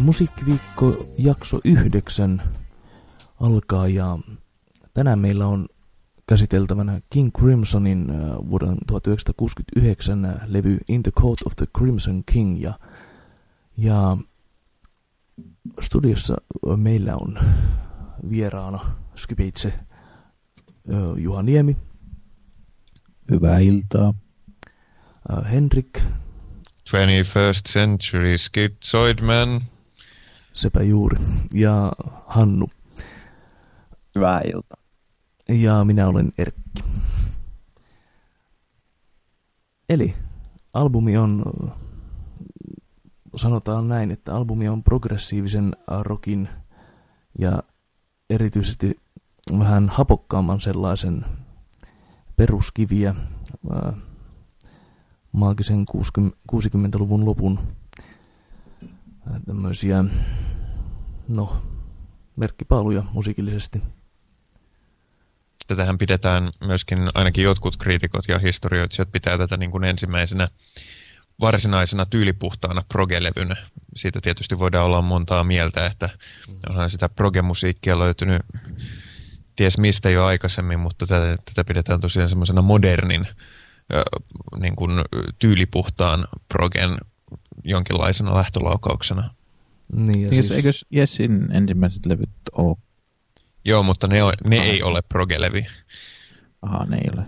Musiikkiviikko jakso yhdeksän alkaa ja tänään meillä on käsiteltävänä King Crimsonin äh, vuoden 1969 levy In the Court of the Crimson King ja, ja studiossa meillä on vieraana Skypeitse äh, Juha Niemi. Hyvää iltaa. Äh, Henrik. 21st Century Schizoid Man. Sepä juuri. Ja Hannu. Hyvää iltaa. Ja minä olen Erkki. Eli albumi on, sanotaan näin, että albumi on progressiivisen rockin ja erityisesti vähän hapokkaamman sellaisen peruskiviä maagisen 60-luvun lopun tämmöisiä, no, merkkipaaluja musiikillisesti. Tätähän pidetään myöskin, ainakin jotkut kriitikot ja historioitsijat pitää tätä niin kuin ensimmäisenä varsinaisena tyylipuhtaana progelevynä. Siitä tietysti voidaan olla montaa mieltä, että onhan sitä progemusiikkia löytynyt ties mistä jo aikaisemmin, mutta tätä, tätä pidetään tosiaan semmoisena modernin niin kuin tyylipuhtaan progen jonkinlaisena lähtölaukauksena. Niin, ja siis... Eikö Jessin ensimmäiset levyt ole? Joo, mutta ne, on, ne ei ole progelevy. Aha, ne ei ole.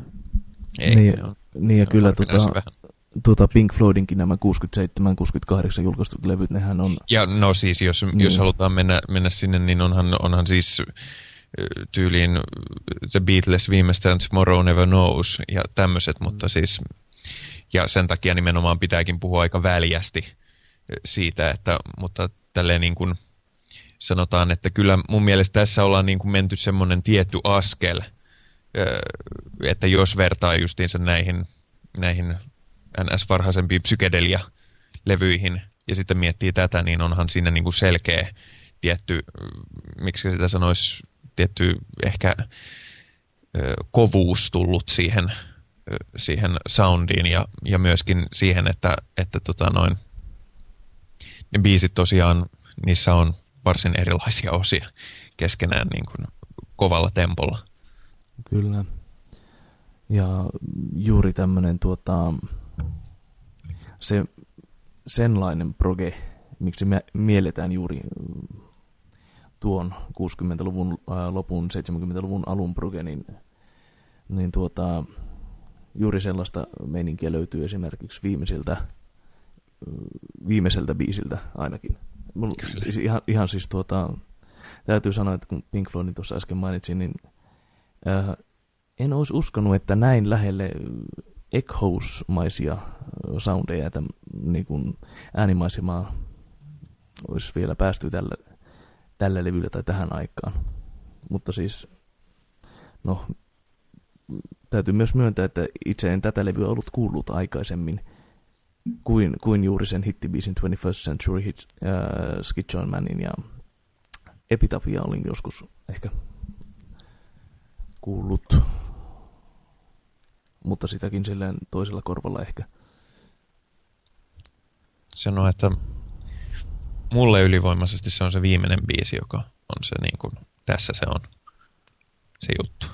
Ei, niin, ne on, niin ja kyllä tuota, tuota Pink Floydinkin nämä 67-68 julkaistut levyt, nehän on... Ja no siis, jos, niin. jos halutaan mennä, mennä sinne, niin onhan, onhan siis tyyliin The Beatles viimeistään Tomorrow Never Knows ja tämmöiset, mutta mm. siis ja sen takia nimenomaan pitääkin puhua aika väljästi siitä, että, mutta tälleen niin kuin sanotaan, että kyllä mun mielestä tässä ollaan niin kuin menty semmoinen tietty askel, että jos vertaa justiinsa näihin, näihin NS-varhaisempiin psykedelia-levyihin ja sitten miettii tätä, niin onhan siinä niin kuin selkeä tietty, miksi sitä sanoisi, tietty ehkä kovuus tullut siihen siihen soundiin ja, ja myöskin siihen, että, että tota noin, ne biisit tosiaan, niissä on varsin erilaisia osia keskenään niin kuin kovalla tempolla. Kyllä. Ja juuri tämmöinen tuota, se, senlainen proge, miksi me mielletään juuri tuon 60-luvun lopun, 70-luvun alun proge, niin, niin tuota, juuri sellaista meininkiä löytyy esimerkiksi viimeisiltä, viimeiseltä biisiltä ainakin. Mulla, ihan, ihan siis tuota, täytyy sanoa, että kun Pink Floydin tuossa äsken mainitsin, niin ää, en olisi uskonut, että näin lähelle Echoes-maisia soundeja ja niin kuin äänimaisemaa olisi vielä päästy tällä, tällä levyllä tai tähän aikaan. Mutta siis, no, täytyy myös myöntää, että itse en tätä levyä ollut kuullut aikaisemmin kuin, kuin juuri sen hittibiisin 21st Century Hit, äh, Skitch Manin ja Epitafia olin joskus ehkä kuullut, mutta sitäkin silleen toisella korvalla ehkä. Sano, että mulle ylivoimaisesti se on se viimeinen biisi, joka on se niin kuin, tässä se on se juttu.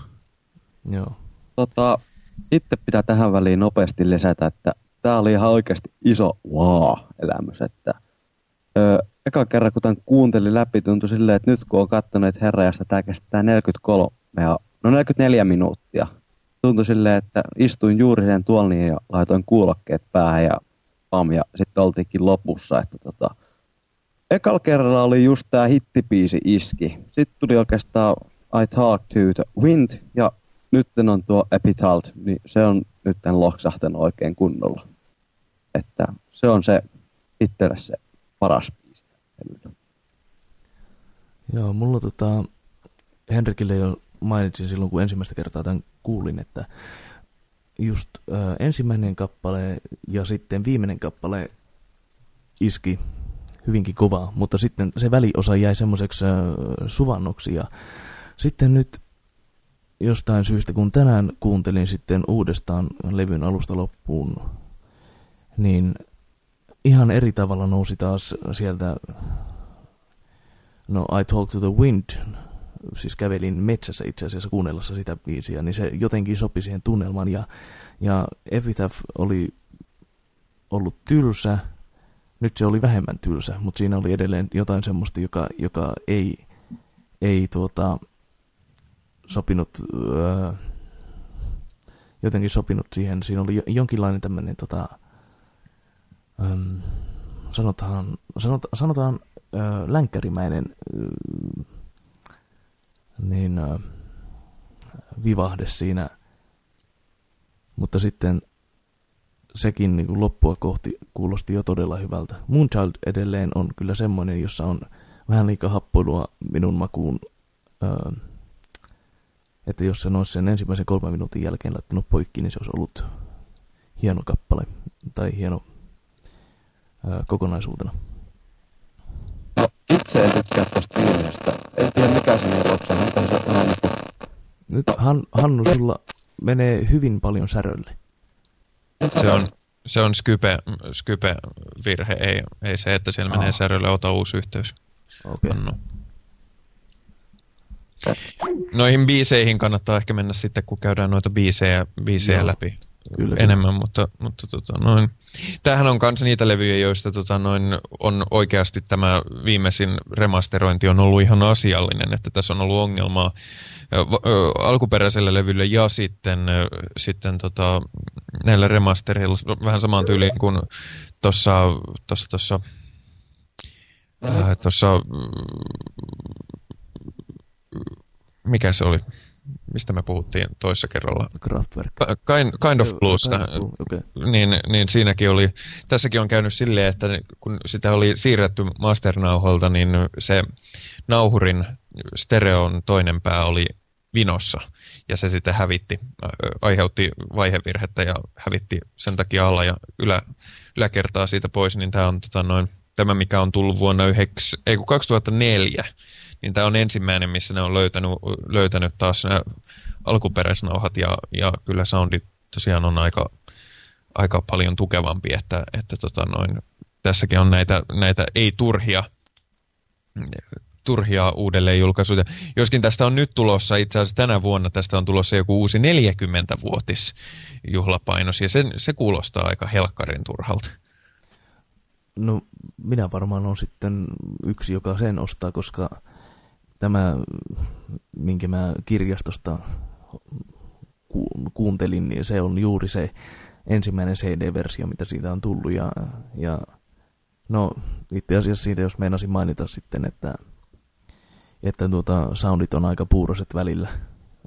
Joo tota, itse pitää tähän väliin nopeasti lisätä, että tämä oli ihan oikeasti iso waa-elämys. Että, öö, eka kerran kun tämän kuuntelin läpi, tuntui silleen, että nyt kun on katsonut, että herrajasta tämä kestää 43, ja, no 44 minuuttia. Tuntui silleen, että istuin juuri sen tuolniin ja laitoin kuulokkeet päähän ja pam, ja sitten oltiinkin lopussa. Että tota, ekalla kerralla oli just tämä hittipiisi iski. Sitten tuli oikeastaan I Talk to the Wind ja nyt on tuo Epitalt, niin se on nyt loksahtanut oikein kunnolla. Että se on se itselle se paras biisi. Joo, mulla tota, Henrikille jo mainitsin silloin, kun ensimmäistä kertaa tämän kuulin, että just ö, ensimmäinen kappale ja sitten viimeinen kappale iski hyvinkin kovaa, mutta sitten se väliosa jäi semmoiseksi suvannoksi ja sitten nyt jostain syystä, kun tänään kuuntelin sitten uudestaan levyn alusta loppuun, niin ihan eri tavalla nousi taas sieltä, no I Talk to the Wind, siis kävelin metsässä itse asiassa kuunnellessa sitä biisiä, niin se jotenkin sopi siihen tunnelmaan ja, ja Epitaph oli ollut tylsä, nyt se oli vähemmän tylsä, mutta siinä oli edelleen jotain semmoista, joka, joka ei, ei tuota, sopinut, öö, jotenkin sopinut siihen. Siinä oli jonkinlainen tämmöinen, tota, öö, sanotaan, sanota, sanotaan öö, länkkärimäinen öö, niin, öö, vivahde siinä, mutta sitten sekin niin kuin loppua kohti kuulosti jo todella hyvältä. Moonchild edelleen on kyllä semmoinen, jossa on vähän liikaa happoilua minun makuun, öö, että jos se olisi sen ensimmäisen kolmen minuutin jälkeen laittanut poikki, niin se olisi ollut hieno kappale tai hieno kokonaisuutena. No, itse en tykkää tuosta viimeisestä. En tiedä mikä on, se on niin Nyt Han, Hannu, sulla menee hyvin paljon särölle. Se on, se on Skype, Skype virhe, ei, ei se, että siellä menee särölle, ota uusi yhteys. Okay. No. Noihin biiseihin kannattaa ehkä mennä sitten, kun käydään noita biisejä, biisejä Joo. läpi Kyllä, enemmän, mutta, mutta tota, noin. Tämähän on myös niitä levyjä, joista tota, noin, on oikeasti tämä viimeisin remasterointi on ollut ihan asiallinen, että tässä on ollut ongelmaa alkuperäiselle levylle ja sitten, sitten tota, näillä remastereilla vähän samaan tyyliin kuin tuossa tossa, tossa, äh, tossa, mikä se oli, mistä me puhuttiin toissa kerralla, Kraftwerk. Kind, kind of Bluesta, Okay. niin, niin siinäkin oli, tässäkin on käynyt silleen, että kun sitä oli siirretty masternauholta, niin se nauhurin stereon toinen pää oli vinossa. Ja se sitten hävitti, aiheutti vaihevirhettä ja hävitti sen takia alla ja ylä, yläkertaa siitä pois, niin tämä on tota noin, tämä mikä on tullut vuonna 9, ei kun 2004, niin tämä on ensimmäinen, missä ne on löytänyt, löytänyt taas nämä alkuperäisnauhat ja, ja kyllä soundit tosiaan on aika, aika paljon tukevampi, että, että tota noin, tässäkin on näitä, näitä ei-turhia turhia uudelleenjulkaisuja. Joskin tästä on nyt tulossa, itse asiassa tänä vuonna tästä on tulossa joku uusi 40-vuotis juhlapainos, ja se, se kuulostaa aika helkkarin turhalta. No, minä varmaan on sitten yksi, joka sen ostaa, koska tämä, minkä mä kirjastosta ku- kuuntelin, niin se on juuri se ensimmäinen CD-versio, mitä siitä on tullut. Ja, ja no, itse asiassa siitä, jos meinasin mainita sitten, että, että tuota, soundit on aika puuroset välillä,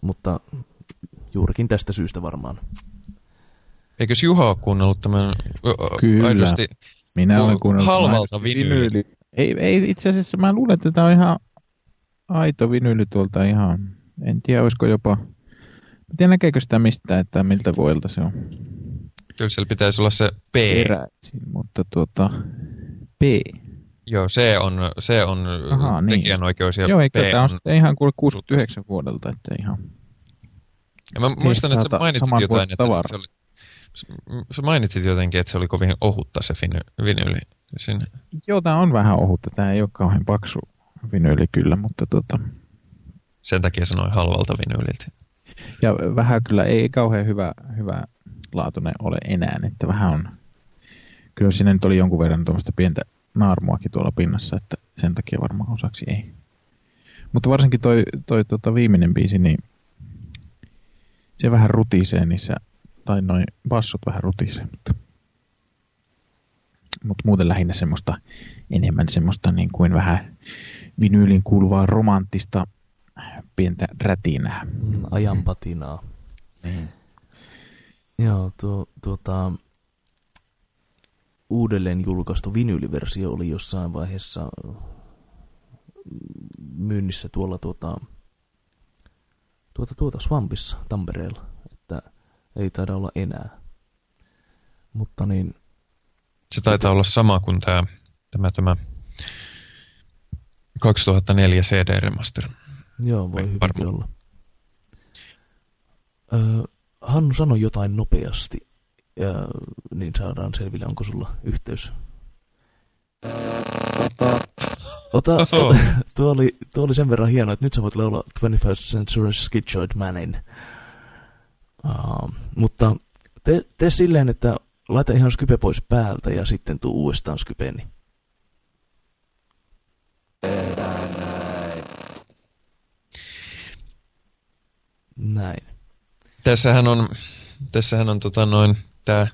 mutta juurikin tästä syystä varmaan. Eikös Juha ole kuunnellut tämän Kyllä. aidosti Minä olen kuunnellut halvalta vinyyli. Ei, ei, itse asiassa mä luulen, että tämä on ihan aito vinyyli tuolta ihan. En tiedä, olisiko jopa... En tiedä, näkeekö sitä mistään, että miltä vuodelta se on Kyllä siellä pitäisi olla se P. peräisin, mutta tuota... P. Joo, se on, se on Ahaa, niin. tekijänoikeus ja Joo, P eikö tämä on on ihan kuule 69 vuodelta, että ihan... Ja mä muistan, että sä mainitsit jotain, että se oli, sä mainitsit jotenkin, että se oli kovin ohutta se viny- vinyli sinne. Joo, tämä on vähän ohutta. Tämä ei ole kauhean paksu vinyyli kyllä, mutta tota... Sen takia sanoin halvalta vinyliltä. Ja vähän kyllä ei kauhean hyvä, hyvä laatuinen ole enää, että vähän on... Kyllä siinä nyt oli jonkun verran tuommoista pientä naarmuakin tuolla pinnassa, että sen takia varmaan osaksi ei. Mutta varsinkin toi, toi tota viimeinen biisi, niin se vähän rutisee niissä, tai noin bassot vähän rutisee, mutta, mutta muuten lähinnä semmoista, enemmän semmoista niin kuin vähän vinyyliin kuuluvaa romanttista pientä rätinää. Mm, ajanpatinaa. Niin. Joo, tuo, tuota, uudelleen julkaistu vinyyliversio oli jossain vaiheessa myynnissä tuolla tuota, tuota, tuota Swampissa Tampereella, että ei taida olla enää. Mutta niin... Se taitaa olla sama kuin tämä, tämä, tämä 2004 CD Remaster. Joo, voi hyvinkin olla. Öö, Hannu sanoi jotain nopeasti, ja niin saadaan selville, onko sulla yhteys. Ota, ota tuo, oli, tuo oli sen verran hieno, että nyt sä voit laulaa 21st Century Schizoid Manin. Uh, mutta te, te silleen, että laita ihan Skype pois päältä ja sitten tuu uudestaan Skypeen. Niin. Näin. Tässähän on, tässähän on tota noin, tämä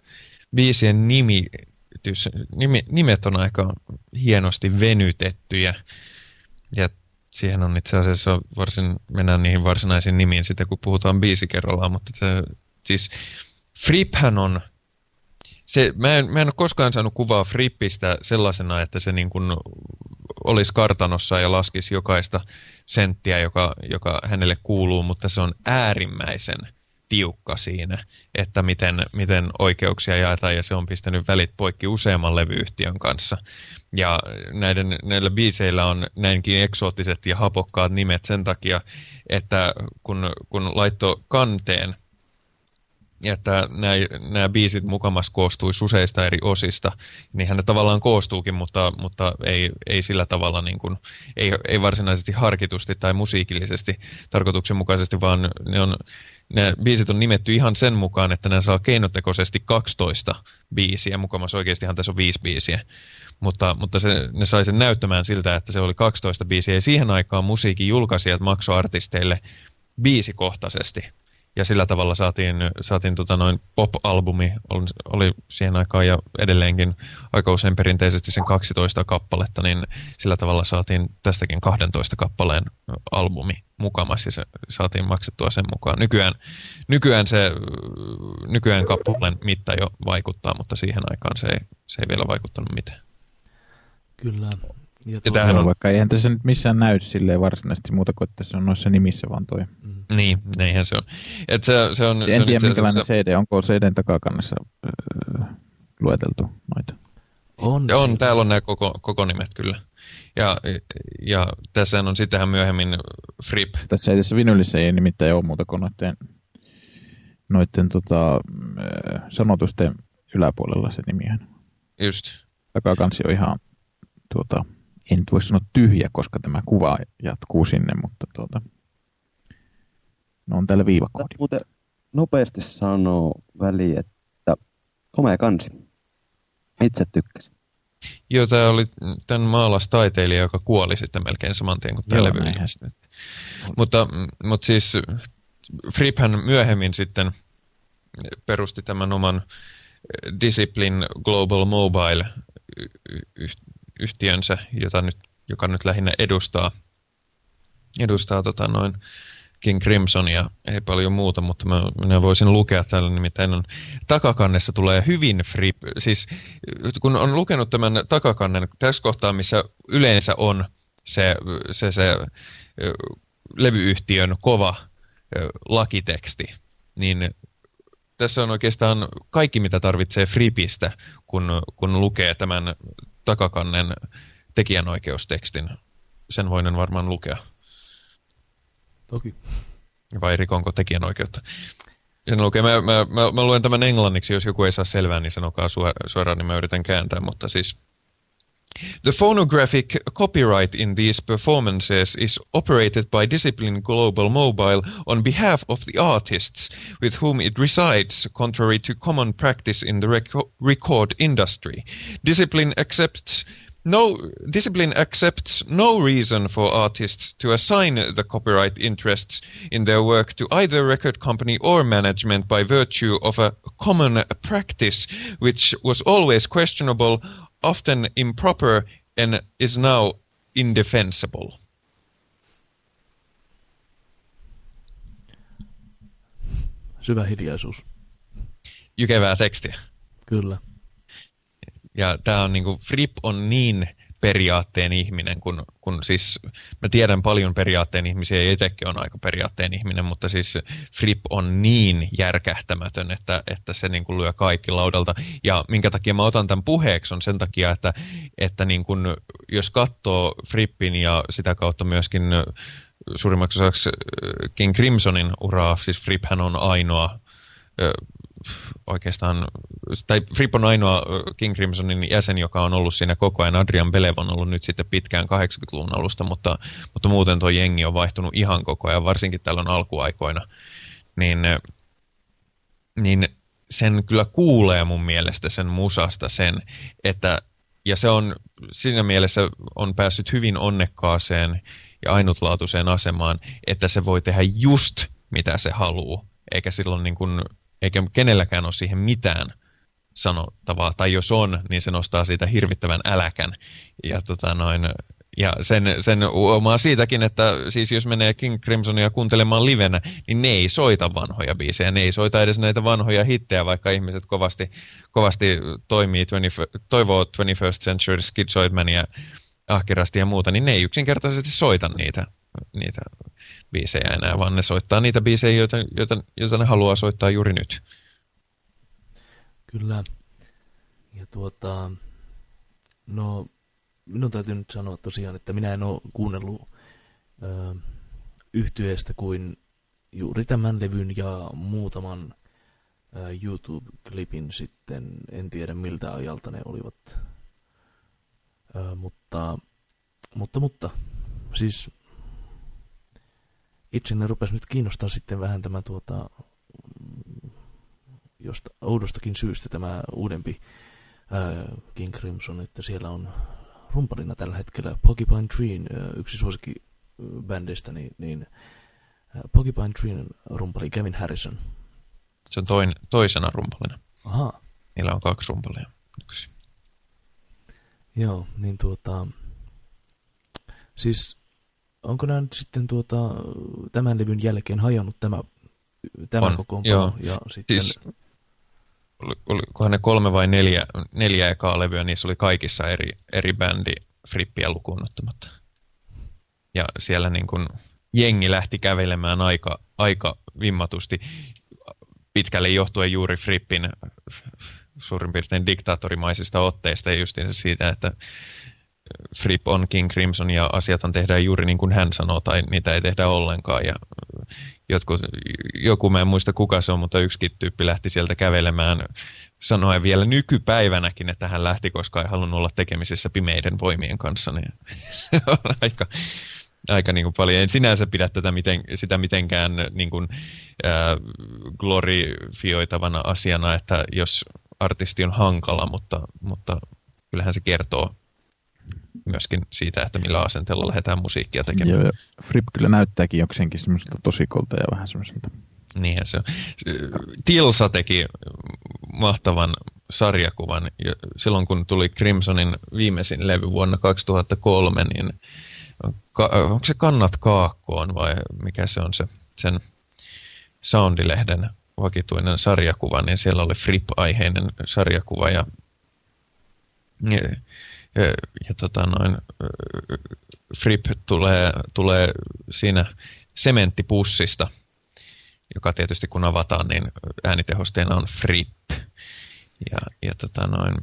biisien nimi, nimi, nimet on aika hienosti venytettyjä. Ja siihen on itse asiassa varsin, mennään niihin varsinaisiin nimiin sitten, kun puhutaan biisi kerrallaan, mutta tämä, siis Friphän on, se, mä, en, mä en ole koskaan saanut kuvaa Frippistä sellaisena, että se niin kuin olisi kartanossa ja laskisi jokaista senttiä, joka, joka hänelle kuuluu, mutta se on äärimmäisen tiukka siinä, että miten, miten oikeuksia jaetaan ja se on pistänyt välit poikki useamman levyyhtiön kanssa. Ja näiden, näillä biiseillä on näinkin eksoottiset ja hapokkaat nimet sen takia, että kun, kun laitto kanteen että nämä, nämä biisit mukamas koostuisi useista eri osista. Niinhän ne tavallaan koostuukin, mutta, mutta ei, ei sillä tavalla, niin kuin, ei, ei varsinaisesti harkitusti tai musiikillisesti tarkoituksenmukaisesti, vaan ne, on, ne biisit on nimetty ihan sen mukaan, että ne saa keinotekoisesti 12 biisiä. Mukamas oikeastihan tässä on viisi biisiä. Mutta, mutta se, ne sai sen näyttämään siltä, että se oli 12 biisiä. Ja siihen aikaan musiikin julkaisijat maksoi artisteille biisikohtaisesti ja sillä tavalla saatiin, saatiin tota noin pop-albumi, oli, oli siihen aikaan ja edelleenkin aika usein perinteisesti sen 12 kappaletta, niin sillä tavalla saatiin tästäkin 12 kappaleen albumi mukamas ja se saatiin maksettua sen mukaan. Nykyään, nykyään, se, nykyään kappaleen mitta jo vaikuttaa, mutta siihen aikaan se ei, se ei vielä vaikuttanut mitään. Kyllä. Ja, ja tämähän on... Vaikka eihän tässä nyt missään näy silleen varsinaisesti muuta kuin, että se on noissa nimissä vaan toi. Mm. Niin, näinhän se on. Et se, se on en se on tiedä, minkälainen CD, onko CDn takakannessa öö, lueteltu noita? On, on täällä on nämä koko, koko nimet kyllä. Ja, ja tässä on sittenhän myöhemmin Fripp. Tässä ei tässä vinylissä ei nimittäin ole muuta kuin noiden, noiden tota, sanotusten yläpuolella se nimihän. Just. Takakansi on ihan tuota, en nyt voi sanoa tyhjä, koska tämä kuva jatkuu sinne, mutta tuota, no on täällä viivakoodi. Muuten nopeasti sanoo väli, että komea kansi. Itse tykkäsin. Joo, tämä oli tämän maalastaiteilija, joka kuoli sitten melkein saman tien kuin tämä levy. Mutta, mutta siis Fripphän myöhemmin sitten perusti tämän oman Discipline Global Mobile yhtiönsä, jota nyt, joka nyt lähinnä edustaa, edustaa tota noin King Crimson ja ei paljon muuta, mutta mä, minä voisin lukea tällä nimittäin on, takakannessa tulee hyvin free, siis kun on lukenut tämän takakannen tässä kohtaa, missä yleensä on se, se, se levyyhtiön kova lakiteksti, niin tässä on oikeastaan kaikki, mitä tarvitsee Fripistä, kun, kun lukee tämän takakannen tekijänoikeustekstin. Sen voinen varmaan lukea. Toki. Vai rikonko tekijänoikeutta? Sen lukee. Mä, mä, mä, mä luen tämän englanniksi, jos joku ei saa selvää, niin sanokaa suoraan, niin mä yritän kääntää, mutta siis The phonographic copyright in these performances is operated by Discipline Global Mobile on behalf of the artists with whom it resides, contrary to common practice in the rec record industry. Discipline accepts no discipline accepts no reason for artists to assign the copyright interests in their work to either record company or management by virtue of a common practice which was always questionable often improper and is now indefensible. Syvä hiljaisuus. Jykevää tekstiä. Kyllä. Ja tämä on niinku, Fripp on niin periaatteen ihminen, kun, kun siis mä tiedän paljon periaatteen ihmisiä ja itsekin on aika periaatteen ihminen, mutta siis Fripp on niin järkähtämätön, että, että se niin kuin lyö kaikki laudalta. Ja minkä takia mä otan tämän puheeksi on sen takia, että, että niin kuin, jos katsoo Frippin ja sitä kautta myöskin suurimmaksi osaksi King Crimsonin uraa, siis Fripphän on ainoa oikeastaan, tai Fripp on ainoa King Crimsonin jäsen, joka on ollut siinä koko ajan. Adrian Belev on ollut nyt sitten pitkään 80-luvun alusta, mutta, mutta muuten tuo jengi on vaihtunut ihan koko ajan, varsinkin tällöin alkuaikoina. Niin, niin sen kyllä kuulee mun mielestä sen musasta sen, että ja se on siinä mielessä on päässyt hyvin onnekkaaseen ja ainutlaatuiseen asemaan, että se voi tehdä just mitä se haluaa, eikä silloin niin kuin eikä kenelläkään ole siihen mitään sanottavaa, tai jos on, niin se nostaa siitä hirvittävän äläkän. Ja, tota noin, ja sen, sen omaa siitäkin, että siis jos menee King Crimsonia kuuntelemaan livenä, niin ne ei soita vanhoja biisejä, ne ei soita edes näitä vanhoja hittejä, vaikka ihmiset kovasti, kovasti toimii 20, toivoo 21st Century Schizoidmania ahkerasti ja muuta, niin ne ei yksinkertaisesti soita niitä, niitä biisejä enää, vaan ne soittaa niitä biisejä, joita, joita, joita ne haluaa soittaa juuri nyt. Kyllä. Ja tuota, no minun täytyy nyt sanoa tosiaan, että minä en ole kuunnellut ö, yhtyeestä kuin juuri tämän levyn ja muutaman ö, YouTube-klipin sitten. En tiedä miltä ajalta ne olivat. Ö, mutta, mutta, mutta, siis itsenne rupesi nyt kiinnostaa sitten vähän tämä tuota, josta oudostakin syystä tämä uudempi ää, King Crimson, että siellä on rumpalina tällä hetkellä Porcupine Treen, yksi suosikki bändeistä, niin, niin Porcupine Treen rumpali Kevin Harrison. Se on toin, toisena rumpalina. Aha. Niillä on kaksi rumpalia. Yksi. Joo, niin tuota, siis onko nämä nyt sitten tuota, tämän levyn jälkeen hajannut tämä, tämä on, koko joo. ja sitten... Siis, olikohan ne kolme vai neljä, neljä ekaa levyä, niissä oli kaikissa eri, eri bändi Frippiä lukuun ottamatta. Ja siellä niin kuin jengi lähti kävelemään aika, aika vimmatusti pitkälle johtuen juuri Frippin suurin piirtein diktaattorimaisista otteista ja justiinsa siitä, että Fripp on King Crimson ja asiathan tehdään juuri niin kuin hän sanoo tai niitä ei tehdä ollenkaan. Ja jotkut, joku, mä en muista kuka se on, mutta yksikin tyyppi lähti sieltä kävelemään sanoen vielä nykypäivänäkin, että hän lähti, koska ei halunnut olla tekemisissä pimeiden voimien kanssa. Niin on aika, aika niin kuin paljon. En sinänsä pidä tätä miten, sitä mitenkään niin kuin, äh, glorifioitavana asiana, että jos artisti on hankala, mutta, mutta kyllähän se kertoo myöskin siitä, että millä asenteella lähdetään musiikkia tekemään. Joo, Fripp kyllä näyttääkin jokseenkin semmoiselta tosikolta ja vähän semmoiselta. Niinhän se on. Tilsa teki mahtavan sarjakuvan. Silloin kun tuli Crimsonin viimeisin levy vuonna 2003, niin onko se Kannat kaakkoon vai mikä se on se sen Soundilehden vakituinen sarjakuva, niin siellä oli Fripp-aiheinen sarjakuva ja ja, ja tota noin, Fripp tulee, tulee siinä sementtipussista, joka tietysti kun avataan, niin äänitehosteena on Fripp. Ja, ja tota noin,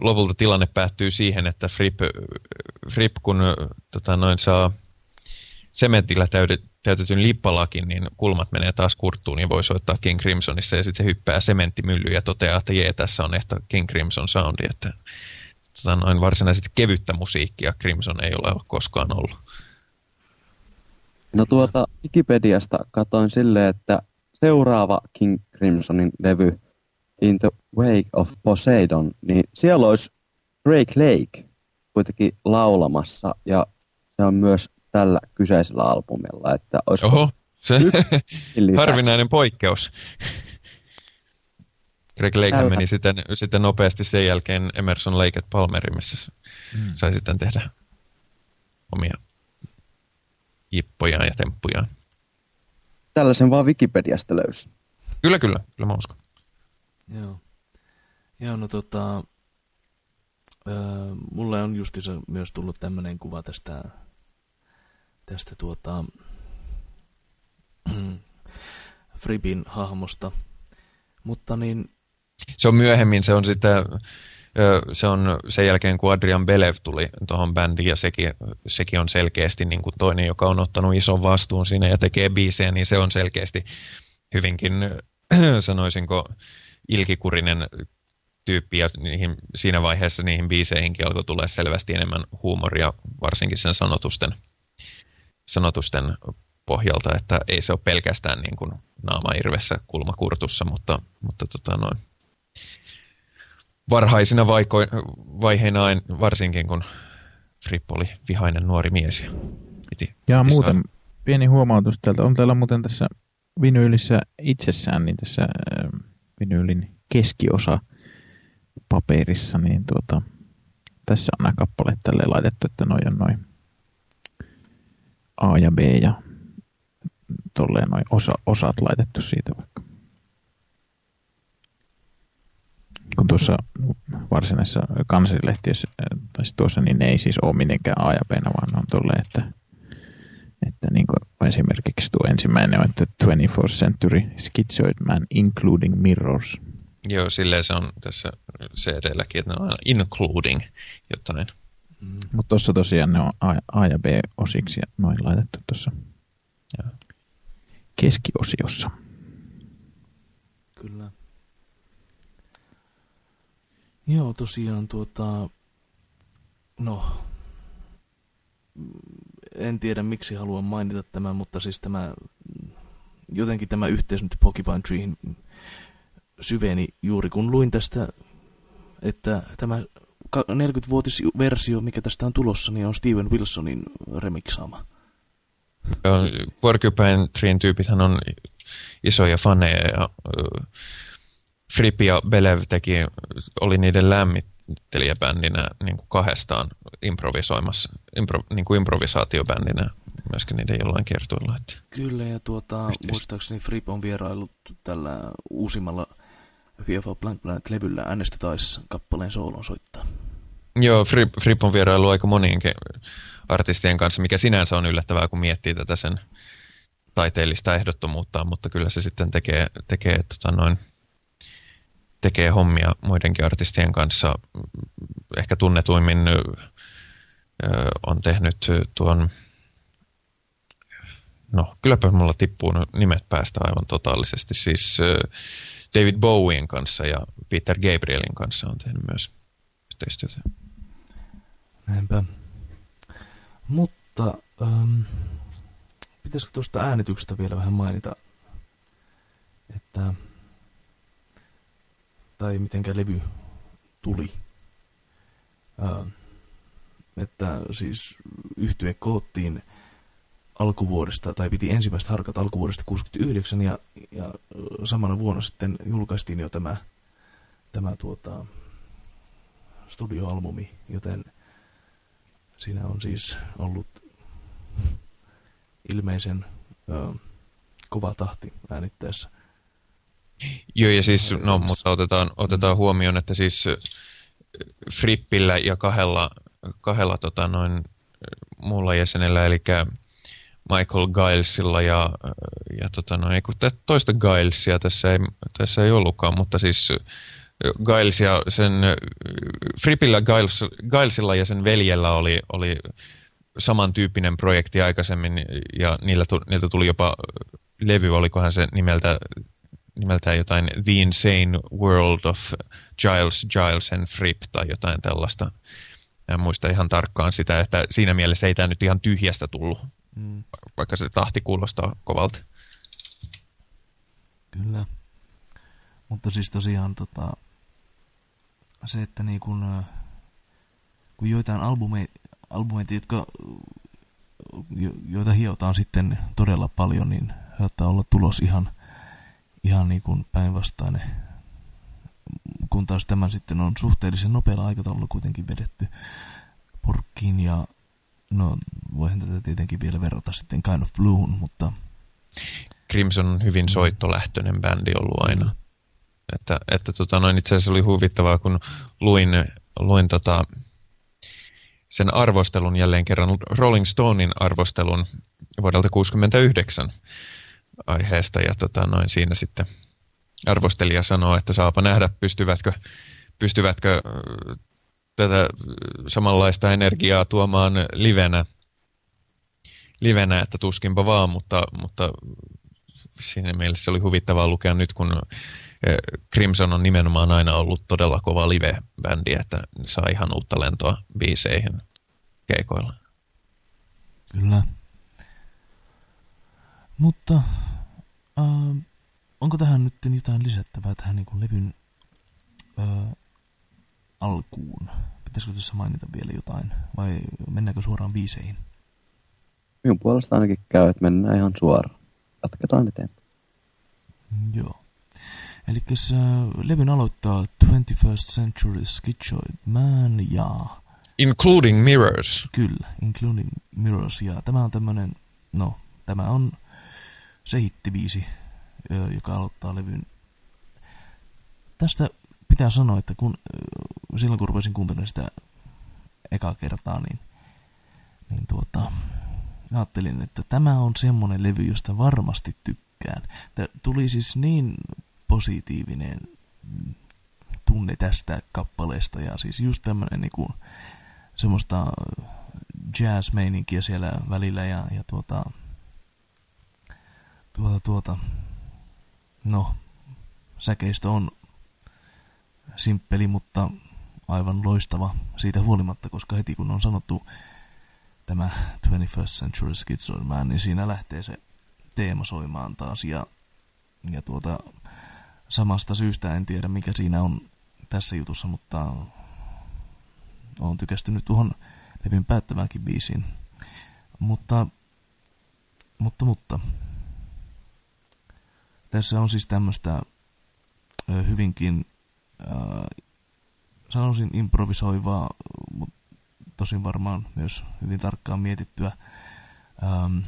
lopulta tilanne päättyy siihen, että Fripp, Fripp kun tota noin, saa sementillä täytetyn lippalakin, niin kulmat menee taas kurttuun ja voi soittaa King Crimsonissa ja sitten se hyppää sementtimyllyyn ja toteaa, että jee, tässä on ehto King Crimson soundi, että tota, noin varsinaisesti kevyttä musiikkia Crimson ei ole koskaan ollut. No tuota Wikipediasta katoin silleen, että seuraava King Crimsonin levy In the Wake of Poseidon, niin siellä olisi Drake Lake kuitenkin laulamassa ja se on myös tällä kyseisellä albumilla. Että Oho, se harvinainen poikkeus. Greg Lake meni sitten, sitten nopeasti sen jälkeen Emerson Lake Palmeri, missä mm. sai sitten tehdä omia jippojaan ja temppujaan. Tällaisen vaan Wikipediasta löysin. Kyllä, kyllä. Kyllä mä uskon. Joo. Joo, no tota... Öö, mulle on justiinsa myös tullut tämmöinen kuva tästä, tästä tuota, Fribin hahmosta. Mutta niin... Se on myöhemmin, se on sitten, se on sen jälkeen kun Adrian Belev tuli tuohon bändiin ja sekin, sekin on selkeästi niin kuin toinen, joka on ottanut ison vastuun siinä ja tekee biisejä, niin se on selkeästi hyvinkin, sanoisinko, ilkikurinen tyyppi ja niihin, siinä vaiheessa niihin biiseihinkin alkoi tulla selvästi enemmän huumoria, varsinkin sen sanotusten, sanotusten pohjalta, että ei se ole pelkästään niin kuin naama irvessä kulmakurtussa, mutta, mutta tota noin. varhaisina vaiko, vaiheina varsinkin, kun Fripp oli vihainen nuori mies. Ja, piti, ja piti muuten saada. pieni huomautus täältä. On täällä muuten tässä vinyylissä itsessään, niin tässä äh, vinyylin keskiosa paperissa, niin tuota, tässä on nämä kappaleet tälle laitettu, että noin on noin A ja B ja tolleen noin osa, osat laitettu siitä vaikka. Kun tuossa varsinaisessa kansilehtiössä, tai tuossa, niin ne ei siis ole mitenkään A ja B, vaan on tolleen, että, että niin kuin esimerkiksi tuo ensimmäinen on, että 24th Century Schizoid Man Including Mirrors. Joo, silleen se on tässä CD-lläkin, että ne on aina including jotain. Mm. Mutta tuossa tosiaan ne on A, A ja B osiksi noin laitettu tuossa keskiosiossa. Kyllä. Joo, tosiaan tuota, no, en tiedä miksi haluan mainita tämän, mutta siis tämä, jotenkin tämä yhteys nyt Pokemon Treein syveni juuri kun luin tästä, että tämä 40-vuotisversio, mikä tästä on tulossa, niin on Steven Wilsonin remixaama. Porcupine Treen tyypithän on isoja faneja ja uh, Fripp ja Belev teki, oli niiden lämmittelijäbändinä niin kuin kahdestaan improvisoimassa, impro, niin kuin improvisaatiobändinä myöskin niiden jollain kertoilla. Että Kyllä, ja tuota, muistaakseni Fripp on vierailut tällä uusimmalla VFA Blank Planet-levyllä äänestä taisi kappaleen soolon soittaa. Joo, Fripp, on vierailu aika moniinkin artistien kanssa, mikä sinänsä on yllättävää, kun miettii tätä sen taiteellista ehdottomuutta, mutta kyllä se sitten tekee, tekee, tota noin, tekee hommia muidenkin artistien kanssa. Ehkä tunnetuimmin ö, on tehnyt tuon, no kylläpä mulla tippuu nimet päästä aivan totaalisesti, siis David Bowien kanssa ja Peter Gabrielin kanssa on tehnyt myös yhteistyötä. Näinpä. Mutta ähm, pitäisikö tuosta äänityksestä vielä vähän mainita, että tai mitenkä levy tuli. Ähm, että siis yhtye koottiin alkuvuodesta, tai piti ensimmäistä harkat alkuvuodesta 69, ja, ja samana vuonna sitten julkaistiin jo tämä, tämä tuota, studioalbumi, joten Siinä on siis ollut ilmeisen ö, kova tahti äänittäessä. Joo, ja siis, no, mutta otetaan, otetaan huomioon, että siis Frippillä ja kahdella, kahdella tota, noin, muulla jäsenellä, eli Michael Gilesilla ja, ja tota, noin, toista Gilesia tässä ei, tässä ei ollutkaan, mutta siis Giles ja sen, Frippillä Giles, Gilesilla ja sen veljellä oli, oli samantyyppinen projekti aikaisemmin ja niillä, niiltä tuli jopa levy, olikohan se nimeltä, nimeltään jotain The Insane World of Giles, Giles and Fripp tai jotain tällaista. En muista ihan tarkkaan sitä, että siinä mielessä ei tämä nyt ihan tyhjästä tullut, mm. vaikka se tahti kuulostaa kovalta. Kyllä. Mutta siis tosiaan tota, se, että niin kun, kun joitain albumeita, albumeita jotka, jo, joita hiotaan sitten todella paljon, niin saattaa olla tulos ihan, ihan niin kuin päinvastainen. Kun taas tämä sitten on suhteellisen nopealla aikataululla kuitenkin vedetty porkkiin ja no voihan tätä tietenkin vielä verrata sitten Kind of Blue'n, mutta... Crimson on hyvin soittolähtöinen bändi ollut aina. Että, että tota noin, itse asiassa oli huvittavaa, kun luin luin tota, sen arvostelun jälleen kerran, Rolling Stonein arvostelun vuodelta 1969 aiheesta, ja tota, noin siinä sitten arvostelija sanoo, että saapa nähdä, pystyvätkö, pystyvätkö tätä samanlaista energiaa tuomaan livenä, livenä että tuskinpa vaan, mutta, mutta siinä mielessä oli huvittavaa lukea nyt, kun Crimson on nimenomaan aina ollut todella kova live-bändi, että saa ihan uutta lentoa biiseihin keikoilla. Kyllä. Mutta äh, onko tähän nyt jotain lisättävää tähän niin kuin levyn äh, alkuun? Pitäisikö tässä mainita vielä jotain vai mennäänkö suoraan biiseihin? Minun puolesta ainakin käy, että mennään ihan suoraan. Jatketaan eteenpäin. Joo. Eli levyn aloittaa 21st Century Schizoid Man ja... Including Mirrors. Kyllä, Including Mirrors. Ja tämä on tämmönen, no, tämä on se hittibiisi, joka aloittaa levyn. Tästä pitää sanoa, että kun, silloin kun rupesin kuuntelemaan sitä eka kertaa, niin, niin tuota, ajattelin, että tämä on semmonen levy, josta varmasti tykkään. Tämä tuli siis niin positiivinen tunne tästä kappaleesta. Ja siis just tämmönen niinku semmoista jazz-meininkiä siellä välillä ja, ja tuota, tuota, tuota, no, säkeistö on simppeli, mutta aivan loistava siitä huolimatta, koska heti kun on sanottu tämä 21st Century Schizoid Man, niin siinä lähtee se teema soimaan taas. Ja, ja tuota, samasta syystä en tiedä mikä siinä on tässä jutussa, mutta on tykästynyt tuohon levyn päättäväänkin biisiin. Mutta, mutta, mutta, tässä on siis tämmöistä hyvinkin, äh, sanoisin improvisoivaa, mutta tosin varmaan myös hyvin tarkkaan mietittyä ähm,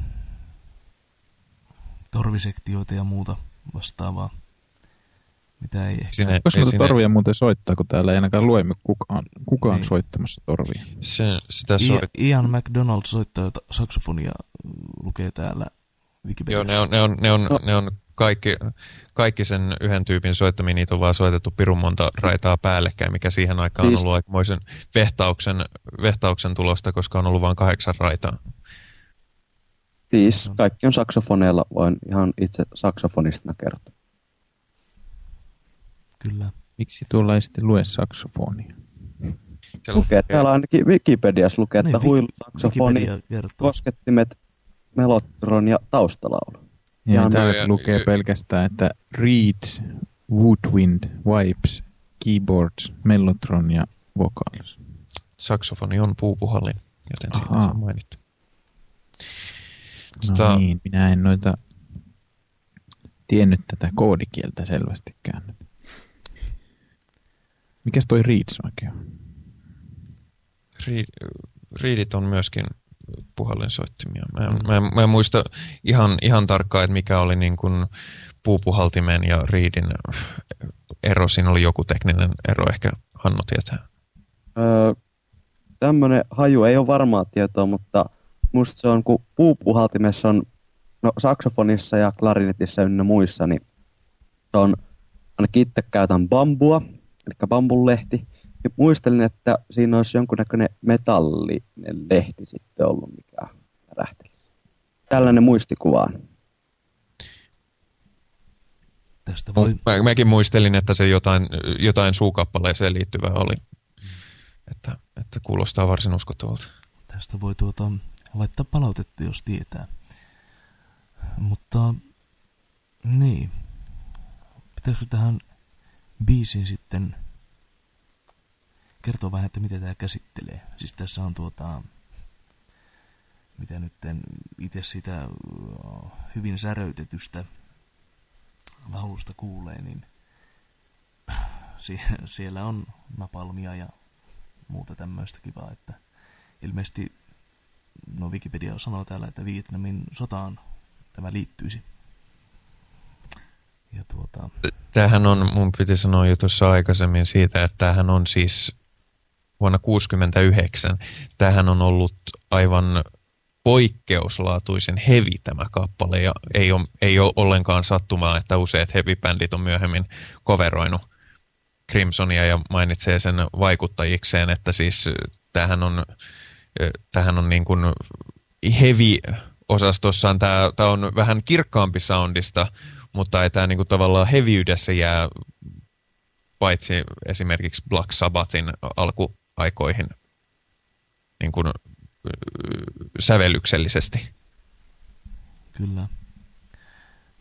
torvisektioita ja muuta vastaavaa. Mitä ei ehkä... Sinne, Koska ei, sinne... torvia muuten soittaa, kun täällä ei ainakaan luemme kukaan, kukaan niin. soittamassa torvia. Se, sitä soit... Ian McDonald soittaa saksofonia, lukee täällä Wikipediassa. Joo, ne on, ne on, ne on, no. ne on kaikki, kaikki sen yhden tyypin soittamia, niitä on vaan soitettu pirun monta raitaa päällekkäin, mikä siihen aikaan on ollut aikamoisen vehtauksen, vehtauksen tulosta, koska on ollut vain kahdeksan raitaa. Siis kaikki on saksofoneilla, voin ihan itse saksofonistina kertoa. Kyllä. Miksi tuolla ei sitten lue saksofonia? Se lukee, täällä ainakin Wikipediassa lukee, että niin, huilu, saksofoni, koskettimet, melotron ja taustalaulu. Ja, ja täällä ja, lukee ja, pelkästään, että reeds, woodwind, wipes, keyboards, mellotron ja vocals. Saksofoni on puupuhallin, joten Aha. siinä se on mainittu. No Sitä... niin, minä en noita tiennyt tätä koodikieltä selvästikään. Mikäs toi Reeds oikein on? Reedit on myöskin puhallinsoittimia. Mä, mm. mä, mä en muista ihan, ihan tarkkaan, että mikä oli niin kuin puupuhaltimen ja Reedin ero. Siinä oli joku tekninen ero, ehkä Hanno tietää. Öö, tämmöinen haju ei ole varmaa tietoa, mutta musta se on, kun puupuhaltimessa on, no saksofonissa ja klarinetissa ynnä muissa, niin se on, ainakin itse käytän bambua, eli bambulehti, ja muistelin, että siinä olisi jonkunnäköinen metallinen lehti sitten ollut, mikä rähteli. Tällainen muistikuva Tästä voi... Mä, mäkin muistelin, että se jotain, jotain suukappaleeseen liittyvää oli. Että, että kuulostaa varsin uskottavalta. Tästä voi tuota, laittaa palautetta, jos tietää. Mutta niin, pitäisikö tähän biisin sitten kertoo vähän, että mitä tämä käsittelee. Siis tässä on tuota, mitä nyt itse sitä hyvin säröytetystä laulusta kuulee, niin siellä on napalmia ja muuta tämmöistä kivaa, että ilmeisesti, no Wikipedia sanoo täällä, että Vietnamin sotaan tämä liittyisi. Ja tuota... Tämähän on, mun piti sanoa jo tuossa aikaisemmin siitä, että tämähän on siis vuonna 1969. Tähän on ollut aivan poikkeuslaatuisen hevi tämä kappale ja ei ole, ei ole ollenkaan sattumaa, että useat heavy-bändit on myöhemmin coveroinut Crimsonia ja mainitsee sen vaikuttajikseen, että siis tämähän on, tämähän on niin kuin heavy osastossaan tämä, tämä on vähän kirkkaampi soundista, mutta ei tämä niin kuin tavallaan heviydessä jää paitsi esimerkiksi Black Sabbathin alkuaikoihin niin kuin sävellyksellisesti. Kyllä.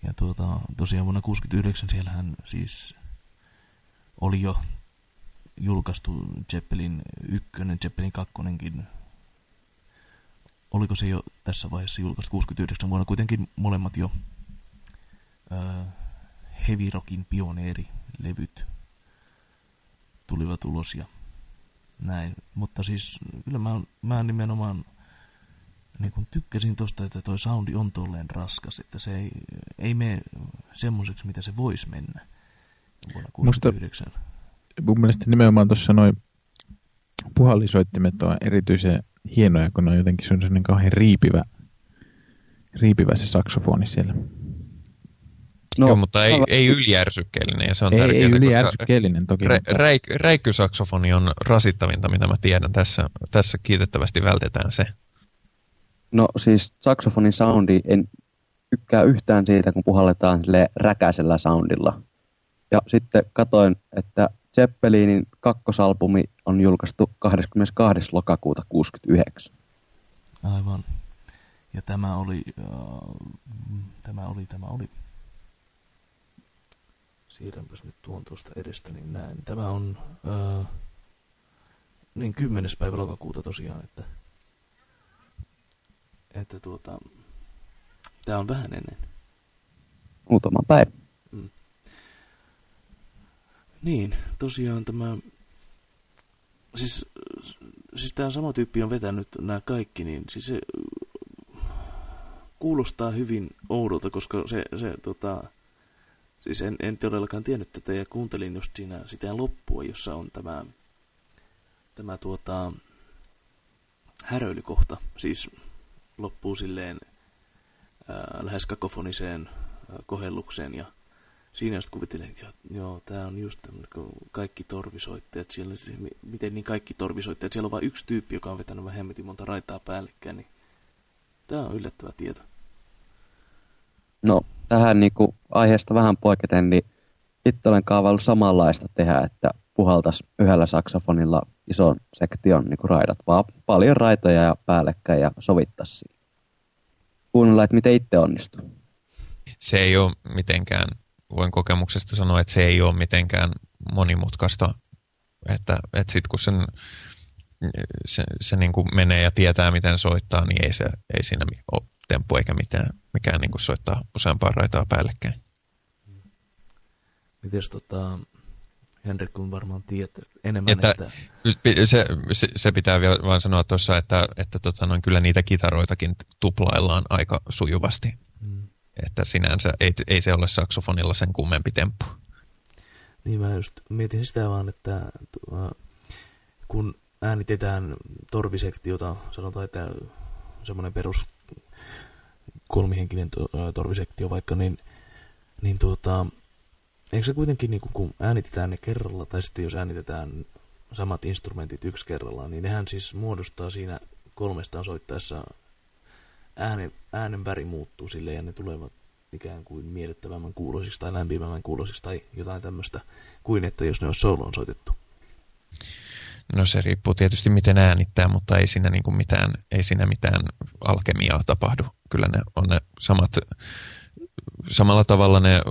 Ja tuota, tosiaan vuonna 1969 siellähän siis oli jo julkaistu Zeppelin ykkönen, Zeppelin kakkonenkin. Oliko se jo tässä vaiheessa julkaistu 69 vuonna? Kuitenkin molemmat jo äh, heavy rockin pioneerilevyt tulivat ulos ja näin. Mutta siis kyllä mä, mä nimenomaan niin kun tykkäsin tosta, että toi soundi on tolleen raskas, että se ei, ei mene semmoiseksi, mitä se voisi mennä vuonna 69. Musta, mun mielestä nimenomaan tuossa noin puhallisoittimet on erityisen hienoja, kun ne on jotenkin sellainen kauhean riipivä, riipivä se saksofoni siellä. No, Joo, mutta ei, ei ylijärsykkeellinen ja se on ei, tärkeää. Ei ylijärsykkeellinen toki. Rä, mutta... räik, räikkysaksofoni on rasittavinta, mitä mä tiedän. Tässä, tässä kiitettävästi vältetään se. No siis saksofonin soundi, en tykkää yhtään siitä, kun puhalletaan räkäisellä soundilla. Ja sitten katoin, että Zeppelinin kakkosalbumi on julkaistu 22. lokakuuta 69. Aivan. Ja tämä oli, äh, tämä oli, tämä oli siirränpäs nyt tuon tuosta edestä, niin näin. Tämä on äh, niin 10. päivä lokakuuta tosiaan, että, että tuota, tämä on vähän ennen. Muutama päivä. Mm. Niin, tosiaan tämä, siis, siis tämä sama tyyppi on vetänyt nämä kaikki, niin siis se kuulostaa hyvin oudolta, koska se, se tota, Siis en, en todellakaan tiennyt tätä ja kuuntelin just siinä sitä loppua, jossa on tämä, tämä tuota, häröilykohta. Siis loppuu silleen ää, lähes kakofoniseen ää, kohellukseen ja siinä just kuvittelin, että joo, tämä on just kun kaikki torvisoittajat, siellä, miten niin kaikki torvisoittajat, siellä on vain yksi tyyppi, joka on vetänyt vähän monta raitaa päällekkäin, niin tämä on yllättävä tieto. No, tähän niin kuin aiheesta vähän poiketen, niin itse olen kaavaillut samanlaista tehdä, että puhaltaisi yhdellä saksofonilla ison sektion niin kuin raidat, vaan paljon raitoja ja päällekkäin ja sovittaisi siinä. Kuunnella, että miten itse onnistuu. Se ei ole mitenkään, voin kokemuksesta sanoa, että se ei ole mitenkään monimutkaista, että, että sitten kun sen, se, se niin kuin menee ja tietää, miten soittaa, niin ei, se, ei siinä ole temppu eikä mitään, mikään niin kuin soittaa useampaa raitaa päällekkäin. Mites tota, Henrik, kun varmaan tiedät enemmän, että... että... Se, se, se, pitää vielä vaan sanoa tuossa, että, että tota, noin, kyllä niitä kitaroitakin tuplaillaan aika sujuvasti. Hmm. Että sinänsä ei, ei se ole saksofonilla sen kummempi temppu. Niin mä just mietin sitä vaan, että tuo, kun äänitetään torvisektiota, sanotaan, että semmoinen perus kolmihenkinen to, torvisektio vaikka, niin, niin tuota, eikö se kuitenkin, niin kun äänitetään ne kerralla, tai sitten jos äänitetään samat instrumentit yksi kerrallaan, niin nehän siis muodostaa siinä kolmestaan soittaessa äänen, äänen väri muuttuu sille ja ne tulevat ikään kuin miellyttävämmän kuulosiksi tai lämpimämmän kuulosiksi tai jotain tämmöistä kuin että jos ne olisi soloon soitettu. No se riippuu tietysti miten äänittää, mutta ei siinä, niin kuin mitään, ei siinä mitään alkemiaa tapahdu. Kyllä ne on ne samat, samalla tavalla ne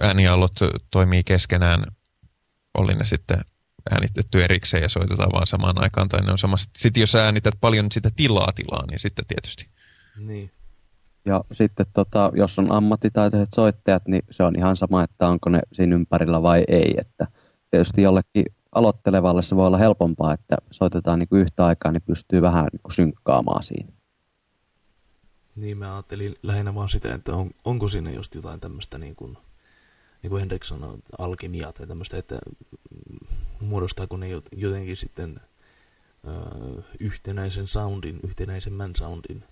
ääniallot toimii keskenään, oli ne sitten äänitetty erikseen ja soitetaan vaan samaan aikaan, tai ne on samassa. Sitten jos äänität paljon sitä tilaa tilaa, niin sitten tietysti. Niin. Ja sitten tota, jos on ammattitaitoiset soittajat, niin se on ihan sama, että onko ne siinä ympärillä vai ei. Että tietysti jollekin aloittelevalle se voi olla helpompaa, että soitetaan niin kuin yhtä aikaa, niin pystyy vähän niin kuin synkkaamaan siinä. Niin, mä ajattelin lähinnä vaan sitä, että on, onko siinä just jotain tämmöistä niin kuin, niin kuin Henrik sanoi, alkemiaa tai tämmöistä, että muodostaako ne jotenkin sitten ö, yhtenäisen soundin, yhtenäisemmän soundin.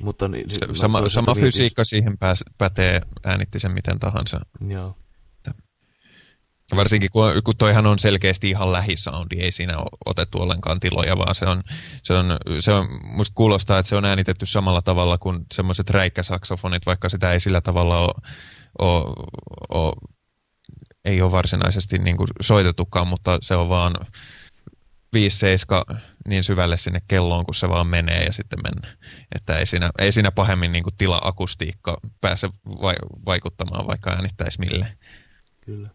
Mutta niin, sama, sama fysiikka siihen pääs, pätee äänitti sen miten tahansa. Joo. Varsinkin kun, kun toihan on selkeästi ihan lähisoundi, ei siinä ole otettu ollenkaan tiloja, vaan se on, se on, se on musta kuulostaa, että se on äänitetty samalla tavalla kuin semmoiset räikkäsaksofonit, vaikka sitä ei sillä tavalla ole, ole, ole ei ole varsinaisesti niin kuin soitettukaan, mutta se on vaan 5-7 niin syvälle sinne kelloon, kun se vaan menee ja sitten mennään. Että ei siinä, ei siinä pahemmin niin kuin tila-akustiikka pääse vaikuttamaan, vaikka äänittäisi mille. Kyllä.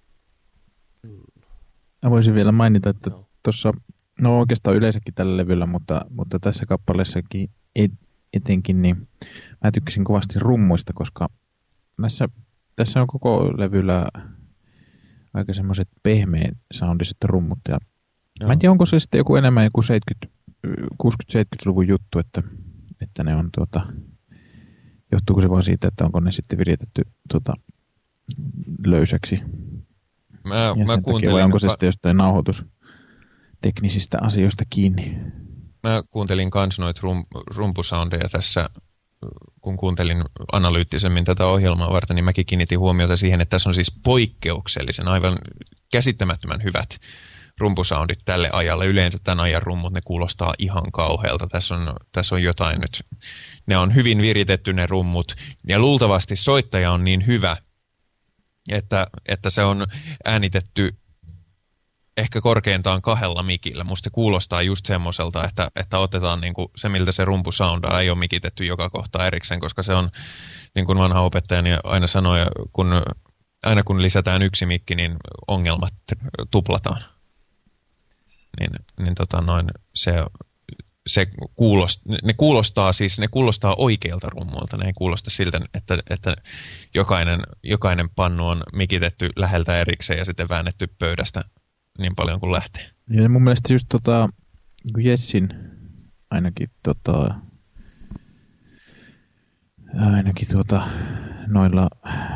Mä voisin vielä mainita, että tuossa, no oikeastaan yleensäkin tällä levyllä, mutta, mutta tässä kappaleessakin et, etenkin, niin mä tykkäsin kovasti rummuista, koska näissä, tässä on koko levyllä aika semmoiset pehmeät soundiset rummut. Ja Joo. Mä en tiedä, onko se sitten joku enemmän joku 60-70-luvun juttu, että, että ne on tuota, johtuuko se vaan siitä, että onko ne sitten viritetty tuota, löysäksi Mä, mä kuuntelin... Vai onko se sitten jostain nauhoitus teknisistä asioista kiinni? Mä kuuntelin kans noita rum, rumpusoundeja tässä, kun kuuntelin analyyttisemmin tätä ohjelmaa varten, niin mäkin kiinnitin huomiota siihen, että tässä on siis poikkeuksellisen, aivan käsittämättömän hyvät rumpusoundit tälle ajalle. Yleensä tämän ajan rummut, ne kuulostaa ihan kauhealta. Tässä on, tässä on jotain nyt. Ne on hyvin viritetty ne rummut, ja luultavasti soittaja on niin hyvä, että, että se on äänitetty ehkä korkeintaan kahdella mikillä. Musta se kuulostaa just semmoiselta, että, että otetaan niinku se, miltä se rumpu soundaa, ei ole mikitetty joka kohta erikseen, koska se on, niin kuin vanha opettajani aina sanoi, kun, aina kun lisätään yksi mikki, niin ongelmat tuplataan. Niin, niin tota noin, se, se kuulost, ne kuulostaa siis, ne kuulostaa oikeilta rummuilta, ne ei kuulosta siltä, että, että jokainen, jokainen pannu on mikitetty läheltä erikseen ja sitten väännetty pöydästä niin paljon kuin lähtee. Ja mun mielestä just tota, Jessin ainakin tota, ainakin tuota, noilla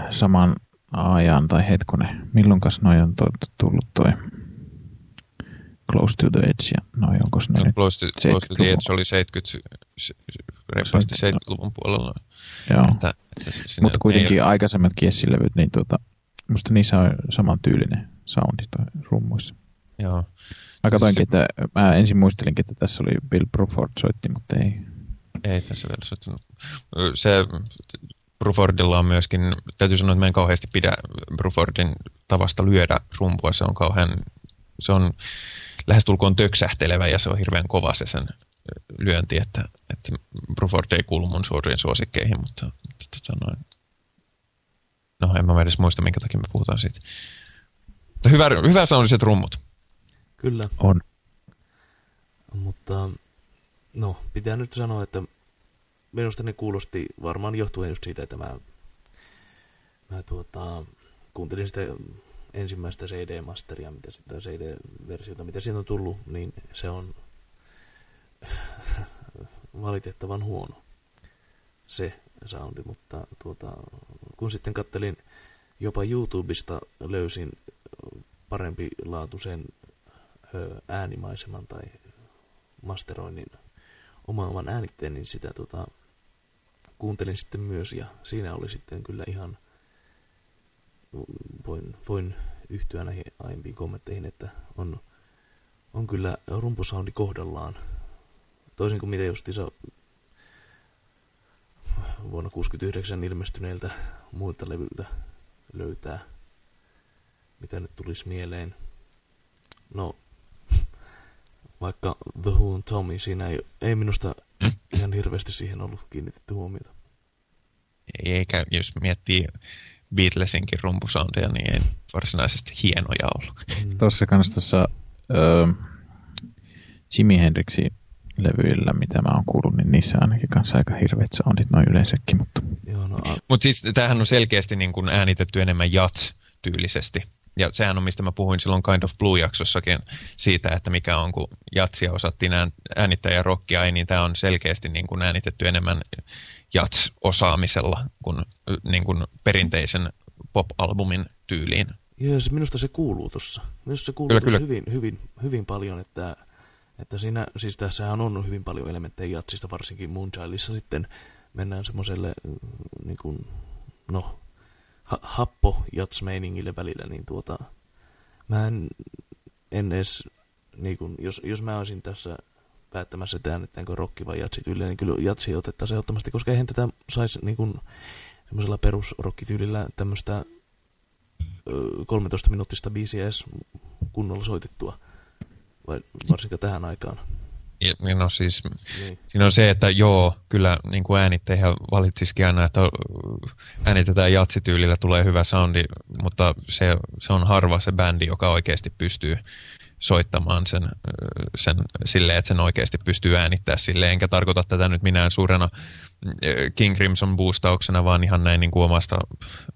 saman ajan tai hetkonen, milloinkas noin on tullut toi Close to the Edge ja noi onko ne no, Close to, close to the Edge oli 70, reippaasti 70-luvun puolella. Joo, että, että mutta kuitenkin ei... aikaisemmat Kiessilevyt, niin tota, musta niissä on samantyylinen soundi rummuissa. Joo. Mä katsoinkin, se... että mä ensin muistelinkin, että tässä oli Bill Bruford soitti, mutta ei. Ei tässä vielä soittanut. Se Brufordilla on myöskin, täytyy sanoa, että mä en kauheasti pidä Brufordin tavasta lyödä rumpua. Se on kauhean, se on lähestulkoon töksähtelevä ja se on hirveän kova se sen lyönti, että, että Bruford ei kuulu mun suuriin suosikkeihin, mutta, mutta tota noin. No en mä edes muista, minkä takia me puhutaan siitä. Mutta hyvä, hyvä soundiset rummut. Kyllä. On. Mutta no, pitää nyt sanoa, että minusta ne kuulosti varmaan johtuen just siitä, että mä, mä tuota, kuuntelin sitä ensimmäistä CD-masteria, mitä sitä CD-versiota, mitä siitä on tullut, niin se on valitettavan huono se soundi, mutta tuota, kun sitten kattelin jopa YouTubesta löysin parempi laatuisen äänimaiseman tai masteroinnin omaavan äänitteen, niin sitä tuota, kuuntelin sitten myös. Ja siinä oli sitten kyllä ihan voin, voin yhtyä näihin aiempiin kommentteihin, että on, on kyllä rumpusoundi kohdallaan. Toisin kuin mitä justiinsa vuonna 69 ilmestyneiltä muilta levyiltä löytää, mitä nyt tulisi mieleen. No, vaikka The Who Tommy, siinä ei, ei minusta ihan hirveästi siihen ollut kiinnitetty huomiota. Ei, eikä jos miettii Beatlesinkin rumpusoundeja, niin ei varsinaisesti hienoja ollut. Mm. Tuossa kanssa tuossa uh, Jimi Hendrixin levyillä, mitä mä oon kuullut, niin niissä ainakin kanssa aika hirveät soundit noin yleensäkin. Mutta no, Mut siis tämähän on selkeästi niin kuin äänitetty enemmän jats-tyylisesti. Ja sehän on, mistä mä puhuin silloin Kind of Blue-jaksossakin siitä, että mikä on, kun jatsia osattiin äänittää ja rockia, ei, niin tämä on selkeästi niin kuin äänitetty enemmän jats-osaamisella kuin, niin kuin perinteisen pop-albumin tyyliin. Joo, se, minusta se kuuluu tuossa. Minusta se kuuluu kyllä, kyllä. hyvin, hyvin, hyvin paljon, että, että siinä, siis tässähän on hyvin paljon elementtejä jatsista, varsinkin Moonchildissa sitten mennään semmoiselle mm, niin kuin, no, ha, happo jatsmeiningille välillä, niin tuota, mä en, en edes, niin kuin, jos, jos mä olisin tässä päättämässä, että äänettäänkö rokki vai jatsi tyyliä, niin kyllä jatsi otettaisiin ehdottomasti, koska eihän tätä saisi niin kuin, semmoisella perusrokkityylillä tämmöistä 13 minuuttista biisiä edes kunnolla soitettua, vai varsinkaan tähän aikaan. No siis, niin. siinä on se, että joo, kyllä niin kuin äänitteihän valitsisikin aina, että äänitetään jatsityylillä, tulee hyvä soundi, mutta se, se on harva se bändi, joka oikeasti pystyy soittamaan sen, sen silleen, että sen oikeasti pystyy äänittämään silleen. Enkä tarkoita tätä nyt minään suurena King Crimson boostauksena, vaan ihan näin niin kuin omasta,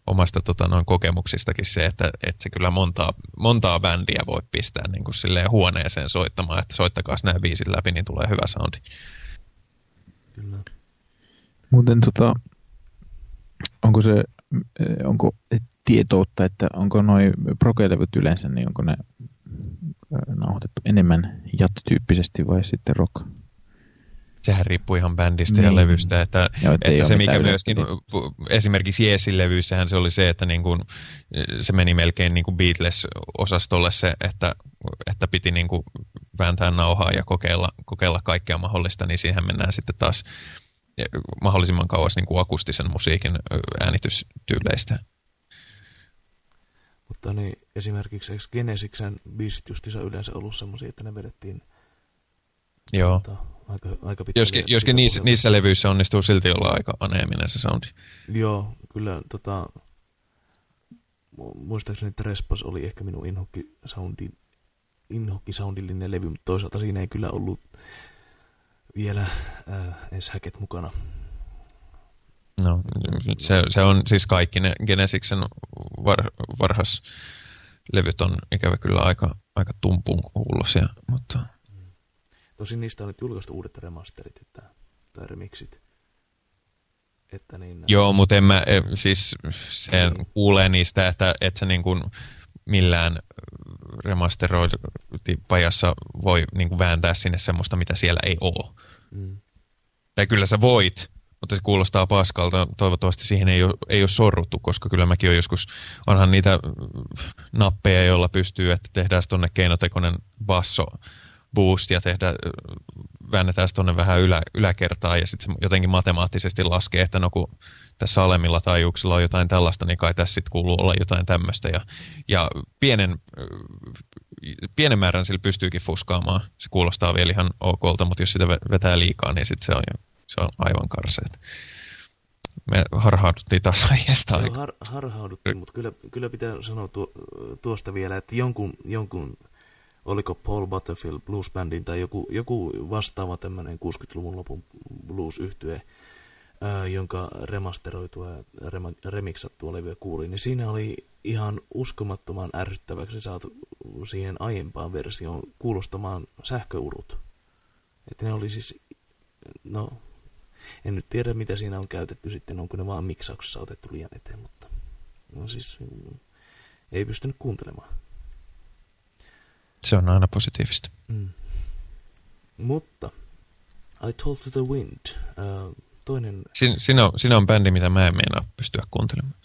omasta tota, noin kokemuksistakin se, että, että se kyllä montaa, montaa bändiä voi pistää niin kuin silleen huoneeseen soittamaan, että soittakaa nämä biisit läpi, niin tulee hyvä soundi. Kyllä. Muuten tota, onko se, onko tietoutta, että onko noin progelevyt yleensä, niin onko ne nauhoitettu enemmän jat-tyyppisesti vai sitten rock? Sehän riippuu ihan bändistä niin. ja levystä, että, Joo, että se mikä myöskin, niin. esimerkiksi Yesin levyissähän se oli se, että niin kuin, se meni melkein niin kuin Beatles-osastolle se, että, että piti niin kuin vääntää nauhaa ja kokeilla, kokeilla kaikkea mahdollista, niin siihen mennään sitten taas mahdollisimman kauas niin kuin akustisen musiikin äänitystyyleistä mutta niin, esimerkiksi eikö Genesiksen biisit justiinsa yleensä ollut semmoisia, että ne vedettiin Joo. Tuota, aika, aika Joskin, joskin niissä, niissä levyissä onnistuu silti olla aika aneeminen se soundi. Joo, kyllä tota, muistaakseni Trespass oli ehkä minun inhokki soundin, inhokki soundillinen levy, mutta toisaalta siinä ei kyllä ollut vielä äh, edes häket mukana. No, se, se on siis kaikki ne Genesiksen var, varhaislevyt on ikävä kyllä aika, aika tumpun kuulosia, mutta... Tosin niistä on nyt julkaistu uudet remasterit että, tai remixit. Että niin, Joo, mutta en mä, e, siis sen niin. kuulee niistä, että, että se niin kuin millään remasterointipajassa voi niin kuin vääntää sinne semmoista, mitä siellä ei ole. Mm. Tai kyllä sä voit, mutta se kuulostaa paskalta. Toivottavasti siihen ei ole, ei ole sorruttu, koska kyllä mäkin olen joskus, onhan niitä nappeja, joilla pystyy, että tehdään tuonne keinotekoinen basso boost ja tehdä, väännetään tuonne vähän ylä, yläkertaa ja sitten se jotenkin matemaattisesti laskee, että no kun tässä alemmilla taajuuksilla on jotain tällaista, niin kai tässä sitten kuuluu olla jotain tämmöistä. Ja, ja pienen, pienen määrän sillä pystyykin fuskaamaan. Se kuulostaa vielä ihan okolta, mutta jos sitä vetää liikaa, niin sitten se on se on aivan karseet. Me harhauduttiin taas aiheesta aika. Har, harhauduttiin, mutta kyllä, kyllä pitää sanoa tuo, tuosta vielä, että jonkun, jonkun oliko Paul Butterfield Blues Bandin tai joku, joku vastaava tämmöinen 60-luvun lopun blues yhtye jonka remasteroitua ja rema, remiksattua levyä kuulin, niin siinä oli ihan uskomattoman ärsyttäväksi saatu siihen aiempaan versioon kuulostamaan sähköurut. Että ne oli siis, no en nyt tiedä, mitä siinä on käytetty sitten, onko ne vaan miksauksessa otettu liian eteen, mutta no siis ei pystynyt kuuntelemaan. Se on aina positiivista. Mm. Mutta I Told to the Wind, uh, toinen... Sin, sinä, on, sinä on bändi, mitä mä en meinaa pystyä kuuntelemaan.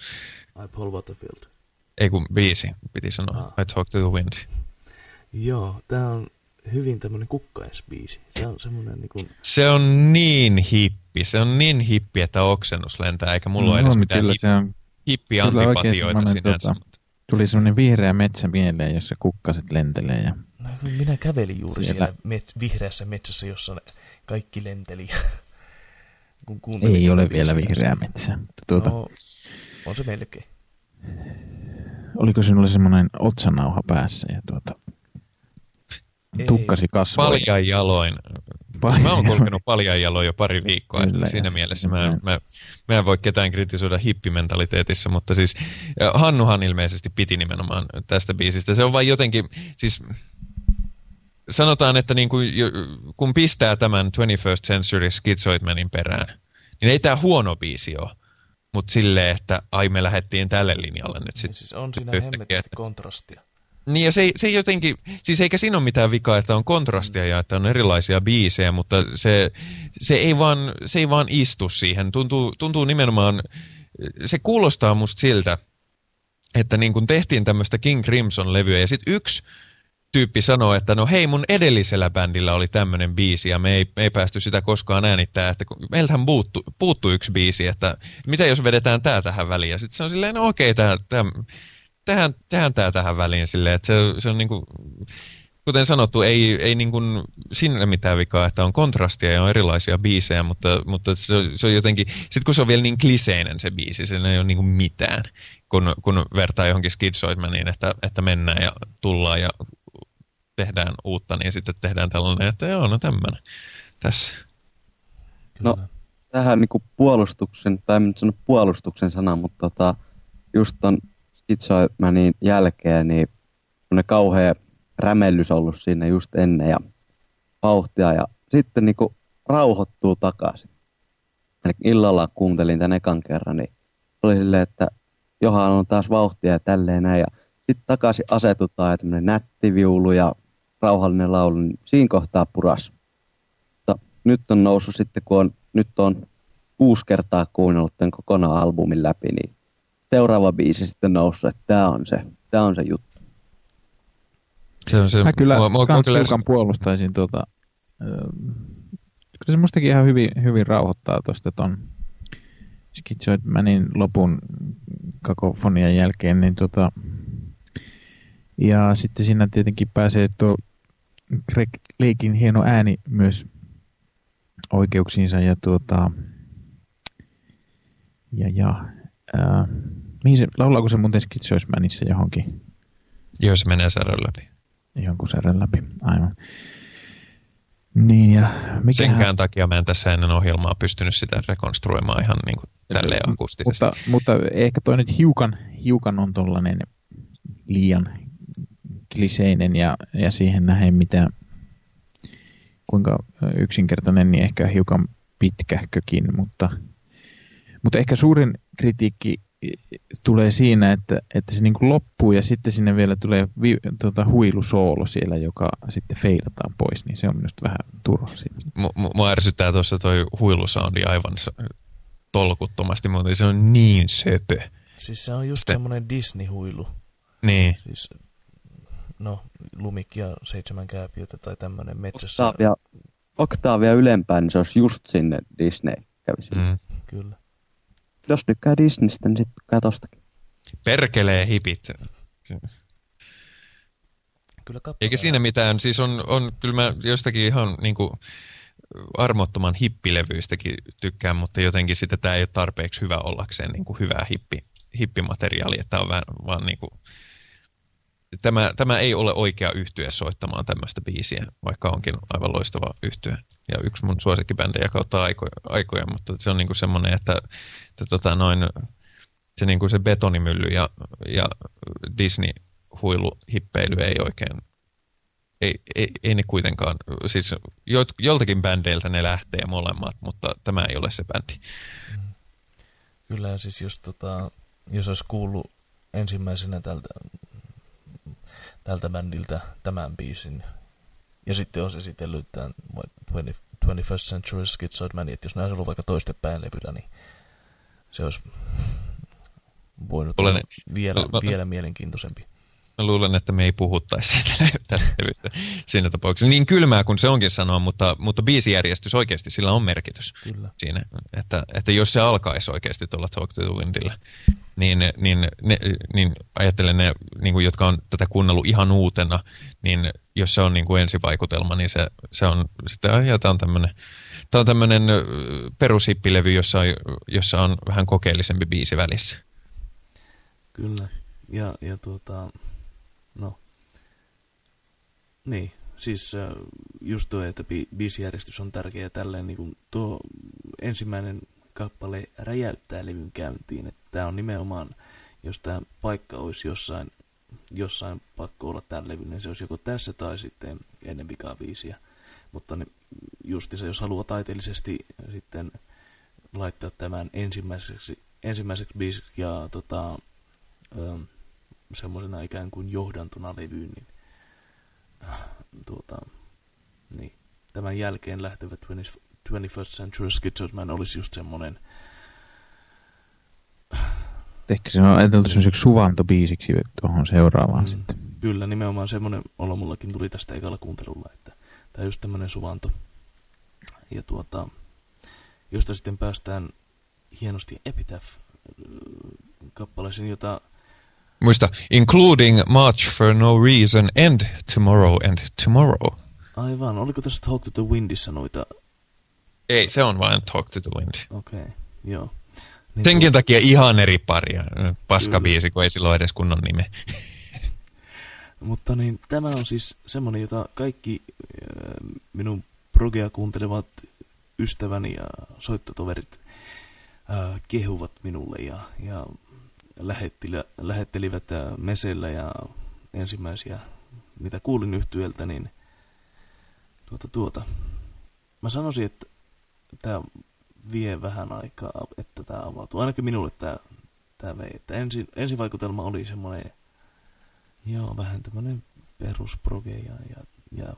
I Paul Waterfield. Ei kun biisi, piti sanoa. Ah. I Talk to the Wind. Joo, tää on hyvin tämmöinen kukkaisbiisi. Se on semmoinen niin kuin... Se on niin hippi. Se on niin hippi, että oksennus lentää, eikä mulla no, ole edes mitään kyllä hip, se on, hippi-antipatioita sinänsä. Tota, tuli semmoinen vihreä metsä mieleen, jossa kukkaset lentelee. Ja... No, minä kävelin juuri siellä, siellä met, vihreässä metsässä, jossa kaikki lenteli. Kun Ei ole vielä vihreä metsä. Tuota, no, on se melkein. Oliko sinulla semmoinen otsanauha päässä ja tuota, tukkasi kasvoja. Paljain jaloin. Paljain. Mä oon kulkenut paljain jaloin jo pari viikkoa, Kyllä, että siinä mielessä mä, mä, mä en voi ketään kritisoida hippimentaliteetissa, mutta siis Hannuhan ilmeisesti piti nimenomaan tästä biisistä. Se on vain jotenkin, siis sanotaan, että niin kuin, kun pistää tämän 21st Century Schizoidmanin perään, niin ei tämä huono biisi ole, mutta silleen, että ai me lähdettiin tälle linjalle nyt Niin sitten. siis on siinä että- kontrastia. Niin ja se, se jotenkin, siis eikä siinä ole mitään vikaa, että on kontrastia ja että on erilaisia biisejä, mutta se, se, ei, vaan, se ei vaan istu siihen. Tuntuu, tuntuu nimenomaan, se kuulostaa musta siltä, että niin kun tehtiin tämmöistä King Crimson-levyä ja sitten yksi tyyppi sanoo, että no hei mun edellisellä bändillä oli tämmöinen biisi ja me ei, me ei päästy sitä koskaan äänittää, että meiltähän puuttu, puuttu yksi biisi, että mitä jos vedetään tää tähän väliin ja sitten se on silleen, no okei, tää, tää, tehdään, tehdään tää tähän väliin silleen, että se, se on niinku, kuten sanottu, ei, ei niinku sinne mitään vikaa, että on kontrastia ja on erilaisia biisejä, mutta, mutta se, on- se on jotenkin, sit kun se on vielä niin kliseinen se biisi, se ei ole niinku mitään, kun, kun vertaa johonkin Skidsoidmaniin, että, että mennään ja tullaan ja tehdään uutta, niin sitten tehdään tällainen, että joo, no tämmöinen tässä. No, tähän niinku puolustuksen, tai en nyt sano puolustuksen sana, mutta tota, just ton Schizoidmanin jälkeen, niin on kauhea rämellys ollut siinä just ennen ja vauhtia ja sitten niinku rauhoittuu takaisin. Eli illalla kuuntelin tän ekan kerran, niin oli silleen, että johan on taas vauhtia ja tälleen näin. Ja sitten takaisin asetutaan ja tämmönen nätti viulu ja rauhallinen laulu, niin siinä kohtaa puras. Mutta nyt on noussut sitten, kun on, nyt on kuusi kertaa kuunnellut tämän kokonaan albumin läpi, niin seuraava biisi sitten noussut, että tämä on se, tämä on se juttu. Se on se, Mä kyllä mua- mua- mua kans kyllä- puolustaisin tuota, ö, kyllä se mustakin ihan hyvin, hyvin rauhoittaa tuosta ton Schizoidmanin lopun kakofonian jälkeen, niin tota, ja sitten siinä tietenkin pääsee tuo Greg Lakein hieno ääni myös oikeuksiinsa ja tuota, ja, ja ää, mihin se, laulaako se muuten Schizoidmanissa johonkin? Joo, se menee särön läpi. jonkun särön läpi. Aivan. Niin ja mikä Senkään takia mä en tässä ennen ohjelmaa pystynyt sitä rekonstruoimaan ihan niin kuin tälleen akustisesti. mutta, mutta ehkä toi nyt hiukan, hiukan on tollanen liian kliseinen ja, ja siihen nähden mitä kuinka yksinkertainen, niin ehkä hiukan pitkähkökin, mutta, mutta ehkä suurin kritiikki tulee siinä, että, että se niin kuin loppuu ja sitten sinne vielä tulee vi, tota, huilusoolo siellä, joka sitten feidataan pois, niin se on minusta vähän turha siinä. Mu- Mua ärsyttää tuossa toi huilusoundi aivan tolkuttomasti, mutta se on niin söpö. Siis se on just Sitten- semmoinen Disney-huilu. Niin, Siis, no, lumik ja seitsemän kääpiötä tai tämmöinen metsässä. Octavia, Octavia ylempään, niin se olisi just sinne Disney kävisi. Mm. Kyllä. Jos tykkää Disneystä, niin sitten tykkää tostakin. perkelee hipit. Kyllä. Eikä siinä mitään, siis on, on kyllä mä jostakin ihan niin kuin armottoman hippilevyistäkin tykkään, mutta jotenkin sitten tämä ei ole tarpeeksi hyvä ollakseen niin kuin hyvää hippi, hippimateriaalia, että tämä on vähän, vaan niin kuin, tämä, tämä ei ole oikea yhtyä soittamaan tämmöistä biisiä, vaikka onkin aivan loistava yhtyä ja yksi mun suosikkibändejä kautta aikoja, aikoja mutta se on niin kuin semmoinen, että, että tota noin, se, niin kuin se betonimylly ja, ja Disney huilu hippeily ei oikein ei, ei, ei ne kuitenkaan, siis jo, joltakin bändeiltä ne lähtee molemmat, mutta tämä ei ole se bändi. Kyllä, siis jos, tota, jos olisi kuullut ensimmäisenä tältä, tältä bändiltä tämän biisin, ja sitten olisi esitellyt tämän vai 20, 21st Century Schizoid Man, että jos ne olisi ollut vaikka toistepäin levyllä, niin se olisi voinut Olen- olla vielä, mä- vielä mielenkiintoisempi. Mä luulen, että me ei puhuttaisi siitä, tästä levystä siinä tapauksessa. Niin kylmää kuin se onkin sanoa, mutta, mutta biisijärjestys oikeasti sillä on merkitys Kyllä. siinä. Että, että jos se alkaisi oikeasti tuolla Talk to the Windillä, niin, niin, ne, niin ajattelen ne, niin kuin, jotka on tätä kuunnellut ihan uutena, niin jos se on niin kuin ensivaikutelma, niin se, se on, sitä, ja tämä on tämmöinen Tämä on tämmöinen perushippilevy, jossa, on- jossa on vähän kokeellisempi biisi välissä. Kyllä. Ja, ja tuota, no, niin, siis äh, just tuo, että bi- biisijärjestys on tärkeä tälleen niin kuin tuo ensimmäinen kappale räjäyttää levyn käyntiin, tämä on nimenomaan, jos tämä paikka olisi jossain, jossain pakko olla tällä levyllä, niin se olisi joko tässä tai sitten ennen pikabiisiä. Mutta ne, se, jos haluaa taiteellisesti sitten laittaa tämän ensimmäiseksi ensimmäiseksi biisiksi ja tota, ähm, semmoisena ikään kuin johdantona levyyn, niin, äh, tuota, niin tämän jälkeen lähtevä 21st Century Schizosman olisi just semmoinen Ehkä se on ajateltu semmoiseksi suvantobiisiksi tuohon seuraavaan mm, sitten. Kyllä, nimenomaan semmoinen olo mullakin tuli tästä ekalla kuuntelulla, että tämä on just tämmöinen suvanto. Ja tuota, josta sitten päästään hienosti Epitaph-kappaleeseen, jota... Muista, including March for No Reason and Tomorrow and Tomorrow. Aivan, oliko tässä Talk to the Windissä noita? Ei, se on vain Talk to the Wind. Okei, okay, joo. Niin Senkin tuo... takia ihan eri paria. Paskabiisi, kun ei sillä ole edes kunnon nime. Mutta niin, tämä on siis semmoinen, jota kaikki äh, minun progea kuuntelevat ystäväni ja soittotoverit äh, kehuvat minulle ja, ja lähettelivät äh, mesellä ja ensimmäisiä, mitä kuulin yhtyöltä, niin tuota, tuota. Mä sanoisin, että tämä vie vähän aikaa, että tämä avautuu. Ainakin minulle tämä, tämä vei. Että ensi, ensivaikutelma oli semmoinen, joo, vähän tämmöinen perusproge ja, ja, ja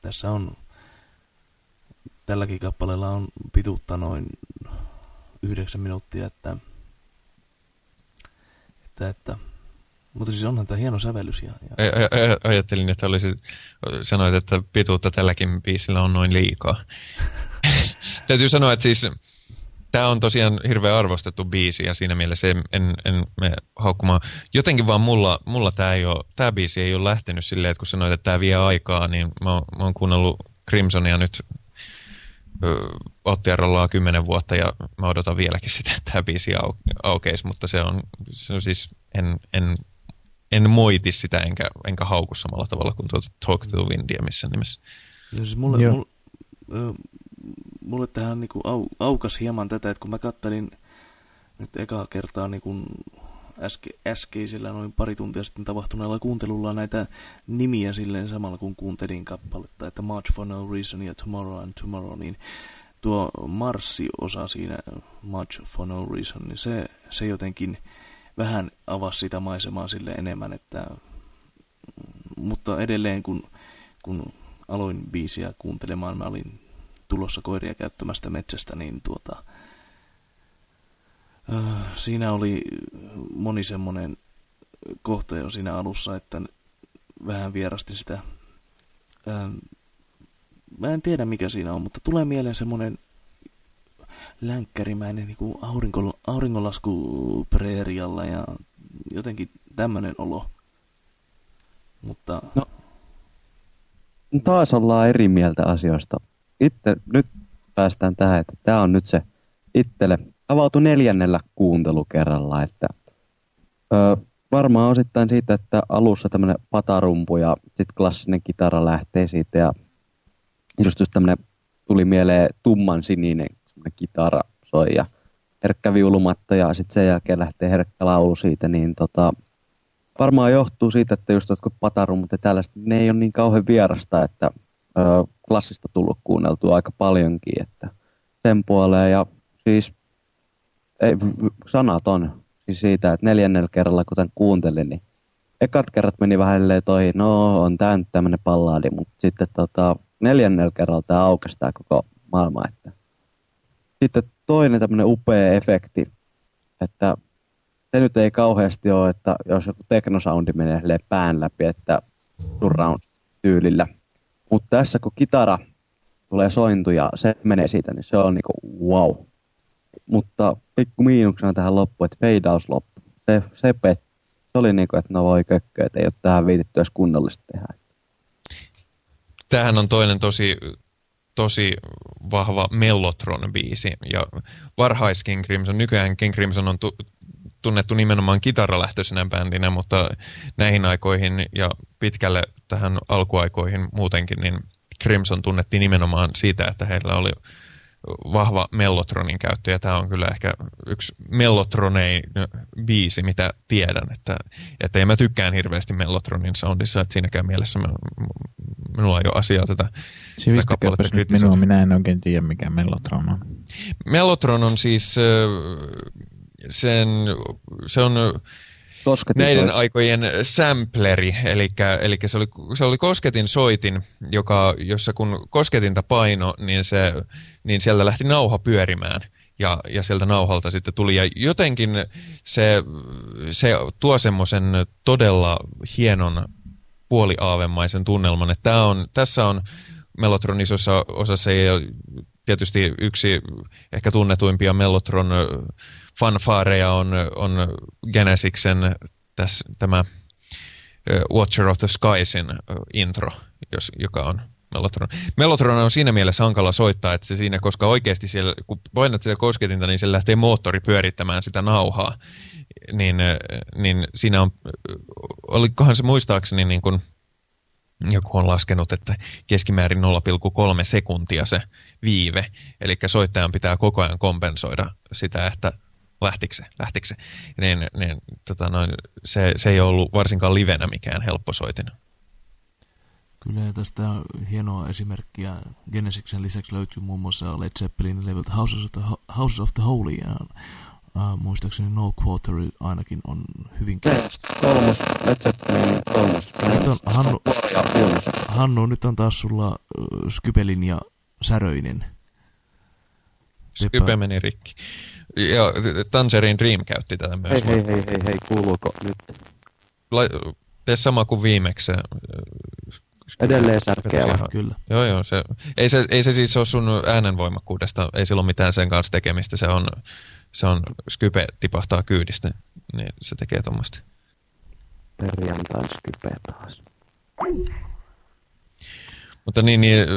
tässä on, tälläkin kappaleella on pituutta noin yhdeksän minuuttia, että, että, että mutta siis onhan tämä hieno sävellys. Ja, ja... Ajattelin, että olisi, sanoit, että pituutta tälläkin biisillä on noin liikaa. Täytyy sanoa, että siis tämä on tosiaan hirveän arvostettu biisi ja siinä mielessä en, en, en me haukkumaan. Jotenkin vaan mulla, mulla tämä, ei ole, tämä biisi ei ole lähtenyt silleen, että kun sanoit, että tämä vie aikaa, niin mä, mä oon kuunnellut Crimsonia nyt Ottiarollaan kymmenen vuotta ja mä odotan vieläkin sitä, että tämä biisi au, aukeisi, mutta se on, se on siis, en, en, en moiti sitä enkä, enkä hauku samalla tavalla kuin tuota Talk to the Windia missä nimessä. Ja siis mulle, mulle, mulle tähän niin kuin au, aukas hieman tätä, että kun mä kattelin nyt ekaa kertaa niin kuin äske, äskeisellä noin pari tuntia sitten tapahtuneella kuuntelulla näitä nimiä silleen samalla kun kuuntelin kappaletta, että March for no reason ja Tomorrow and Tomorrow, niin tuo Marssi-osa siinä, March for no reason, niin se, se jotenkin vähän avasi sitä maisemaa sille enemmän, että mutta edelleen kun, kun aloin biisiä kuuntelemaan, mä olin tulossa koiria käyttämästä metsästä, niin tuota, siinä oli moni semmoinen kohta jo siinä alussa, että vähän vierasti sitä. Äh, mä en tiedä mikä siinä on, mutta tulee mieleen semmoinen länkkärimäinen niin aurinko, auringonlasku preerialla ja jotenkin tämmöinen olo. Mutta... No, taas ollaan eri mieltä asioista itse, nyt päästään tähän, että tämä on nyt se itselle avautu neljännellä kuuntelukerralla, että ö, varmaan osittain siitä, että alussa tämmöinen patarumpu ja sitten klassinen kitara lähtee siitä ja just, just tämmöinen tuli mieleen tumman sininen kitara soi ja herkkä viulumatta ja sitten sen jälkeen lähtee herkkä laulu siitä, niin tota, varmaan johtuu siitä, että just jotkut patarummut ja tällaista, ne ei ole niin kauhean vierasta, että ö, klassista tullut kuunneltua aika paljonkin, että sen puoleen. Ja siis ei, sanaton siis siitä, että neljännellä kerralla kun tämän kuuntelin, niin ekat kerrat meni vähän toi, no on tämä nyt tämmöinen palladi, mutta sitten tota, neljännellä kerralla tämä aukesi tämä koko maailma, että sitten toinen tämmöinen upea efekti, että se nyt ei kauheasti ole, että jos joku teknosoundi menee pään läpi, että surround-tyylillä, mutta tässä kun kitara tulee sointu ja se menee siitä, niin se on niinku wow. Mutta pikku miinuksena tähän loppuun, että out loppu. Se, se, pet, se oli niinku, että no voi kökkö, että ei ole tähän viitetty edes kunnollisesti tehdä. Tämähän on toinen tosi, tosi vahva Mellotron-biisi. Ja varhais King Crimson, nykyään King Crimson on tu- tunnettu nimenomaan kitaralähtöisenä bändinä, mutta näihin aikoihin ja pitkälle tähän alkuaikoihin muutenkin, niin Crimson tunnettiin nimenomaan siitä, että heillä oli vahva Mellotronin käyttö, ja tämä on kyllä ehkä yksi Mellotronein biisi, mitä tiedän, että, että en mä tykkään hirveästi Mellotronin soundissa, että siinäkään mielessä mä, minulla ei ole asiaa tätä, tätä kappaletta minua, minä en oikein tiedä mikä Mellotron on. Mellotron on siis sen, se on Kosketin näiden soitin. aikojen sampleri, eli, eli se, oli, se oli kosketin soitin, joka, jossa kun kosketinta paino, niin, se, niin sieltä lähti nauha pyörimään ja, ja sieltä nauhalta sitten tuli. Ja jotenkin se, se tuo semmoisen todella hienon puoliaavemaisen tunnelman, että tämä on, tässä on Mellotron isossa osassa ole tietysti yksi ehkä tunnetuimpia Mellotron fanfaareja on, on Genesiksen tässä, tämä Watcher of the Skiesin intro, jos, joka on Mellotron. Mellotron on siinä mielessä hankala soittaa, että se siinä, koska oikeasti siellä, kun painat sitä kosketinta, niin se lähtee moottori pyörittämään sitä nauhaa. Niin, niin siinä on, olikohan se muistaakseni niin kuin, joku on laskenut, että keskimäärin 0,3 sekuntia se viive. Eli soittajan pitää koko ajan kompensoida sitä, että lähtikö se, lähtikö se. Niin, niin, tota noin, se, se ei ollut varsinkaan livenä mikään helppo soitin. Kyllä tästä hienoa esimerkkiä Genesiksen lisäksi löytyy muun muassa Led Zeppelin levyltä Houses of the, Houses of the Holy ja uh, muistaakseni No Quarter ainakin on hyvinkin. Kolmos, Led Zeppelin kolmos. Nyt on, Hannu. Hannu, nyt on taas sulla uh, Skypelin ja Säröinen. Skype meni rikki. Joo, Tangerine Dream käytti tätä myös. Hei, hei, hei, hei, hei, kuuluuko nyt? La, tee sama kuin viimeksi. se, Edelleen särkeä. Kyllä. Joo, joo. Se, ei, se, ei se siis ole sun äänenvoimakkuudesta. Ei sillä ole mitään sen kanssa tekemistä. Se on, se on Skype tipahtaa kyydistä. Niin se tekee tuommoista. Perjantain skype taas. Mutta niin, niin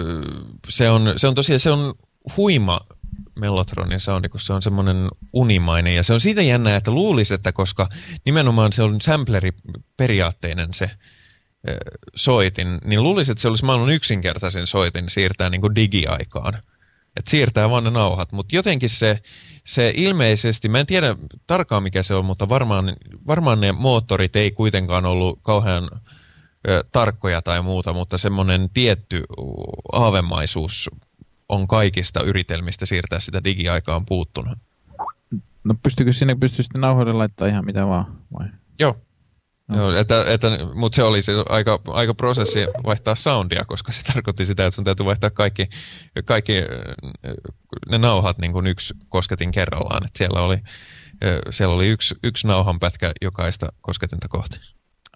se, on, se on tosiaan se on huima Mellotronin soundi, kun se on semmoinen unimainen. Ja se on siitä jännää, että luulisi, että koska nimenomaan se on sampleri-periaatteinen se soitin, niin luulisi, että se olisi maailman yksinkertaisin soitin siirtää niin kuin digiaikaan. Että siirtää vaan ne nauhat. Mutta jotenkin se, se ilmeisesti, mä en tiedä tarkkaan mikä se on, mutta varmaan, varmaan ne moottorit ei kuitenkaan ollut kauhean tarkkoja tai muuta, mutta semmoinen tietty aavemaisuus on kaikista yritelmistä siirtää sitä digiaikaan puuttunut. No pystyykö sinne pystyy sitten nauhoille laittaa ihan mitä vaan? Vai? Joo. No. Joo, että, että, mutta se oli se aika, aika prosessi vaihtaa soundia, koska se tarkoitti sitä, että sun täytyy vaihtaa kaikki, kaikki ne nauhat niin kuin yksi kosketin kerrallaan. Että siellä oli, siellä oli yksi, yksi nauhanpätkä jokaista kosketinta kohti.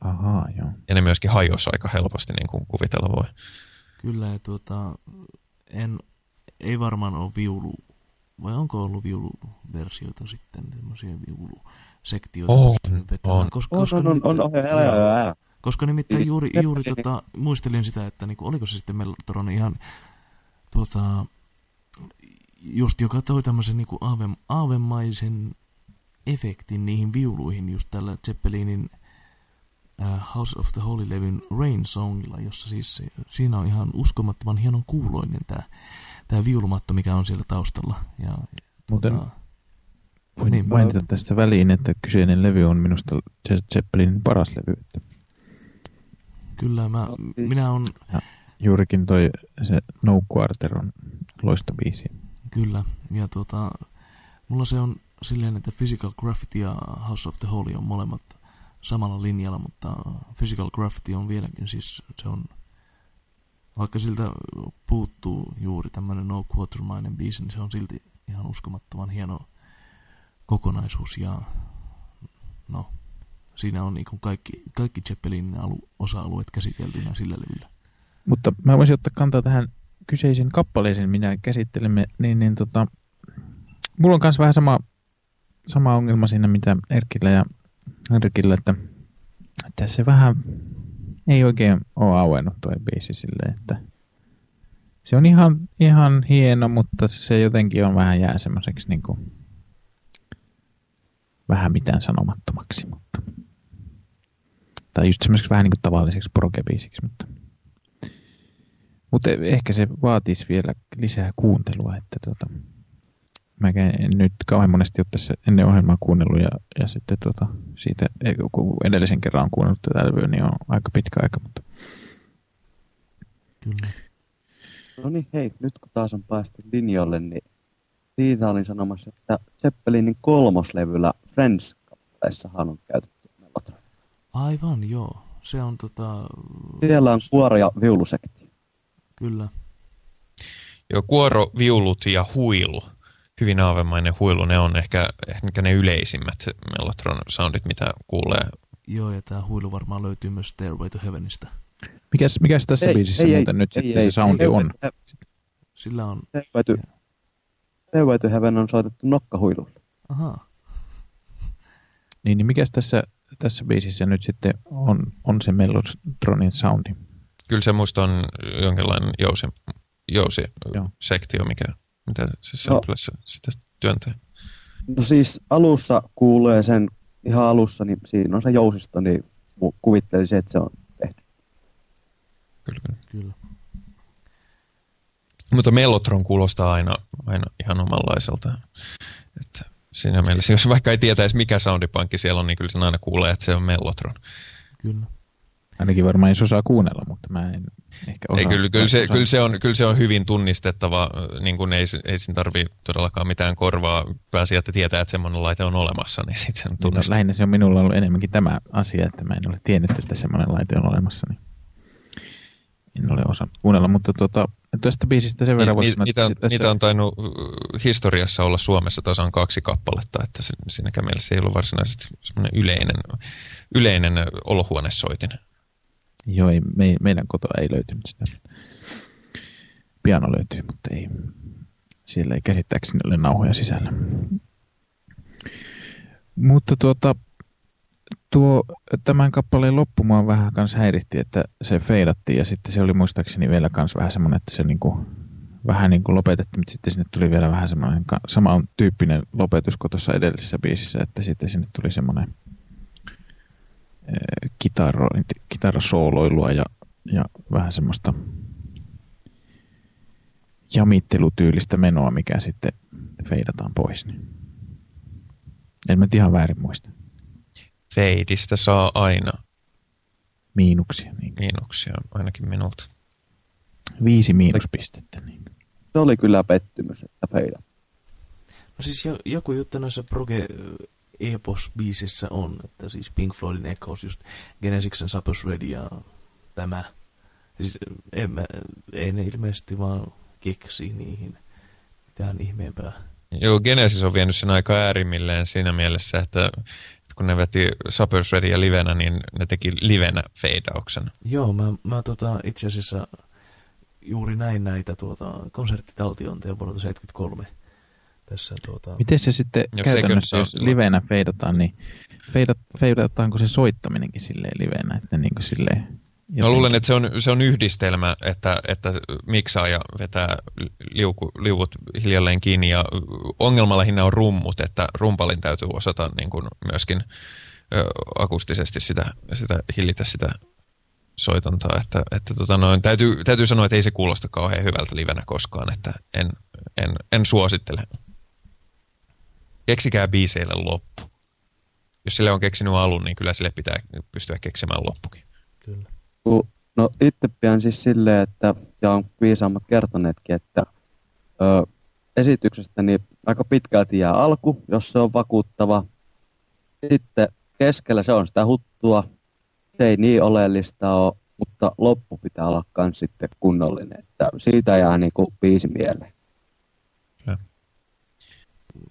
Ahaa, joo. Ja ne myöskin hajosi aika helposti, niin kuin kuvitella voi. Kyllä, ja tuota, en, ei varmaan ole viulu, vai onko ollut viuluversioita sitten, semmoisia viulusektioita vetämään, on. Koska, On, koska, on, on, on, on, älä, älä, älä. koska nimittäin juuri, juuri tota, muistelin sitä, että niinku, oliko se sitten Mellotron ihan tuota, just joka toi tämmöisen niinku aave, aavemaisen efektin niihin viuluihin just tällä Zeppelinin äh, House of the Holy-levyn Rain Songilla, jossa siis siinä on ihan uskomattoman hienon kuuloinen tämä tää viulumatto, mikä on siellä taustalla. Ja, Muuten- tuota, Voin Niin. mainita tästä väliin, että kyseinen levy on minusta Ze- Zeppelinin paras levy. Että kyllä mä, No, siis- minä on juurikin toi se No Quarter on loistobiisi. Kyllä, ja tuota, mulla se on silleen, että Physical Graffiti ja House of the Holy on molemmat samalla linjalla, mutta Physical Graffiti on vieläkin siis, se on, vaikka siltä puuttuu juuri tämmöinen No Quartermainen biisi, niin se on silti ihan uskomattoman hieno kokonaisuus ja no, siinä on niinku kaikki, kaikki Zeppelinin alu, osa-alueet käsiteltynä sillä levyllä. Mutta mä voisin ottaa kantaa tähän kyseisen kappaleeseen, minä käsittelemme, niin, niin tota, mulla on myös vähän sama, sama ongelma siinä, mitä Erkillä ja Erkillä, että, se vähän ei oikein ole auennut tuo biisi silleen, että se on ihan, ihan hieno, mutta se jotenkin on vähän jää semmoiseksi niin kuin, vähän mitään sanomattomaksi, mutta tai just semmoiseksi vähän niin kuin tavalliseksi progebiisiksi, mutta mutta ehkä se vaatisi vielä lisää kuuntelua, että tota, mä en nyt kauhean monesti ole tässä ennen ohjelmaa kuunnellut ja, ja sitten tota, siitä, kun edellisen kerran on kuunnellut tätä levyä, niin on aika pitkä aika, mutta Kyllä. No niin, hei, nyt kun taas on päästy linjoille, niin siitä olin sanomassa, että Zeppelinin kolmoslevyllä Friends-kappaleissahan on käytetty Mellotron. Aivan, joo. Se on tota... Siellä on kuoro ja viulusekti. Kyllä. Joo, kuoro, viulut ja huilu. Hyvin aavemainen huilu, ne on ehkä, ehkä ne yleisimmät Mellotron-soundit, mitä kuulee. Joo, ja tämä huilu varmaan löytyy myös Stairway to Heavenistä. Mikäs, mikäs tässä ei, biisissä ei, muuten ei, nyt ei, sitten ei, se soundi ei, on? Sillä on... Stairway to Heaven on soitettu nokkahuilulla. Ahaa. Niin, niin mikäs tässä, tässä biisissä nyt sitten on, on se Mellotronin soundi? Kyllä se muista on jonkinlainen jousi, jousi sektio, mikä, mitä se samplessa no. sitä työntää. No siis alussa kuulee sen, ihan alussa, niin siinä on se jousisto, niin kuvittelisin, että se on tehty. Kyllä, kyllä. Kyllä. Mutta Mellotron kuulostaa aina, aina ihan omanlaiselta. Että siinä mielessä, jos vaikka ei tietäisi mikä soundipankki siellä on, niin kyllä sen aina kuulee, että se on Mellotron. Kyllä. Ainakin varmaan jos osaa kuunnella, mutta mä en ehkä osaa. Ei, kyllä, kyllä, se, kyllä, se on, kyllä se on hyvin tunnistettava, niin kuin ei, ei siinä tarvitse todellakaan mitään korvaa. Pääsi, että tietää, että semmoinen laite on olemassa, niin sitten sen tunnistaa. No, lähinnä se on minulla ollut enemmänkin tämä asia, että mä en ole tiennyt, että semmoinen laite on olemassa. Niin en ole osannut kuunnella, mutta tuota, tästä biisistä sen verran voisi sanoa, niitä, on, tässä... niitä on tainnut historiassa olla Suomessa tasan kaksi kappaletta, että siinäkään mielessä ei ollut varsinaisesti semmoinen yleinen, yleinen olohuonesoitin. Joo, ei, me, meidän kotoa ei löytynyt sitä. Piano löytyy, mutta ei, siellä ei käsittääkseni ole nauhoja sisällä. Mutta tuota, tuo, tämän kappaleen loppumaan vähän kanssa häiritti, että se feidattiin ja sitten se oli muistaakseni vielä kans vähän semmoinen, että se niinku, vähän niin kuin lopetettiin, mutta sitten sinne tuli vielä vähän semmoinen sama tyyppinen lopetus kuin tuossa edellisessä biisissä, että sitten sinne tuli semmoinen kitaro, kitarasooloilua ja, ja vähän semmoista jamittelutyylistä menoa, mikä sitten feidataan pois. Niin. En mä ihan väärin muista. Feidistä saa aina miinuksia. Niin. Miinuksia, ainakin minulta. Viisi miinuspistettä. Niin. Se oli kyllä pettymys, että feida. No siis joku juttu näissä proge Epos-biisissä on, että siis Pink Floydin Echoes, just Genesiksen Supers Ready ja tämä. Siis en mä, ei ne ilmeisesti vaan keksi niihin mitään ihmeempää. Joo, Genesis on vienyt sen aika äärimmilleen siinä mielessä, että kun ne veti Supers Ready livenä, niin ne teki livenä feidauksen. Joo, mä, mä tota, itse asiassa juuri näin näitä tuota, konserttitaltiointeja vuodelta 73 tässä, tuota... Miten se sitten jos käytännössä, jos livenä feidataan, niin feidat, feidataanko se soittaminenkin silleen livenä, että niin kuin silleen... Jotenkin... Mä luulen, että se on, se on yhdistelmä, että, että miksaaja vetää liuku, liuvut hiljalleen kiinni ja ongelma lähinnä on rummut, että rumpalin täytyy osata niin kuin myöskin ö, akustisesti sitä, sitä, hillitä sitä soitontaa, että, että tota noin, täytyy, täytyy sanoa, että ei se kuulosta kauhean hyvältä livenä koskaan, että en, en, en suosittele. Keksikää biiseille loppu. Jos sille on keksinyt alun, niin kyllä sille pitää pystyä keksimään loppukin. Kyllä. No itse pian siis silleen, että, ja on viisaammat kertoneetkin, että ö, esityksestä niin aika pitkälti jää alku, jos se on vakuuttava. Sitten keskellä se on sitä huttua. Se ei niin oleellista ole, mutta loppu pitää olla myös sitten kunnollinen. Että siitä jää niin kuin biisi mieleen.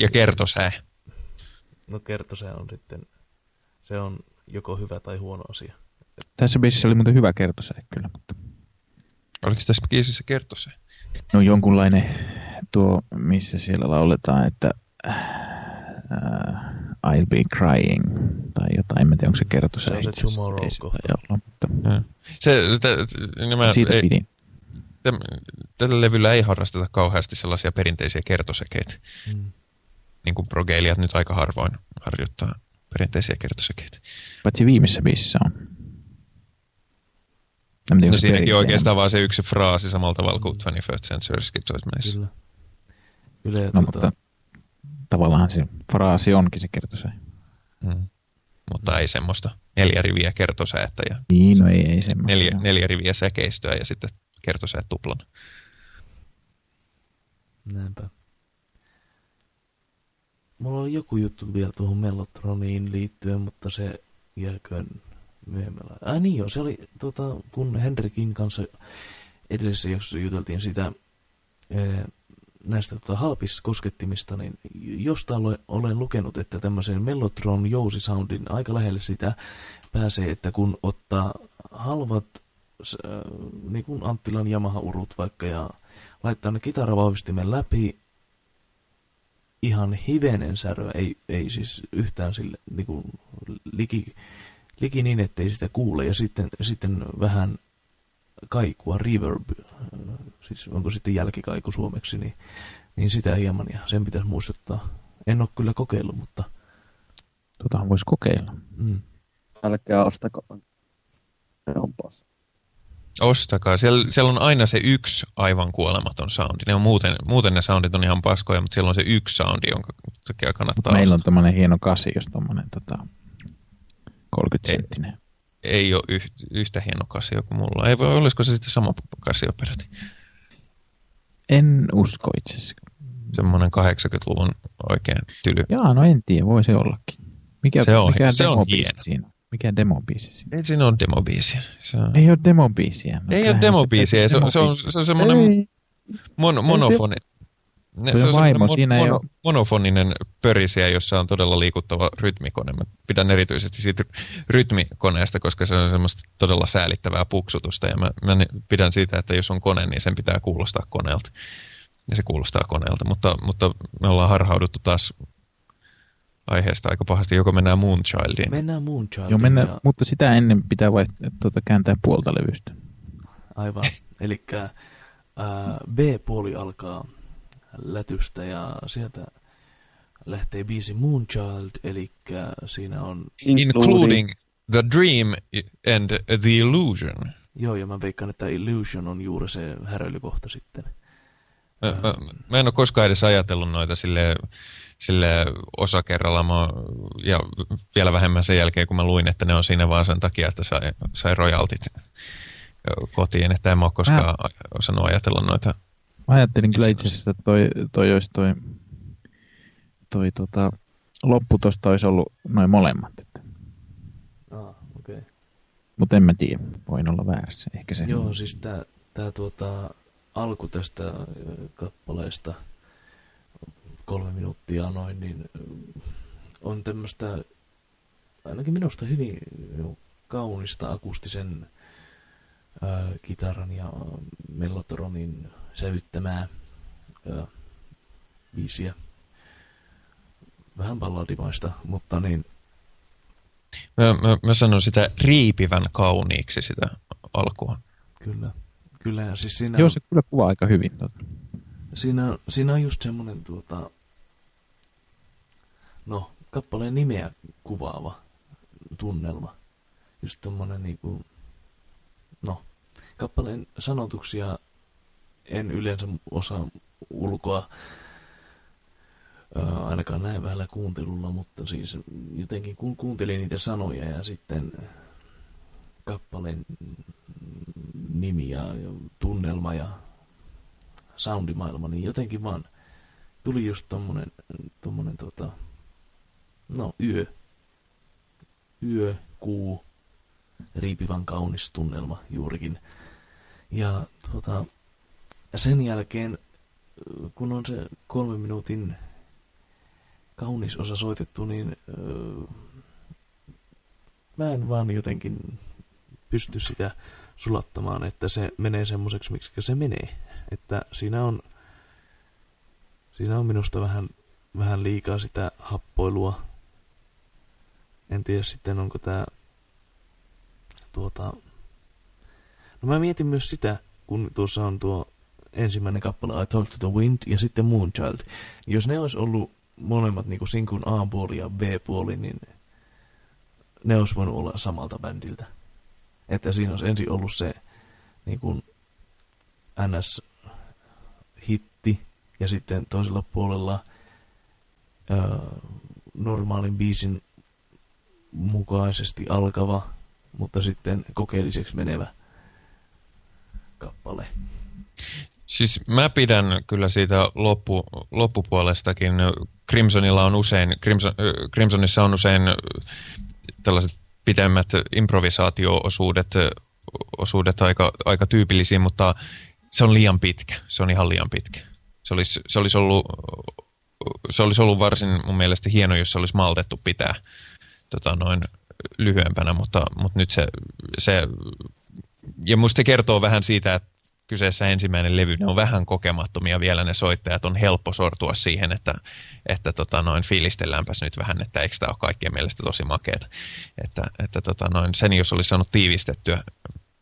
Ja kertosää. No kertosää on sitten, se on joko hyvä tai huono asia. Tässä biisissä oli muuten hyvä kertosää kyllä, mutta... Oliko tässä biisissä kertosää? No jonkunlainen tuo, missä siellä lauletaan, että uh, I'll be crying tai jotain, en tiedä onko se kertosää. Se on se tomorrow kohta. Olla, mutta... Se, sitä, mä, Siitä ei, pidin. Tällä levyllä ei harrasteta kauheasti sellaisia perinteisiä kertosekeitä. Mm niin kuin progeilijat nyt aika harvoin harjoittaa perinteisiä kertosäkeitä. Paitsi viimeisessä biisissä on. Tiedä, no siinäkin oikeastaan vaan se yksi fraasi samalla tavalla kuin 21st Century Schizoidmanissä. Kyllä. Kyllä no, tuota... mutta tavallaan se fraasi onkin se kertosä. Hmm. Mutta ei semmoista neljä riviä kertosäätä ja niin, no ei, ei semmoista. Neljä, neljä riviä säkeistöä ja sitten kertosäät tuplan. Näinpä. Mulla oli joku juttu vielä tuohon Mellotroniin liittyen, mutta se jääköön myöhemmällä. Ai niin joo, se oli tota, kun Henrikin kanssa edellisessä jaksossa juteltiin sitä näistä tota, halpiskoskettimista, niin jostain olen, olen lukenut, että tämmöisen Mellotron jousisoundin aika lähelle sitä pääsee, että kun ottaa halvat äh, niin kuin Anttilan Yamaha-urut vaikka ja laittaa ne kitaravauhdistimen läpi, ihan hivenen särö, ei, ei siis yhtään sille niin kuin liki, liki niin, ettei sitä kuule, ja sitten, sitten vähän kaikua, reverb, siis onko sitten jälkikaiku suomeksi, niin, niin sitä hieman ja sen pitäisi muistuttaa. En ole kyllä kokeillut, mutta... Totahan voisi kokeilla. Mm. Älkää ostako. Se on pas. Ostakaa. Siellä, siellä on aina se yksi aivan kuolematon soundi. Ne on muuten, muuten ne soundit on ihan paskoja, mutta siellä on se yksi soundi, jonka takia kannattaa Meillä on tämmöinen hieno kasi, jos tommonen tota, 30 senttinen ei ole yht, yhtä hieno kasio kuin mulla. Ei voi, olisiko se sitten sama kasio peräti? En usko itse asiassa. Semmoinen 80-luvun oikein tyly. Jaa, no en tiedä, voi se ollakin. Mikä, se on, mikä se on hieno. siinä? Mikä demobiisi siinä? Ei siinä ole demobiisi. Se on... Ei ole demobiisiä. No, ei ole demobiisiä. Se, se, on, se on semmoinen mon, monofoni. Ne, se on vaimo, mon, siinä mono, ole... monofoninen pörisiä, jossa on todella liikuttava rytmikone. Mä pidän erityisesti siitä rytmikoneesta, koska se on semmoista todella säälittävää puksutusta. Ja mä, mä pidän siitä, että jos on kone, niin sen pitää kuulostaa koneelta. Ja se kuulostaa koneelta. Mutta, mutta me ollaan harhauduttu taas aiheesta aika pahasti. Joko mennään Moonchildiin? Mennään Moonchildiin. Joo, mennään, ja... mutta sitä ennen pitää vai, tuota, kääntää puolta levystä. Aivan. Eli B-puoli alkaa lätystä ja sieltä lähtee biisi Moonchild, eli siinä on... Including The Dream and The Illusion. Joo, ja mä veikkaan, että Illusion on juuri se häröilykohta sitten. Mä, mä, mä en ole koskaan edes ajatellut noita sille, sille osa kerralla, mä, ja vielä vähemmän sen jälkeen, kun mä luin, että ne on siinä vaan sen takia, että sai, sai royaltit kotiin, että en mä ole koskaan mä... osannut ajatella noita Mä ajattelin kyllä itse asiassa, että toi, toi olisi toi, toi tota, loppu tuosta olisi ollut noin molemmat. Että. Ah, okei. Okay. Mutta en mä tiedä, voin olla väärässä. Ehkä se. Joo, siis tää, tää tuota, alku tästä kappaleesta, kolme minuuttia noin, niin on tämmöistä ainakin minusta hyvin kaunista akustisen ää, kitaran ja mellotronin sävyttämää ö, biisiä. Vähän balladimaista, mutta niin... Mä, mä, mä sanon sitä riipivän kauniiksi sitä alkua. Kyllä. Kyllä, ja siis siinä Joo, on, se kyllä kuvaa aika hyvin. Siinä, siinä on just semmoinen tuota, no, kappaleen nimeä kuvaava tunnelma. Just tommonen niinku, no, kappaleen sanotuksia en yleensä osaa ulkoa ää, ainakaan näin vähällä kuuntelulla, mutta siis jotenkin kun kuuntelin niitä sanoja ja sitten kappaleen nimi ja tunnelma ja soundimaailma, niin jotenkin vaan tuli just tommonen, tommonen tota, no yö, yö, kuu, riipivän kaunis tunnelma juurikin. Ja tuota, sen jälkeen, kun on se kolme minuutin kaunis osa soitettu, niin öö, mä en vaan jotenkin pysty sitä sulattamaan, että se menee semmoiseksi, miksi se menee. Että siinä on, siinä on minusta vähän, vähän liikaa sitä happoilua. En tiedä sitten, onko tämä tuota... No mä mietin myös sitä, kun tuossa on tuo ensimmäinen kappale I Talk to the Wind ja sitten Moonchild. Jos ne olisi ollut molemmat niin kuin sinkun A-puoli ja B-puoli, niin ne olisi voinut olla samalta bändiltä. Että siinä olisi ensin ollut se niin kuin NS-hitti ja sitten toisella puolella ää, normaalin biisin mukaisesti alkava, mutta sitten kokeelliseksi menevä kappale. Siis mä pidän kyllä siitä loppu, loppupuolestakin. Crimsonilla on usein, Crimson, Crimsonissa on usein tällaiset pitemmät improvisaatio-osuudet osuudet aika, aika tyypillisiä, mutta se on liian pitkä. Se on ihan liian pitkä. Se olisi, se olisi, ollut, se olisi ollut varsin mun mielestä hieno, jos se olisi maltettu pitää tota, noin lyhyempänä, mutta, mutta nyt se, se ja musta kertoo vähän siitä, että kyseessä ensimmäinen levy, ne on vähän kokemattomia vielä ne soittajat, on helppo sortua siihen, että, että tota noin fiilistelläänpäs nyt vähän, että eikö tämä ole kaikkien mielestä tosi makeeta. Että, että tota noin, sen jos olisi saanut tiivistettyä,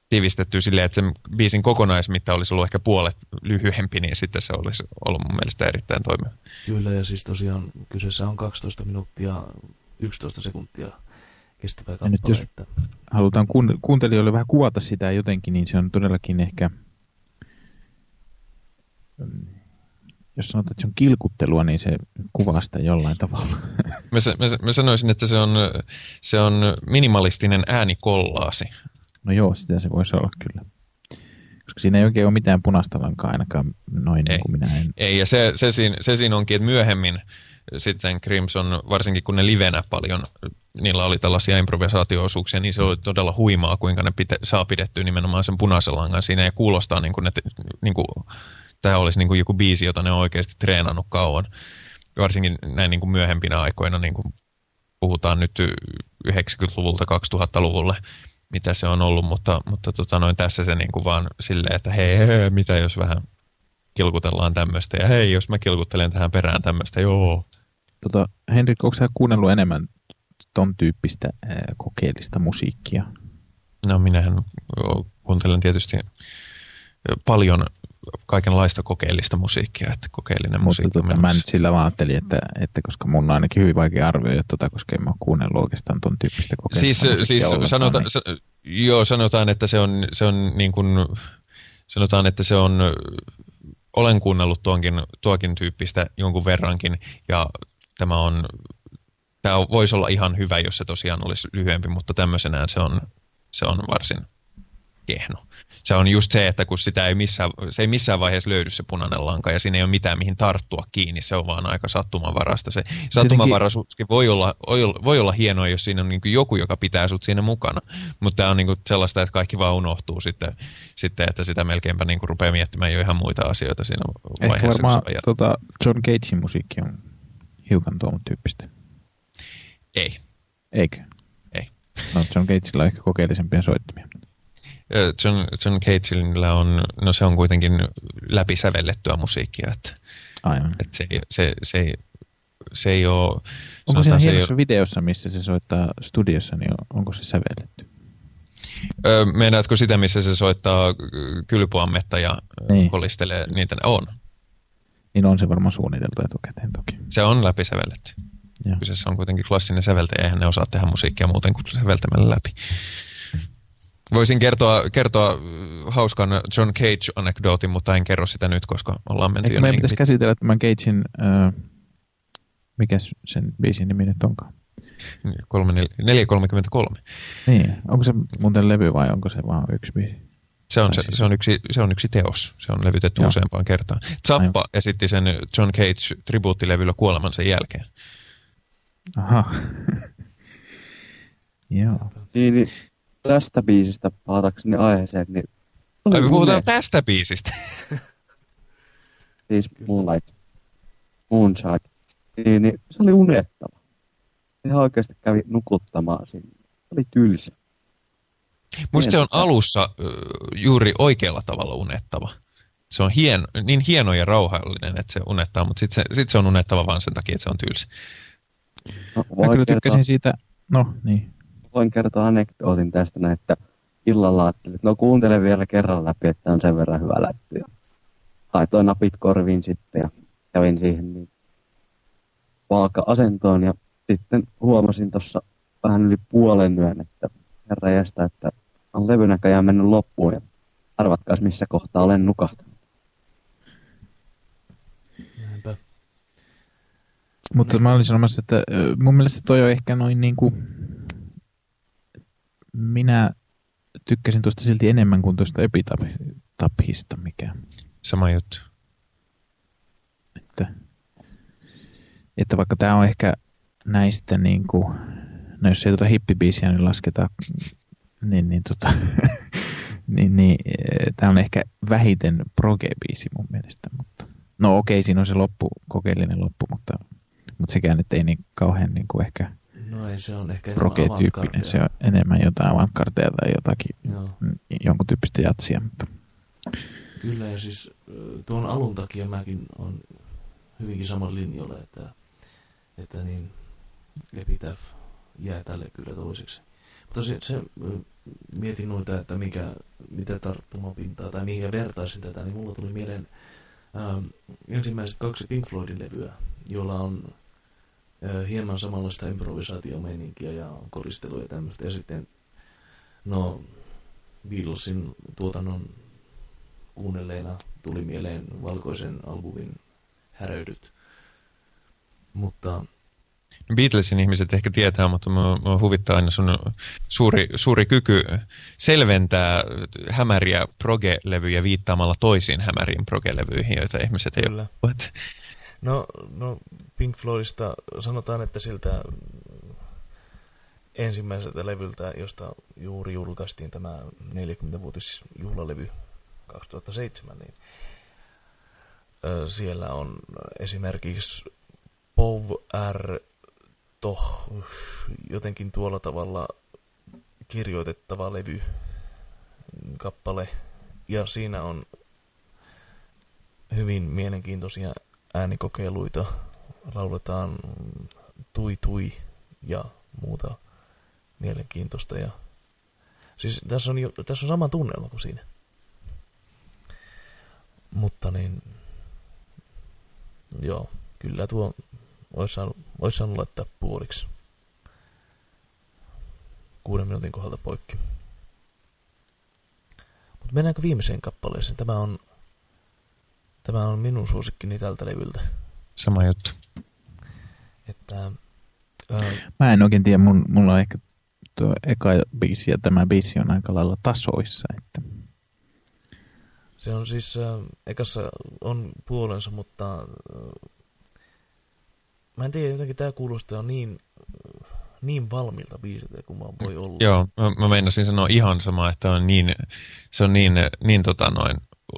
tiivistettyä silleen, että sen biisin kokonaismitta olisi ollut ehkä puolet lyhyempi, niin sitten se olisi ollut mun mielestä erittäin toimiva. Kyllä, ja siis tosiaan kyseessä on 12 minuuttia 11 sekuntia kestävä kappale. nyt jos että... halutaan kuuntelijoille vähän kuvata sitä jotenkin, niin se on todellakin ehkä jos sanotaan, että se on kilkuttelua, niin se kuvaa sitä jollain tavalla. Mä, mä, mä sanoisin, että se on, se on minimalistinen äänikollaasi. No joo, sitä se voisi olla kyllä. Koska siinä ei oikein ole mitään punaista lankaa ainakaan noin ei. niin kuin minä en. Ei, ja se, se, siinä, se siinä onkin, että myöhemmin sitten Crimson, varsinkin kun ne livenä paljon, niillä oli tällaisia improvisaatio-osuuksia, niin se oli todella huimaa, kuinka ne pite, saa pidettyä nimenomaan sen punaisen langan siinä ja kuulostaa niin kuin ne, niin kuin tämä olisi niin kuin joku biisi, jota ne on oikeasti treenannut kauan. Varsinkin näin niin kuin myöhempinä aikoina, niin kuin puhutaan nyt 90-luvulta 2000-luvulle, mitä se on ollut, mutta, mutta tota noin, tässä se niin kuin vaan silleen, että hei, hei, mitä jos vähän kilkutellaan tämmöistä, ja hei, jos mä kilkuttelen tähän perään tämmöistä, joo. Tota, Henrik, onko sä kuunnellut enemmän ton tyyppistä äh, kokeellista musiikkia? No minähän kuuntelen tietysti paljon kaikenlaista kokeellista musiikkia, että kokeellinen Mutta musiikki tota, mä nyt sillä vaan ajattelin, että, että koska mun on ainakin hyvin vaikea arvioida tota, koska en mä ole kuunnellut oikeastaan ton tyyppistä kokeellista Siis, siis sanota, niin. sa, joo, sanotaan, että se on, se on niin kuin, sanotaan, että se on, olen kuunnellut tuonkin, tuokin tyyppistä jonkun verrankin, ja tämä on, tämä voisi olla ihan hyvä, jos se tosiaan olisi lyhyempi, mutta tämmöisenään se on, se on varsin kehno. Se on just se, että kun sitä ei missään, se ei missään vaiheessa löydy se punainen lanka ja siinä ei ole mitään mihin tarttua kiinni, se on vaan aika sattumanvarasta. Se sattumanvaraisuuskin voi olla, voi olla hienoa, jos siinä on niin joku, joka pitää sut siinä mukana, mutta tämä on niin sellaista, että kaikki vaan unohtuu sitten, sitten että sitä melkeinpä niin rupeaa miettimään jo ihan muita asioita siinä vaiheessa. Ehkä varmaan tota John Cagein musiikki on hiukan tuon tyyppistä. Ei. Eikö? Ei. No John Cageilla on ehkä kokeellisempia soittimia. John, John Cageillä on, no se on kuitenkin läpisävellettyä musiikkia, että, Aivan. että se, se, se, se ei ole... Onko siinä hienossa ole... videossa, missä se soittaa studiossa, niin onko se sävelletty? Öö, meinaatko sitä, missä se soittaa kylpyammetta ja niin. kolistelee niitä? On. Niin on se varmaan suunniteltu etukäteen toki. Se on läpisävelletty. Kyseessä on kuitenkin klassinen säveltäjä, eihän ne osaa tehdä musiikkia muuten kuin säveltämällä läpi. Voisin kertoa, kertoa hauskan John Cage-anekdootin, mutta en kerro sitä nyt, koska ollaan menty Eikö meidän pitäisi pit- käsitellä tämän Cagein, äh, mikä sen biisin nimi nyt onkaan? 433. Niin, onko se muuten levy vai onko se vaan yksi biisi? Se on, se, se, on yksi, se on yksi teos. Se on levytetty Joo. useampaan kertaan. Zappa Aivan. esitti sen John Cage tribuuttilevyllä kuolemansa jälkeen. Aha. Joo. Niin, niin tästä biisistä palatakseni aiheeseen, niin... Ai me puhutaan tästä biisistä. siis Moonlight. Moonshine. Niin, niin se oli unettava. Ihan oikeasti kävi nukuttamaan siinä. Se oli tylsä. Musta se on alussa juuri oikealla tavalla unettava. Se on hien, niin hieno ja rauhallinen, että se unettaa, mutta sitten se, sit se on unettava vaan sen takia, että se on tylsä. No, Mä kyllä tykkäsin siitä, no niin, voin kertoa anekdootin tästä näin, että illalla ajattelin, että no kuuntelen vielä kerran läpi, että on sen verran hyvä. Ja laitoin napit korviin sitten ja kävin siihen niin vaaka-asentoon ja sitten huomasin tuossa vähän yli puolen yön, että herra jästä, että on levynäköjään mennyt loppuun ja arvatkaas missä kohtaa olen nukahtanut. Mutta mä olin sanomassa, että mun mielestä toi on ehkä noin niin kuin minä tykkäsin tuosta silti enemmän kuin tuosta Epitaph, taphista mikä. Sama juttu. Että, että vaikka tämä on ehkä näistä niin kuin, no jos ei tuota hippibiisiä niin lasketa, niin, niin, tota, niin, niin tämä on ehkä vähiten proge-biisi mun mielestä. Mutta, no okei, siinä on se loppu, kokeellinen loppu, mutta, mutta sekään nyt ei niin kauhean niin kuin ehkä No ei, se on ehkä proge-tyyppinen. Se on enemmän jotain avantgardea tai jotakin, Joo. jonkun tyyppistä jatsia. Mutta. Kyllä, ja siis tuon alun takia mäkin on hyvinkin saman linjoilla, että, että niin Epitaph jää tälle kyllä toiseksi. Mutta se, se mietin noita, että mikä, mitä tarttumapintaa tai mihin vertaisin tätä, niin mulla tuli mieleen ähm, ensimmäiset kaksi Pink Floydin levyä, joilla on äh, hieman samanlaista improvisaatiomeininkiä ja koristelua ja tämmöistä. Ja sitten no, Beatlesin tuotannon kuunnelleena tuli mieleen valkoisen albumin häröydyt. Mutta Beatlesin ihmiset ehkä tietää, mutta mä huvittaa aina sun suuri, suuri kyky selventää hämäriä proge-levyjä viittaamalla toisiin hämäriin proge-levyihin, joita ihmiset ei Kyllä. ole. No, no Pink Floydista sanotaan, että siltä ensimmäiseltä levyltä, josta juuri julkaistiin tämä 40-vuotis juhlalevy 2007, niin siellä on esimerkiksi Pov R to, jotenkin tuolla tavalla kirjoitettava levy kappale. Ja siinä on hyvin mielenkiintoisia äänikokeiluita. Lauletaan tui tui ja muuta mielenkiintoista. Ja... Siis tässä on, jo, tässä on sama tunnelma kuin siinä. Mutta niin, joo, kyllä tuo olisi saanut, olisi saanut laittaa puoliksi. Kuuden minuutin kohdalta poikki. Mutta mennäänkö viimeiseen kappaleeseen? Tämä on, tämä on minun suosikkini tältä levyltä. Sama juttu. Että, ää... Mä en oikein tiedä, mun, mulla on ehkä tuo eka biisi ja tämä biisi on aika lailla tasoissa. Että... Se on siis, äh, ekassa on puolensa, mutta äh, mä en tiedä, jotenkin tämä kuulostaa niin, niin valmilta biisiltä kuin mä voi olla. Joo, mä, mä meinasin sanoa ihan sama, että on niin, se on niin, niin tota noin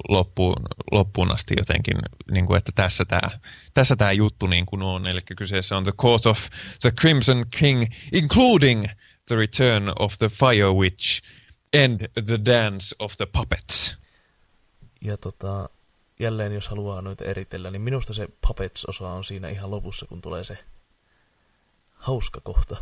loppuun, loppuun asti jotenkin, niin kuin, että tässä tämä tässä tää juttu niin kuin on. Eli kyseessä on The Court of the Crimson King, including The Return of the Fire Witch and The Dance of the Puppets. Ja tota, jälleen jos haluaa noita eritellä, niin minusta se Puppets-osa on siinä ihan lopussa, kun tulee se hauska kohta.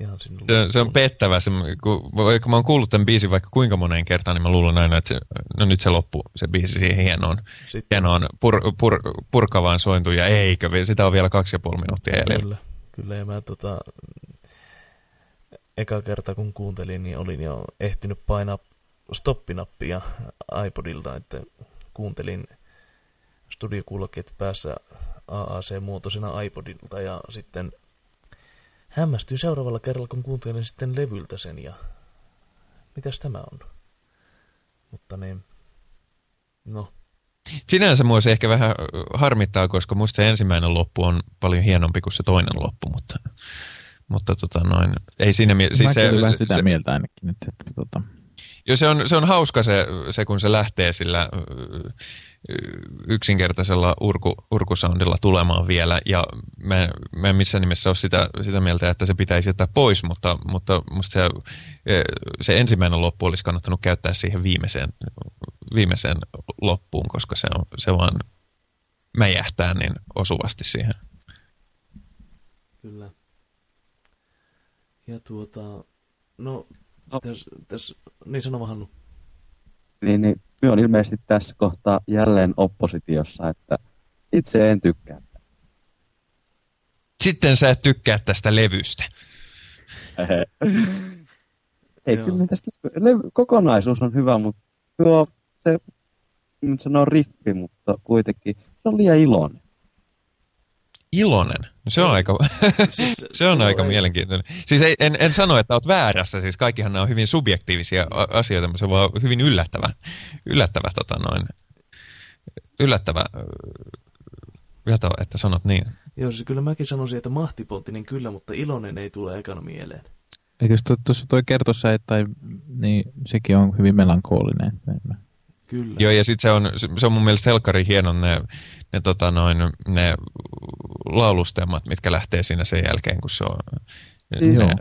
Ihan se, se on pettävä. Se, kun, vaikka mä oon kuullut tämän biisin vaikka kuinka moneen kertaan, niin mä luulen aina, että se, no nyt se loppu, se biisi siihen hienoon, hienoon pur, pur, purkavaan sointuun, ja eikö, sitä on vielä kaksi ja puoli minuuttia jäljellä. Kyllä, kyllä ja mä tota, eka kerta kun kuuntelin, niin olin jo ehtinyt painaa stoppinappia iPodilta, että kuuntelin studiokuulokkeet päässä AAC-muotoisena iPodilta ja sitten hämmästyin seuraavalla kerralla, kun kuuntelin sitten levyltä sen ja mitäs tämä on? Mutta niin, no. Sinänsä mua se ehkä vähän harmittaa, koska musta se ensimmäinen loppu on paljon hienompi kuin se toinen loppu, mutta, mutta tota noin, ei siinä mielessä... Siis Mä se, sitä se, mieltä ainakin, että, että tota, jo se on, se on hauska se, se, kun se lähtee sillä yksinkertaisella urku, urkusoundilla tulemaan vielä, ja mä, mä en missään nimessä ole sitä, sitä mieltä, että se pitäisi jättää pois, mutta, mutta musta se, se ensimmäinen loppu olisi kannattanut käyttää siihen viimeiseen, viimeiseen loppuun, koska se, on, se vaan mäjähtää niin osuvasti siihen. Kyllä. Ja tuota, no No. Tässä, tässä, niin sano Hannu. Niin, niin, minä on ilmeisesti tässä kohtaa jälleen oppositiossa, että itse en tykkää. Sitten sä et tykkää tästä levystä. Ei, kyllä tästä levy, kokonaisuus on hyvä, mutta tuo se, nyt sanoo riffi, mutta kuitenkin se on liian iloinen. Ilonen. No se on aika, siis, se on aika ei. mielenkiintoinen. Siis ei, en, en sano, että olet väärässä, siis kaikkihan nämä on hyvin subjektiivisia asioita, mutta se on vaan hyvin yllättävä, yllättävä, tota noin, yllättävä veto, että sanot niin. Joo, siis kyllä mäkin sanoisin, että mahtipontinen kyllä, mutta iloinen ei tule ekana mieleen. Eikö tuossa toi kertossa, että niin sekin on hyvin melankoolinen. Kyllä. Joo, ja sitten se on, se on mun mielestä helkkari hienon ne, ne, tota noin, ne laulustemmat, mitkä lähtee siinä sen jälkeen, kun se on... Siis, ne...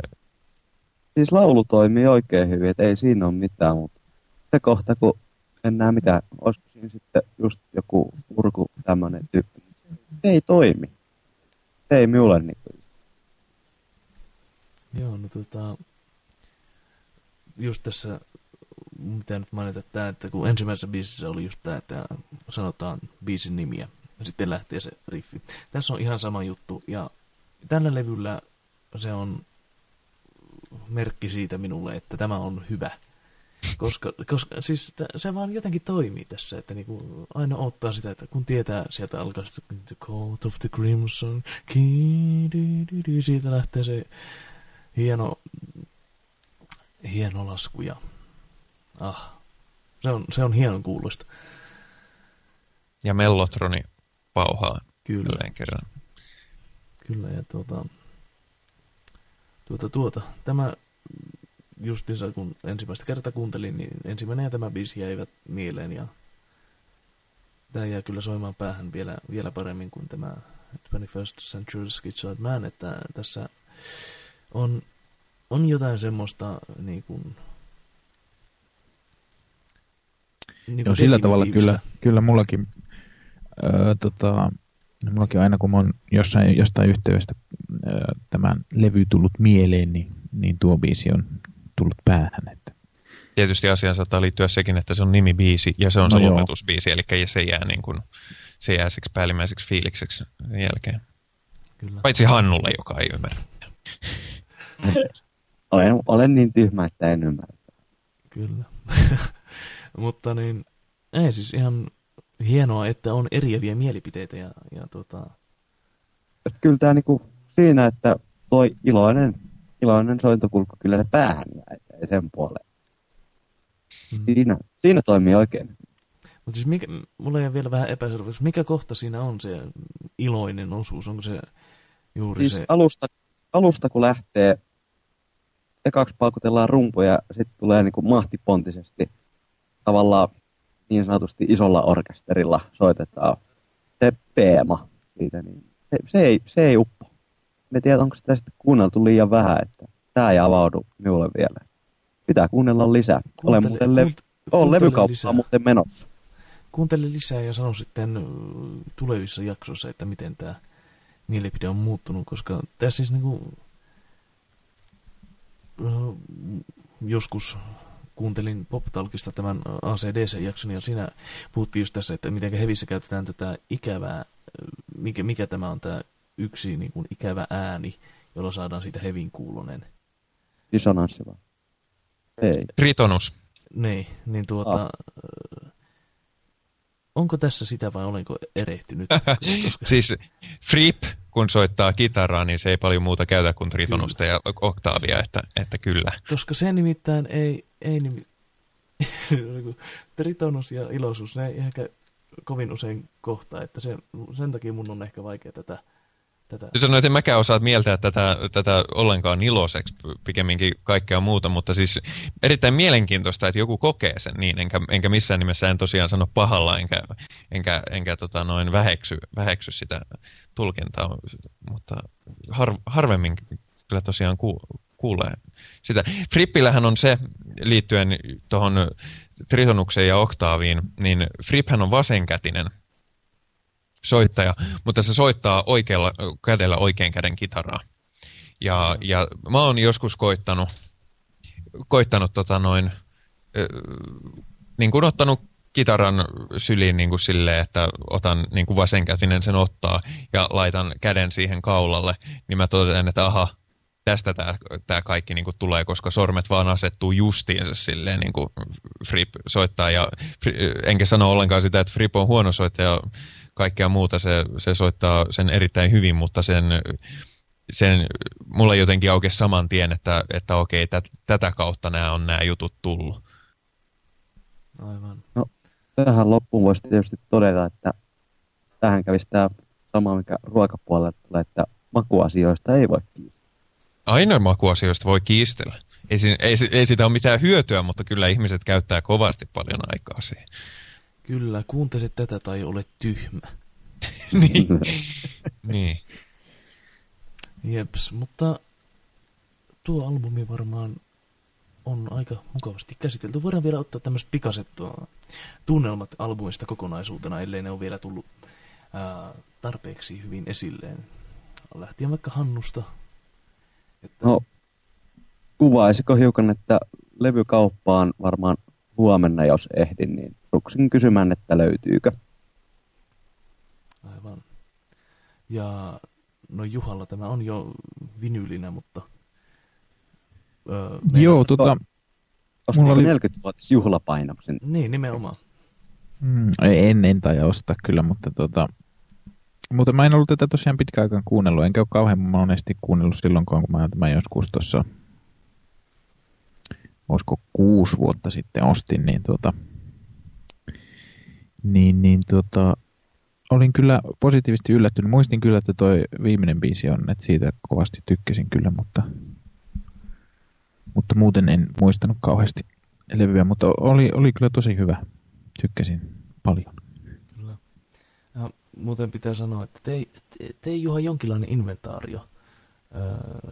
siis laulu toimii oikein hyvin, että ei siinä ole mitään, mutta se kohta, kun en näe mitä, olisiko siinä sitten just joku urku tämmöinen tyyppi, se ei toimi. Se ei minulle niin. Joo, no tota, just tässä mitä nyt mainita tämä, että kun ensimmäisessä biisissä oli just tämä, että sanotaan biisin nimiä ja sitten lähtee se riffi. Tässä on ihan sama juttu ja tällä levyllä se on merkki siitä minulle, että tämä on hyvä. Koska, koska siis se vaan jotenkin toimii tässä, että niinku aina ottaa sitä, että kun tietää sieltä alkaa The Coat of the Crimson, siitä lähtee se hieno, hieno lasku ja Ah, se on, se on hienon kuulosta. Ja mellotroni pauhaa Kyllä. kerran. Kyllä, ja tuota, tuota, tuota, tämä justiinsa kun ensimmäistä kertaa kuuntelin, niin ensimmäinen ja tämä biisi jäivät mieleen ja tämä jää kyllä soimaan päähän vielä, vielä paremmin kuin tämä 21st Century Skitside Man, että tässä on, on jotain semmoista niin kuin, niin Joo, sillä tavalla kyllä, kyllä mullakin, öö, tota, mullakin aina kun oon jossain, jostain yhteydestä öö, tämän levy tullut mieleen, niin, niin tuo biisi on tullut päähän. Että. Tietysti asiaan saattaa liittyä sekin, että se on nimibiisi ja se on no se joo. lopetusbiisi, eli se jää, niin kuin, se jää siksi päällimmäiseksi fiilikseksi jälkeen. Kyllä. Paitsi Hannulle, joka ei ymmärrä. olen, olen niin tyhmä, että en ymmärrä. Kyllä. Mutta niin, ei siis ihan hienoa, että on eriäviä mielipiteitä ja, ja tota... Et kyllä tämä niinku siinä, että toi iloinen, iloinen sointokulku kyllä se päähän jäi sen puoleen. Mm. Siinä, siinä toimii oikein. Mutta siis mikä, mulla jäi vielä vähän epäselvyys. Mikä kohta siinä on se iloinen osuus? Onko se juuri siis se... Alusta, alusta kun lähtee, ekaksi paukutellaan rumpuja ja sitten tulee niinku mahtipontisesti tavallaan niin sanotusti isolla orkesterilla soitetaan se teema siitä, niin se, se, ei, se ei uppo. Me tiedä, onko sitä sitten kuunneltu liian vähän, että tämä ei avaudu minulle vielä. Pitää kuunnella lisää. Olen muuten le- kuunt- levykauppaa muuten menossa. Kuuntele lisää ja sano sitten tulevissa jaksoissa, että miten tämä mielipide on muuttunut, koska tässä siis niinku, joskus kuuntelin PopTalkista tämän ACDC-jakson, ja siinä puhuttiin just tässä, että miten hevissä käytetään tätä ikävää, mikä, mikä tämä on tämä yksi niin kuin ikävä ääni, jolla saadaan siitä hevin kuulonen. Disonanssi vaan. Ei. Tritonus. Niin, niin tuota... Ah. Onko tässä sitä vai olenko erehtynyt? Koska... siis Fripp, kun soittaa kitaraa, niin se ei paljon muuta käytä kuin tritonusta kyllä. ja oktaavia, että, että kyllä. Koska se nimittäin ei, ei nimi... tritonus ja iloisuus, ne ei ehkä kovin usein kohtaa, että se, sen takia mun on ehkä vaikea tätä tätä. Sanoin, että mäkään osaa mieltää tätä, tätä ollenkaan iloiseksi, pikemminkin kaikkea muuta, mutta siis erittäin mielenkiintoista, että joku kokee sen niin, enkä, enkä missään nimessä en tosiaan sano pahalla, enkä, enkä, enkä tota noin väheksy, väheksy sitä tulkintaa, mutta har, harvemmin kyllä tosiaan kuulee sitä. Frippillähän on se, liittyen tuohon tritonukseen ja oktaaviin, niin Fripphän on vasenkätinen – soittaja, mutta se soittaa oikealla kädellä oikean käden kitaraa. Ja, ja mä oon joskus koittanut, koittanut tota noin, niin kuin ottanut kitaran syliin niin kuin silleen, että otan niin kuin vasenkätinen sen ottaa ja laitan käden siihen kaulalle, niin mä totean, että aha, tästä tämä, tämä kaikki niin kuin tulee, koska sormet vaan asettuu justiinsa silleen niin kuin Fripp soittaa. Ja, enkä sano ollenkaan sitä, että Fripp on huono soittaja kaikkea muuta. Se, se soittaa sen erittäin hyvin, mutta sen, sen mulle jotenkin aukesi saman tien, että, että okei, tät, tätä kautta nämä on nämä jutut tullut. Aivan. No, tähän loppuun voisi tietysti todeta, että tähän kävisi tämä sama, mikä ruokapuolella tulee, että makuasioista ei voi kiistää. Aina makuasioista voi kiistellä. Ei, ei, ei siitä ole mitään hyötyä, mutta kyllä ihmiset käyttää kovasti paljon aikaa siihen. Kyllä, kuuntele tätä tai ole tyhmä. niin. niin. Jeps, mutta tuo albumi varmaan on aika mukavasti käsitelty. Voidaan vielä ottaa tämmöiset pikaset tunnelmat albumista kokonaisuutena, ellei ne ole vielä tullut ää, tarpeeksi hyvin esilleen. Lähtien vaikka Hannusta. Että... No, kuvaisiko hiukan, että levykauppaan varmaan huomenna, jos ehdin, niin suksin kysymään, että löytyykö. Aivan. Ja no Juhalla tämä on jo vinyylinä, mutta... Öö, Joo, tota... Mulla oli 40-vuotis juhlapainoksen. Niin, nimenomaan. Mm, en, en taida ostaa kyllä, mutta tota... Mutta mä en ollut tätä tosiaan pitkään aikaan kuunnellut, enkä ole kauhean monesti kuunnellut silloin, kun mä, mä joskus tuossa, olisiko kuusi vuotta sitten ostin, niin tuota, niin, niin tuota, olin kyllä positiivisesti yllättynyt. Muistin kyllä, että toi viimeinen biisi on, että siitä kovasti tykkäsin kyllä, mutta, mutta muuten en muistanut kauheasti levyä, mutta oli, oli kyllä tosi hyvä. Tykkäsin paljon. Muuten pitää sanoa, että tee, tee Juha jonkinlainen inventaario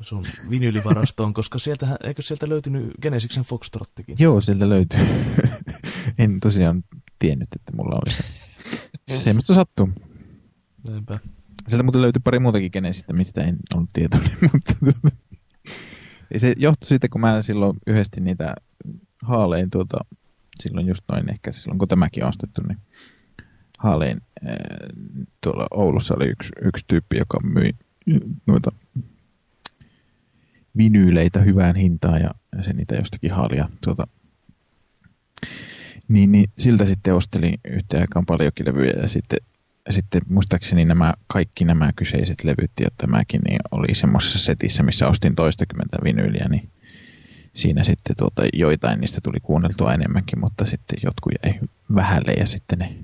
sun vinyylivarastoon, koska sieltä, eikö sieltä löytynyt Genesiksen Foxtrottikin? Joo, sieltä löytyy. en tosiaan tiennyt, että mulla oli se. mistä sattuu. Näinpä. Sieltä muuten löytyi pari muutakin Genesistä, mistä en ollut tietoinen, mutta tuota, se johtui siitä, kun mä silloin yhdesti niitä haalein tuota, silloin just noin ehkä silloin kun tämäkin on ostettu, niin haalein tuolla Oulussa oli yksi, yksi tyyppi, joka myi noita vinyyleitä hyvään hintaan ja se niitä jostakin haalia tuota, niin, niin siltä sitten ostelin yhteen aikaan paljonkin levyjä ja sitten, sitten muistaakseni nämä, kaikki nämä kyseiset levyt ja tämäkin niin oli semmoisessa setissä, missä ostin toistakymmentä vinyyliä, niin siinä sitten tuota, joitain niistä tuli kuunneltua enemmänkin, mutta sitten jotkut jäi vähälle ja sitten ne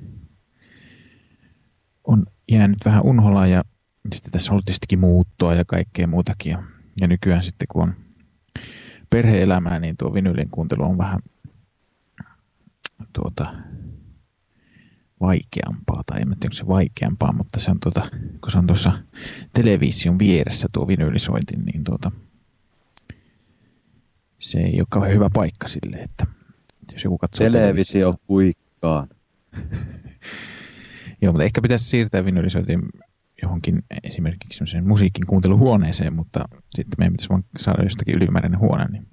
on jäänyt vähän unholaan ja sitten tässä on ollut tietystikin muuttoa ja kaikkea muutakin ja ja nykyään sitten kun on perheelämää, niin tuo vinylin kuuntelu on vähän tuota, vaikeampaa, tai en tiedä, onko se vaikeampaa, mutta se on tuota, kun se on tuossa television vieressä tuo vinyylisoitin, niin tuota, se ei ole kauhean hyvä paikka sille, että jos joku katsoo Televisio kuikkaan. Joo, mutta ehkä pitäisi siirtää vinyylisoitin johonkin esimerkiksi musiikin kuunteluhuoneeseen, mutta sitten meidän pitäisi vaan saada jostakin ylimääräinen huone. Niin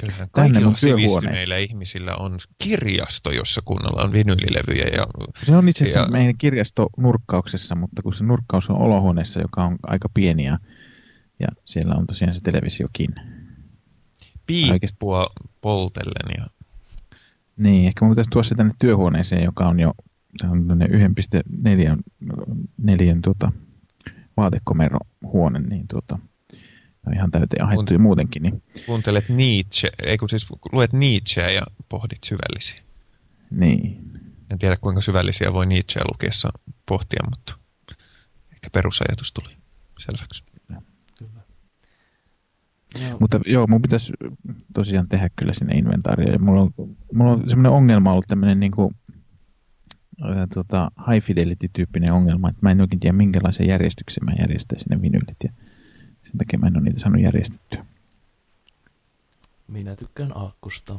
Kyllä, kaikilla sivistyneillä ihmisillä on kirjasto, jossa kuunnellaan vinylilevyjä. Ja, se on itse asiassa ja... meidän kirjasto nurkkauksessa, mutta kun se nurkkaus on olohuoneessa, joka on aika pieni ja, ja siellä on tosiaan se televisiokin. Piippua poltellen. Ja... Niin, ehkä me pitäisi tuoda se tänne työhuoneeseen, joka on jo se on 1,4 neljän, tuota, vaatekomerohuone, niin tuota, on ihan täyteen ahettu ja muutenkin. Niin. Kuuntelet Nietzsche, ei kun siis luet Nietzscheä ja pohdit syvällisiä. Niin. En tiedä kuinka syvällisiä voi Nietzscheä lukiessa pohtia, mutta ehkä perusajatus tuli selväksi. Kyllä. Joo. Mutta joo, mun pitäisi tosiaan tehdä kyllä sinne inventaario. Ja mulla on, mulla on semmoinen ongelma ollut tämmöinen niin kuin tota, high fidelity-tyyppinen ongelma, että mä en oikein tiedä minkälaisen järjestyksen mä järjestäisin ne vinylit ja sen takia mä en ole niitä saanut järjestettyä. Minä tykkään aakkosta.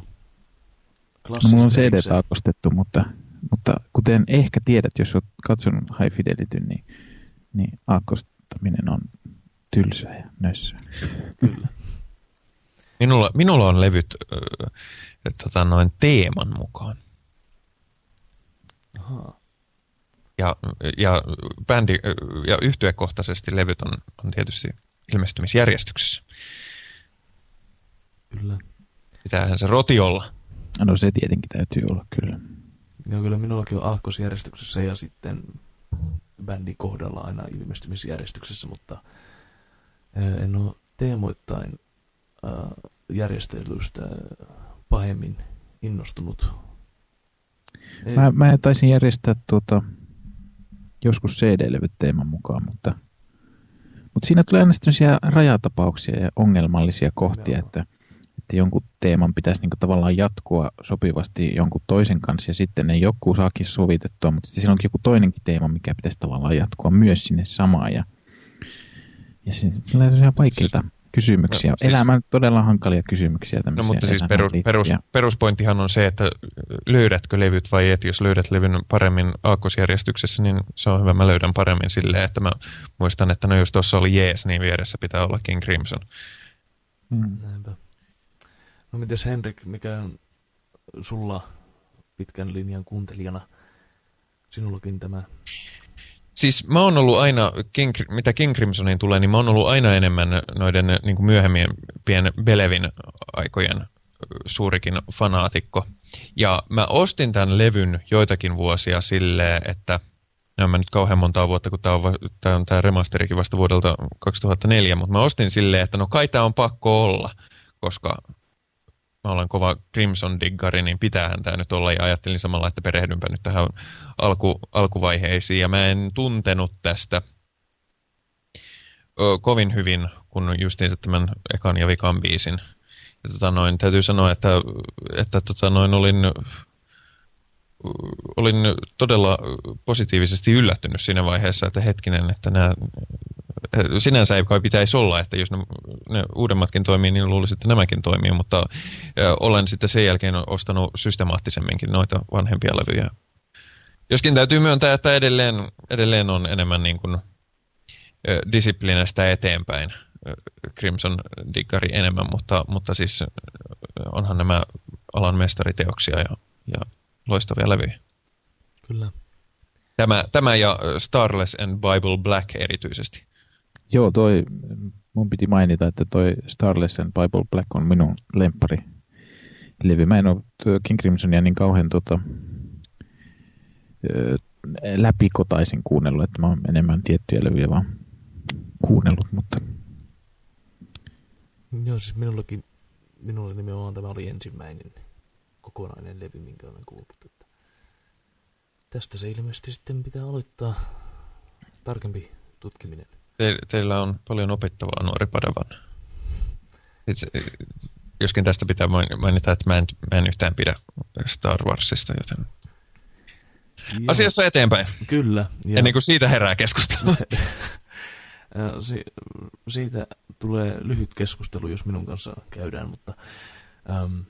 No, mulla on CD aakkostettu, mutta, mutta kuten ehkä tiedät, jos olet katsonut High Fidelity, niin, niin aakkostaminen on tylsää ja nössää. Kyllä. Minulla, minulla on levyt äh, tota, noin teeman mukaan. Aha. Ja, ja bändi ja yhtyekohtaisesti levyt on, on tietysti ilmestymisjärjestyksessä. Kyllä. Pitäähän se roti olla. No se tietenkin täytyy olla, kyllä. Joo, kyllä minullakin on aakkosjärjestyksessä ja sitten bändin kohdalla aina ilmestymisjärjestyksessä, mutta en ole teemoittain järjestelyistä pahemmin innostunut. Mä, mä taisin järjestää tuota, joskus CD-levyt teeman mukaan, mutta, mutta siinä tulee aina rajatapauksia ja ongelmallisia kohtia, että, että jonkun teeman pitäisi niin tavallaan jatkua sopivasti jonkun toisen kanssa ja sitten ne joku saakin sovitettua, mutta sitten siinä onkin joku toinenkin teema, mikä pitäisi tavallaan jatkua myös sinne samaan ja, ja se, sillä on vaikeita kysymyksiä. No, siis, Elämän todella hankalia kysymyksiä. No mutta siis perus, perus, peruspointtihan on se, että löydätkö levyt vai et. Jos löydät levyn paremmin aakkosjärjestyksessä, niin se on hyvä. Mä löydän paremmin silleen, että mä muistan, että no jos tuossa oli jees, niin vieressä pitää olla King Crimson. Hmm. Näinpä. No mites Henrik, mikä on sulla pitkän linjan kuuntelijana sinullakin tämä Siis mä oon ollut aina, King, mitä King Crimsoniin tulee, niin mä oon ollut aina enemmän noiden niin kuin myöhemmien pien Belevin aikojen suurikin fanaatikko. Ja mä ostin tämän levyn joitakin vuosia silleen, että ne on mennyt kauhean monta vuotta, kun tämä on, tää on tämä remasterikin vasta vuodelta 2004, mutta mä ostin silleen, että no kai tämä on pakko olla, koska mä olen kova Crimson-diggari, niin pitäähän tämä nyt olla. Ja ajattelin samalla, että perehdynpä nyt tähän alku, alkuvaiheisiin. Ja mä en tuntenut tästä ö, kovin hyvin, kun justiinsa tämän ekan ja vikan biisin. Ja tota noin, täytyy sanoa, että, että tota noin olin, olin todella positiivisesti yllättynyt siinä vaiheessa, että hetkinen, että nämä sinänsä ei kai pitäisi olla, että jos ne, ne uudemmatkin toimii, niin luulisin, että nämäkin toimii, mutta ö, olen sitten sen jälkeen ostanut systemaattisemminkin noita vanhempia levyjä. Joskin täytyy myöntää, että edelleen, edelleen on enemmän niin kuin, ö, disiplinästä eteenpäin Crimson Diggari enemmän, mutta, mutta siis onhan nämä alan mestariteoksia ja, ja loistavia levyjä. Kyllä. Tämä, tämä ja Starless and Bible Black erityisesti. Joo, toi, mun piti mainita, että toi Starless and Bible Black on minun lempari levy. Mä en ole King Crimsonia niin kauhean tota, läpikotaisin kuunnellut, että mä oon enemmän tiettyjä levyjä vaan kuunnellut, mutta... Joo, siis minullakin, minulle nimenomaan tämä oli ensimmäinen kokonainen levy, minkä olen kuullut. Että tästä se ilmeisesti sitten pitää aloittaa tarkempi tutkiminen. Te, teillä on paljon opettavaa nuori padavan. Itse, joskin tästä pitää mainita, että mä en, mä en yhtään pidä Star Warsista, joten Joo. asiassa eteenpäin. Kyllä. Ja... Ennen kuin siitä herää keskustelu. si- siitä tulee lyhyt keskustelu, jos minun kanssa käydään, mutta äm,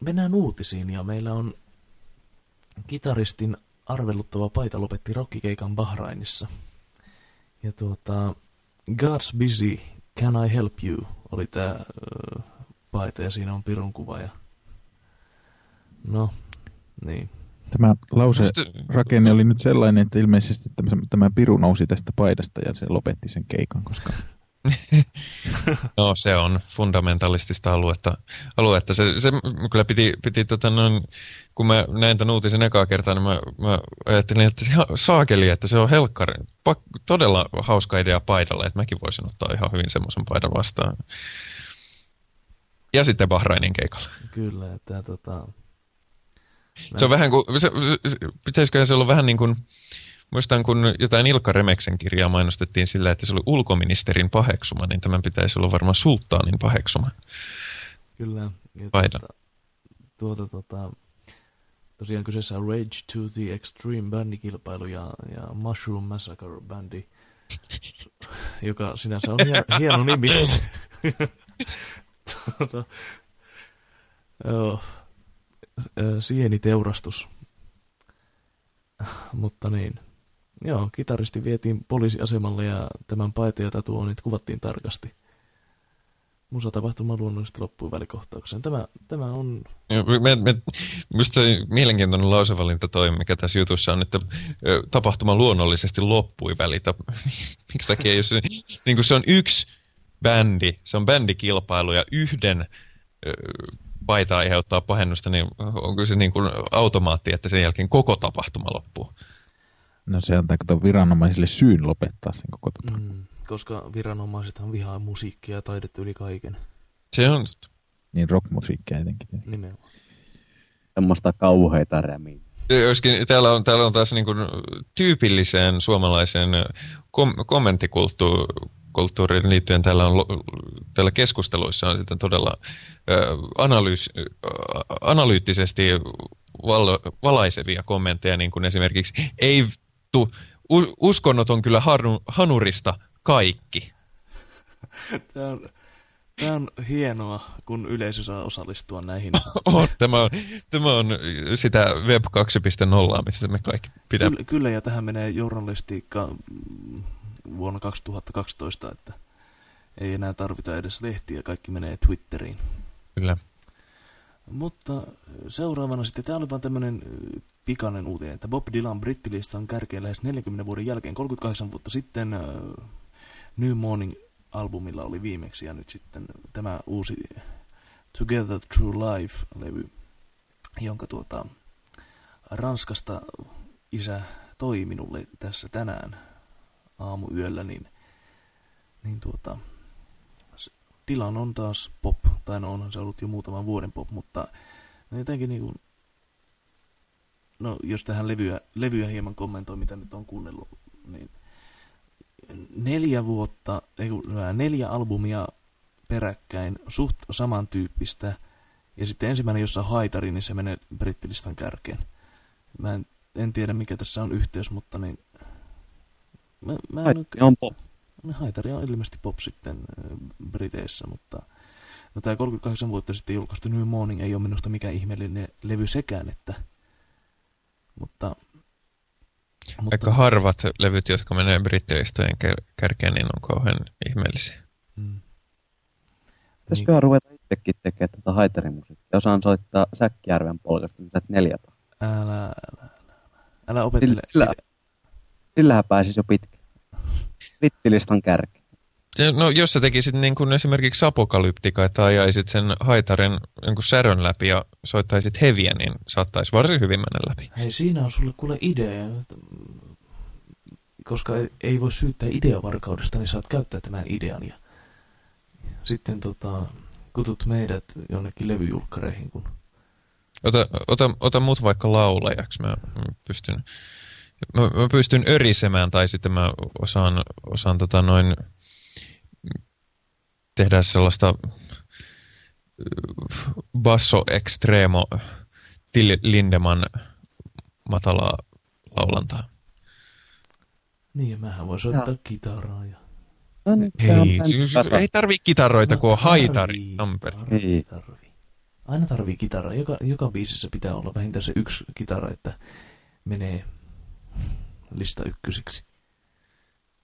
mennään uutisiin ja meillä on kitaristin arveluttava paita lopetti rockikeikan Bahrainissa. Ja tuota, God's Busy, Can I Help You, oli tämä uh, paita ja siinä on pirun kuva. Ja... No, niin. Tämä lause rakenne oli nyt sellainen, että ilmeisesti tämä, tämä piru nousi tästä paidasta ja se lopetti sen keikan, koska... no se on fundamentalistista aluetta. aluetta. Se, se kyllä piti, piti tota noin, kun mä näin tämän uutisen ekaa kertaa, niin mä, mä ajattelin, että saakeli, että se on helkkari. Pak, todella hauska idea paidalle, että mäkin voisin ottaa ihan hyvin semmoisen paidan vastaan. Ja sitten Bahrainin keikalla. Kyllä, että tota... Se on vähän kuin, se, se, pitäisikö se olla vähän niin kuin, muistan kun jotain Ilkka Remeksen kirjaa mainostettiin sillä, että se oli ulkoministerin paheksuma, niin tämän pitäisi olla varmaan sulttaanin paheksuma. Kyllä. Paidan. Tuota, tuota, tuota, tosiaan kyseessä on Rage to the Extreme bändikilpailu ja, ja Mushroom Massacre bändi, joka sinänsä on hieno, hieno nimi. tuota, joo, sieniteurastus. Mutta niin. Joo, kitaristi vietiin poliisiasemalle ja tämän paita ja tatuoinnit kuvattiin tarkasti. Musatapahtuma luonnollisesti loppui välikohtaukseen. Tämä, tämä on... Me, me, minusta mielenkiintoinen lausevalinta toi, mikä tässä jutussa on, että tapahtuma luonnollisesti loppui välitä. Mikä takia, jos niin kuin se on yksi bändi, se on bändikilpailu ja yhden paita aiheuttaa pahennusta, niin onko se niin kuin automaatti, että sen jälkeen koko tapahtuma loppuu? No se antaa kato viranomaisille syyn lopettaa sen koko tapahtuma. Mm, koska viranomaisethan vihaa musiikkia ja taidetta yli kaiken. Se on totta. Niin rockmusiikkia jotenkin. Nimenomaan. Semmoista kauheita rämiä. Joskin täällä on, täällä on taas niin kuin tyypilliseen suomalaiseen kom- kommenttikulttuuriin liittyen täällä, on, täällä keskusteluissa on sitten todella ö, analyys, ö, analyyttisesti val, valaisevia kommentteja, niin kuin esimerkiksi ei vittu, uskonnot on kyllä hanu, hanurista kaikki. Tämä on, tämä on hienoa, kun yleisö saa osallistua näihin. on, tämä, on, tämä on sitä Web 2.0, missä me kaikki pidämme. Kyllä, kyllä, ja tähän menee journalistiikka mm, vuonna 2012, että ei enää tarvita edes lehtiä, kaikki menee Twitteriin. Kyllä. Mutta seuraavana sitten, tämä oli vaan tämmöinen pikainen uutinen, että Bob Dylan brittilistan kärkeen lähes 40 vuoden jälkeen, 38 vuotta sitten uh, New Morning-albumilla oli viimeksi, ja nyt sitten tämä uusi Together True Life-levy, jonka tuota, Ranskasta isä toi minulle tässä tänään aamuyöllä, niin, niin tuota, Dylan on taas pop, tai no onhan se ollut jo muutaman vuoden pop, mutta jotenkin niin kuin, no jos tähän levyä, levyä hieman kommentoi, mitä nyt on kuunnellut, niin neljä vuotta, ei neljä albumia peräkkäin, suht samantyyppistä, ja sitten ensimmäinen, jossa on haitari, niin se menee brittilistan kärkeen. Mä en, en tiedä, mikä tässä on yhteys, mutta niin... Mä, mä en on pop. Haitari on ilmeisesti pop sitten Briteissä, mutta no tämä 38 vuotta sitten julkaistu New Morning ei ole minusta mikään ihmeellinen levy sekään, että mutta, mutta... Aika harvat levyt, jotka menee brittilistojen kärkeen, niin on kauhean ihmeellisiä. Mm. Pitäisikö niin. ruveta itsekin tekemään tätä haitarimusiikkia? Osaan soittaa Säkkijärven polkasta, mitä neljä Älä, älä, älä, älä opetele. Sillä, sillähän pääsisi jo pitkä. Brittilistan kärki. No jos sä tekisit niin kuin esimerkiksi apokalyptika, tai ajaisit sen haitarin jonkun särön läpi ja soittaisit heviä, niin saattaisi varsin hyvin mennä läpi. Hei, siinä on sulle kuule idea. Koska ei voi syyttää ideavarkaudesta, niin saat käyttää tämän idean. Ja sitten tota, kutut meidät jonnekin levyjulkkareihin. Kun... Ota, ota, ota mut vaikka laulajaksi. Mä, mä pystyn, mä, mä pystyn örisemään tai sitten mä osaan, osaan tota noin tehdä sellaista basso extremo Till Lindeman matalaa laulantaa. Niin, ja mähän voin soittaa ja. kitaraa. Ja... No niin, Hei, ei tarvii kitaroita, no, kun on haitari. Tarvii, tarvii. Aina tarvii kitaraa. Joka, joka biisissä pitää olla vähintään se yksi kitara, että menee lista ykkösiksi.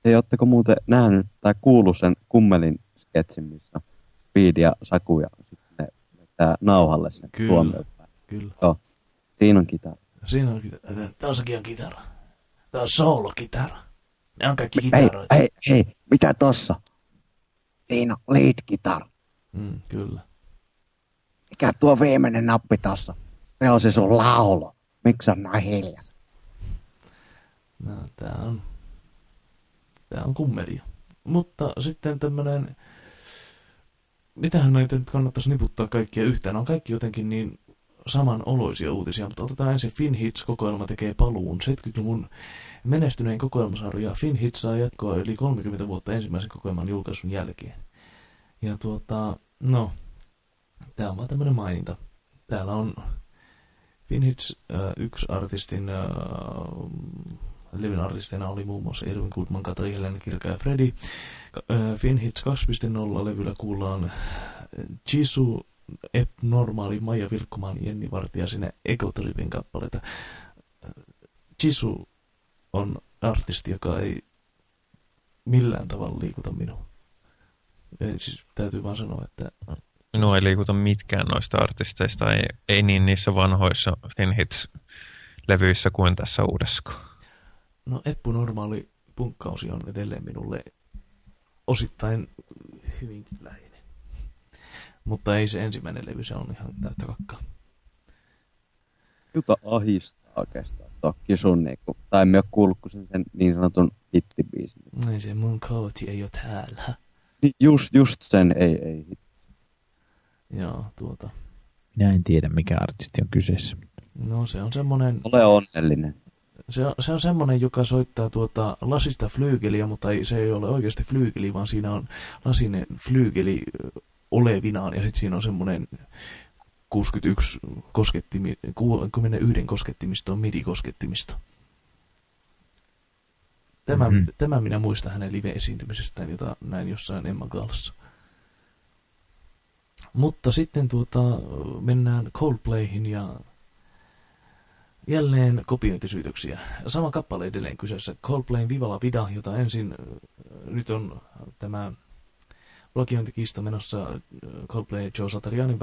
Ei ootteko muuten nähnyt tai kuullut sen kummelin sketsin, missä Speed ja Saku ja sitten ne vetää nauhalle sen kyllä, Kyllä. Joo. Siinä on kitara. Siinä on kitara. Tuossakin on kitara. Tämä on soolokitara. Ne on kaikki kitaroita. Hei, hei, hei, mitä tossa? Siinä on lead-kitara. Mm, kyllä. Mikä tuo viimeinen nappi tossa? Se on se sun laulo. Miksi on näin hiljas? No, tää on... Tää on kummelia. Mutta sitten tämmönen mitähän näitä nyt kannattaisi niputtaa kaikkia yhteen? On kaikki jotenkin niin samanoloisia uutisia, mutta otetaan ensin Finn Hits-kokoelma tekee paluun. 70-luvun menestyneen kokoelmasarja Finn Hits saa jatkoa yli 30 vuotta ensimmäisen kokoelman julkaisun jälkeen. Ja tuota, no, tämä on vaan tämmöinen maininta. Täällä on Finn Hits, äh, yksi artistin äh, Levyn artisteina oli muun muassa Erwin Goodman, Katri Helen, Kirka ja Freddy. Finn Hits 2.0 levyllä kuullaan Jisu, Normaali, Maija Vilkkumaan, Jenni sinne Egotripin kappaleita. Jisu on artisti, joka ei millään tavalla liikuta minua. Ei, siis täytyy vaan sanoa, että... Minua ei liikuta mitkään noista artisteista, ei, ei niin niissä vanhoissa Finn Hits-levyissä kuin tässä uudessa. No Eppu Normaali punkkausi on edelleen minulle osittain hyvinkin läheinen. Mutta ei se ensimmäinen levy, se on ihan täyttä kakkaa. Juta ahistaa oikeastaan tokki sun, niinku, tai emme ole kuullut sen, sen niin sanotun hittibiisin. Niin se mun kooti ei ole täällä. Niin just, just sen ei, ei. Joo, tuota. Minä en tiedä, mikä artisti on kyseessä. No se on semmonen... Ole onnellinen. Se on, se on semmonen, joka soittaa tuota lasista flyygeliä, mutta ei, se ei ole oikeasti flyygeli, vaan siinä on lasinen flyygeli olevinaan ja sitten siinä on semmoinen 61 koskettimi, 61 koskettimista midi-koskettimista. Tämä, mm-hmm. tämä minä muistan hänen live-esiintymisestään, jota näin jossain Emma Gaalassa. Mutta sitten tuota, mennään Coldplayhin ja jälleen kopiointisyytöksiä. Sama kappale edelleen kyseessä. Coldplayn Vivala Vida, jota ensin nyt on tämä plagiointikiista menossa äh, Coldplay ja Joe Satrianin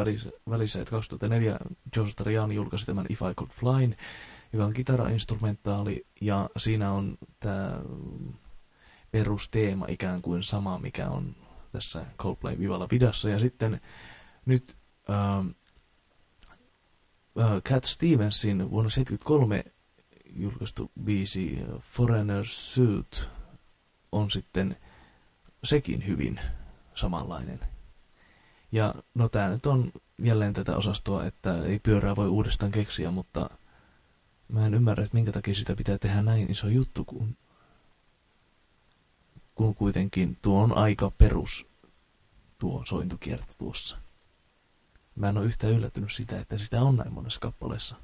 välissä, että 2004 Joe Satriani julkaisi tämän If I Could Fly, joka on kitarainstrumentaali, ja siinä on tämä perusteema ikään kuin sama, mikä on tässä Coldplay Vivalla vidassa, ja sitten nyt äh, äh, Cat Stevensin vuonna 1973 julkaistu biisi Foreigner Suit on sitten sekin hyvin samanlainen. Ja no tämä nyt on jälleen tätä osastoa, että ei pyörää voi uudestaan keksiä, mutta mä en ymmärrä, että minkä takia sitä pitää tehdä näin iso juttu, kun, kun kuitenkin tuo on aika perus tuo sointukierto tuossa. Mä en ole yhtään yllättynyt sitä, että sitä on näin monessa kappaleessa.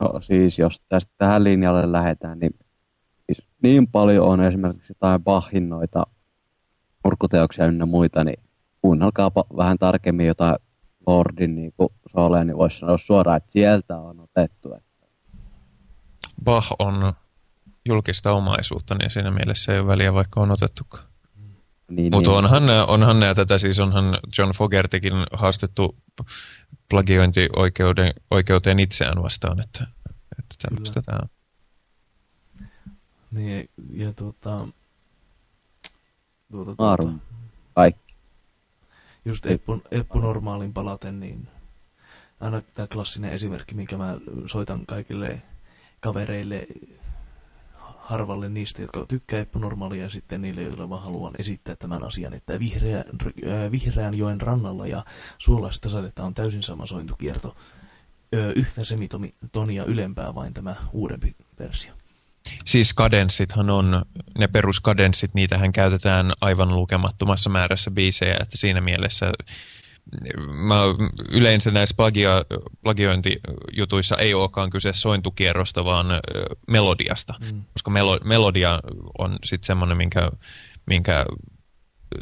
No siis, jos tästä tähän linjalle lähdetään, niin siis niin paljon on esimerkiksi jotain Bachin noita urkuteoksia ynnä muita, niin kuunnelkaapa vähän tarkemmin jotain Lordin niin soleja, niin voisi sanoa suoraan, että sieltä on otettu. Että... Bach on julkista omaisuutta, niin siinä mielessä ei ole väliä, vaikka on otettukaan. Niin, Mutta niin. onhan, onhan nämä tätä, siis onhan John Fogertikin haastettu plagiointioikeuteen itseään vastaan, että, että tämmöistä tämä on. Niin, ja tuota, Tuota, tuota. Kaikki. Just Eppu, Eppu normaalin palaten, niin aina tämä klassinen esimerkki, minkä mä soitan kaikille kavereille, harvalle niistä, jotka tykkää Eppu normaalia ja sitten niille, joille mä haluan esittää tämän asian, että vihreä, äh, Vihreän joen rannalla ja suolaista sadetta on täysin sama sointukierto. Ö, yhtä semitonia ylempää vain tämä uudempi versio. Siis kadenssithan on, ne peruskadenssit, niitähän käytetään aivan lukemattomassa määrässä biisejä, että siinä mielessä mä yleensä näissä plagia, plagiointijutuissa ei olekaan kyse sointukierrosta, vaan melodiasta, mm. koska melo, melodia on sitten semmoinen, minkä, minkä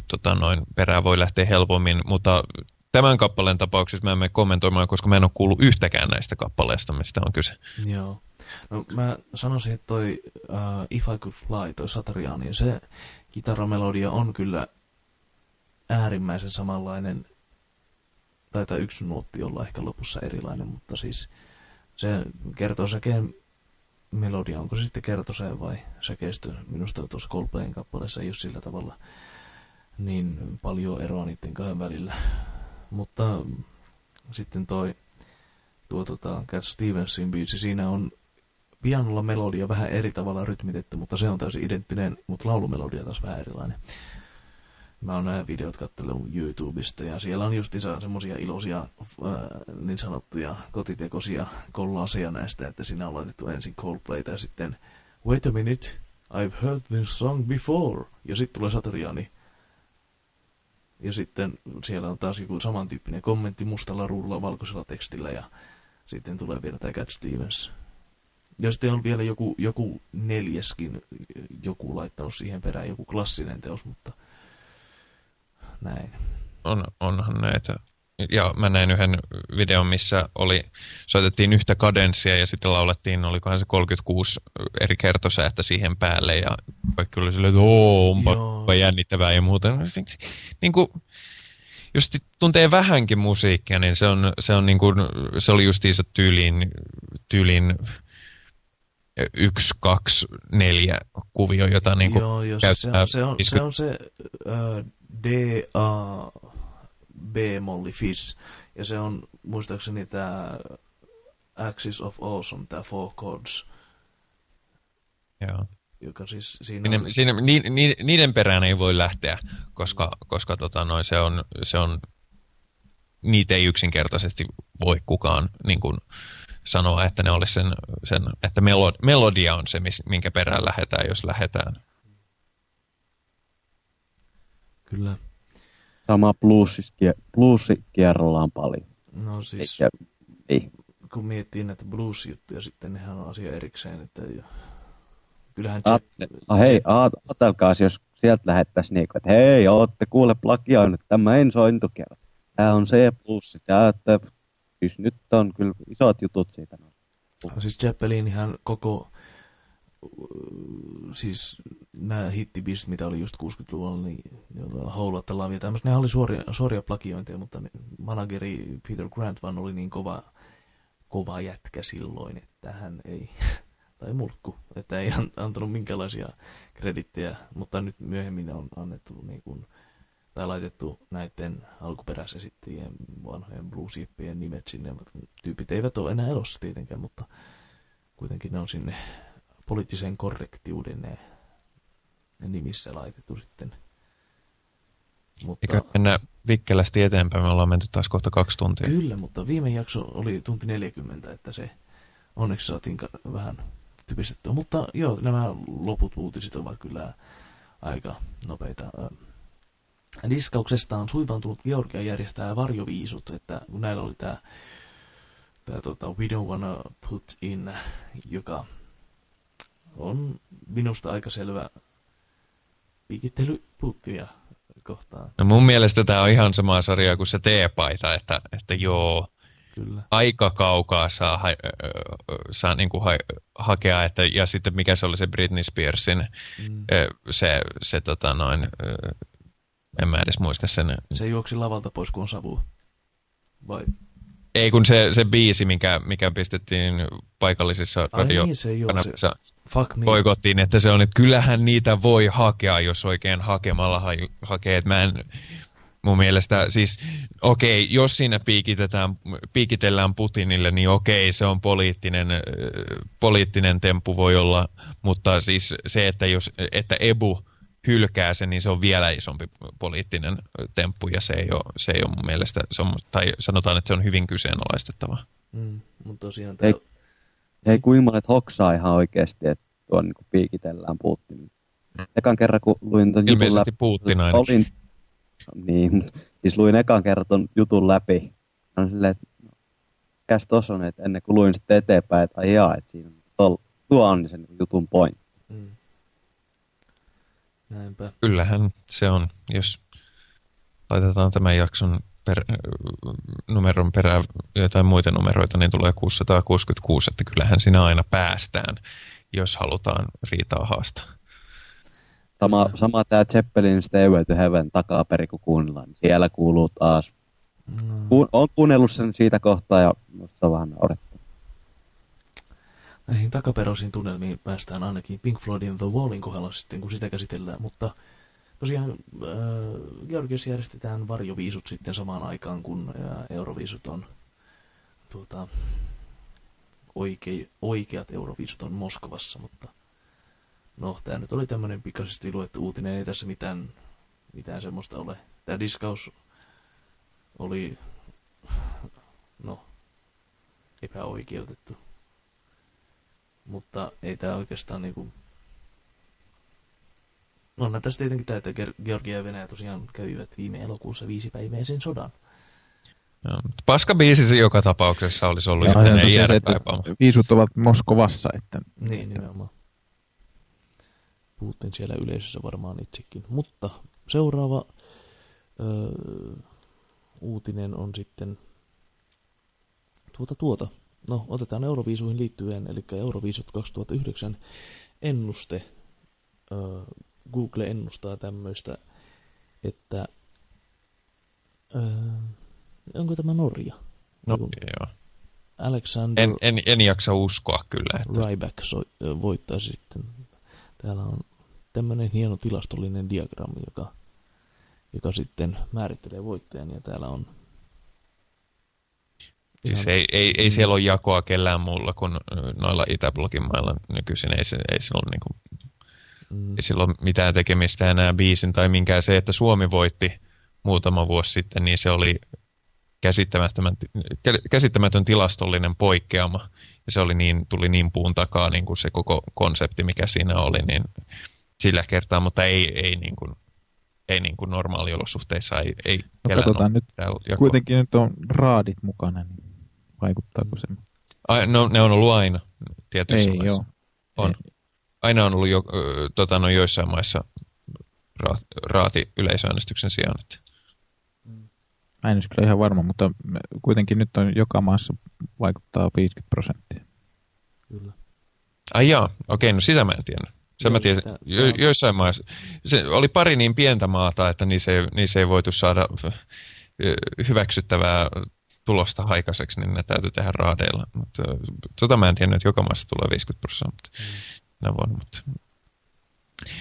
tota noin, perään voi lähteä helpommin, mutta tämän kappaleen tapauksessa mä en mene kommentoimaan, koska mä en ole kuullut yhtäkään näistä kappaleista, mistä on kyse. Joo. No, mä sanoisin, että toi uh, If I Could Fly, toi Satriani, se kitaramelodia on kyllä äärimmäisen samanlainen. Taitaa yksi nuotti olla ehkä lopussa erilainen, mutta siis se kertoo säkeen melodia, onko se sitten kertoseen vai säkeistö. Minusta tuossa Coldplayn kappaleessa ei ole sillä tavalla niin paljon eroa niiden kahden välillä. Mutta sitten toi tuo tota, Cat Stevensin biisi, siinä on pianolla melodia vähän eri tavalla rytmitetty, mutta se on täysin identtinen, mutta laulumelodia taas vähän erilainen. Mä oon nämä videot katsellut YouTubesta ja siellä on just semmosia iloisia äh, niin sanottuja kotitekoisia kollaseja näistä, että siinä on laitettu ensin Coldplayta ja sitten Wait a minute, I've heard this song before. Ja sitten tulee Satriani. Ja sitten siellä on taas joku samantyyppinen kommentti mustalla ruudulla valkoisella tekstillä ja sitten tulee vielä tämä Cat Stevens. Ja sitten on vielä joku, joku neljäskin, joku laittanut siihen perään, joku klassinen teos, mutta näin. On, onhan näitä. Ja mä näin yhden videon, missä oli, soitettiin yhtä kadenssia ja sitten laulettiin, olikohan se 36 eri kertosäettä siihen päälle ja kaikki oli silleen, että onpa jännittävää ja muuta. Niin kuin, jos tuntee vähänkin musiikkia, niin se, on, se, on niin kuin, se oli justiinsa tyyliin, tyyliin yksi, kaksi, neljä kuvio, jota niin kuin Joo, jos käyttää. Se on se, on, se, on se uh, D-A B-molli Fizz. Ja se on muistaakseni tämä Axis of Awesome, tämä Four Chords. Joo. Joka siis siinä Niiden, on... siinä, ni, ni, niiden perään ei voi lähteä, koska, koska tota, noin, se, on, se on, niitä ei yksinkertaisesti voi kukaan niin kuin, sanoa, että ne olisi sen, sen että melod, melodia on se, minkä perään lähdetään, jos lähdetään. Kyllä. Sama bluesikierrolla on paljon. No siis, Eikä, ei. kun miettii näitä blues-juttuja, sitten nehän on asia erikseen, että kyllähän... Aatte, ah, hei, ajatelkaas, jos sieltä lähettäisiin niin, että hei, ootte kuule plagioinut tämän sointukierro. Tämä on C+, ja että siis nyt on kyllä isot jutut siitä. No, siis Zeppelinihan koko, siis nämä hittibiisit, mitä oli just 60-luvulla, niin houlatellaan vielä tämmöistä. Ne oli suoria, suoria plagiointeja, mutta manageri Peter Grant vaan oli niin kova, kova jätkä silloin, että hän ei, tai mulkku, että ei antanut minkälaisia kredittejä, mutta nyt myöhemmin on annettu niin kuin, tai laitettu näiden alkuperäisesittäjien vanhojen bluesippien nimet sinne. Tyypit eivät ole enää elossa tietenkään, mutta kuitenkin ne on sinne poliittisen korrektiuden nimissä laitettu sitten. Mutta... Eikä mennä vikkelästi eteenpäin, me ollaan menty taas kohta kaksi tuntia. Kyllä, mutta viime jakso oli tunti 40, että se onneksi saatiin vähän typistettyä. Mutta joo, nämä loput uutiset ovat kyllä aika nopeita. Diskauksesta on suivantunut Georgia järjestää varjoviisut, että kun näillä oli tämä tää, tota, We Don't Wanna Put In, joka on minusta aika selvä piikittely Puttia kohtaan. No mun mielestä tämä on ihan samaa sarjaa kuin se T-paita, että, että joo, Kyllä. aika kaukaa saa, ha, saa niinku ha, hakea, että, ja sitten mikä se oli se Britney Spearsin, mm. se, se tota noin, en mä edes muista sen. Se juoksi lavalta pois, kun on savu. Vai? Ei, kun se, se biisi, mikä, mikä pistettiin paikallisissa radio niin, se, joo, se, fuck me. Poikottiin, että se on, että kyllähän niitä voi hakea, jos oikein hakemalla ha hakee. Mä en, mun mielestä siis, okei, okay, jos siinä piikitetään, piikitellään Putinille, niin okei, okay, se on poliittinen, poliittinen temppu voi olla, mutta siis se, että, jos, että Ebu hylkää sen, niin se on vielä isompi poliittinen temppu ja se ei ole, se ei ole mun mielestä, se on, tai sanotaan, että se on hyvin kyseenalaistettava. Mm, mutta tosiaan tämä... Ei, ei kuinka monet hoksaa ihan oikeasti, että tuo niin kuin piikitellään Putin. Ekan kerran, kun luin ton Ilmeisesti jutun läpi, Putin aina. Olin, niin, siis luin ekan kerran ton jutun läpi. On silleen, että käs tossa on, että ennen kuin luin sitten eteenpäin, että ajaa, että siinä tol, tuo on sen jutun point. Näinpä. Kyllähän se on, jos laitetaan tämän jakson per, numeron perään jotain muita numeroita, niin tulee 666, että kyllähän siinä aina päästään, jos halutaan riitaa haastaa. Sama, sama tämä Zeppelin Stairway to Heaven takaperi, kun kuunnellaan, niin siellä kuuluu taas. No. Ku, on kuunnellut sen siitä kohtaa ja musta on vähän naurettu. Näihin takaperoisiin tunnelmiin päästään ainakin Pink Floydin The Wallin kohdalla sitten, kun sitä käsitellään, mutta tosiaan äh, Georgiassa järjestetään varjoviisut sitten samaan aikaan, kun äh, euroviisut on tuota, oikei, oikeat euroviisut on Moskovassa, mutta no, tämä nyt oli tämmöinen pikaisesti luettu uutinen, ei tässä mitään, mitään semmoista ole. Tämä diskaus oli, no, epäoikeutettu. Mutta ei tämä oikeastaan niinku... No, on tässä tietenkin tämä, että Georgia ja Venäjä tosiaan kävivät viime elokuussa viisipäiväisen sodan. Joo, paska biisi se joka tapauksessa olisi ollut, ja sitten ei jäädä Viisut ovat Moskovassa, että... Niin, nimenomaan. Puhuttiin siellä yleisössä varmaan itsekin. Mutta seuraava öö, uutinen on sitten tuota tuota. No, otetaan Euroviisuihin liittyen, eli Euroviisut 2009 ennuste. Öö, Google ennustaa tämmöistä, että öö, onko tämä Norja? No, joo. Alexander... En, en, en jaksa uskoa kyllä. Että... Ryback so, voittaisi sitten. Täällä on tämmöinen hieno tilastollinen diagrammi, joka joka sitten määrittelee voittajan, ja täällä on... Siis ei, ei, ei siellä ole jakoa kellään muulla kuin noilla Itäblogin mailla nykyisin. Ei, se, ei, sillä ole niinku, mm. ei sillä ole mitään tekemistä enää biisin tai minkään se, että Suomi voitti muutama vuosi sitten, niin se oli käsittämätön, käsittämätön tilastollinen poikkeama. Ja se oli niin, tuli niin puun takaa niin kuin se koko konsepti, mikä siinä oli, niin sillä kertaa, mutta ei, ei, niin kuin, ei niin kuin normaaliolosuhteissa, ei, ei no, nyt, kuitenkin nyt on raadit mukana, niin vaikuttaako se? Ai, no, ne on ollut aina tietyissä ei, maissa. Joo. On. Ei. Aina on ollut jo, tota, no, joissain maissa ra, raati yleisäänestyksen sijaan. Että. Mä en kyllä ihan varma, mutta kuitenkin nyt on joka maassa vaikuttaa 50 prosenttia. Kyllä. Ai jaa, okei, no sitä mä en tiedä. Sen mä tiedän, jo, joissain maissa. Se oli pari niin pientä maata, että niissä ei, niissä ei voitu saada hyväksyttävää tulosta aikaiseksi, niin ne täytyy tehdä raadeilla. Mutta, tota mä en tiedä, että joka maassa tulee 50 prosenttia. Mm. Vuonna, mutta...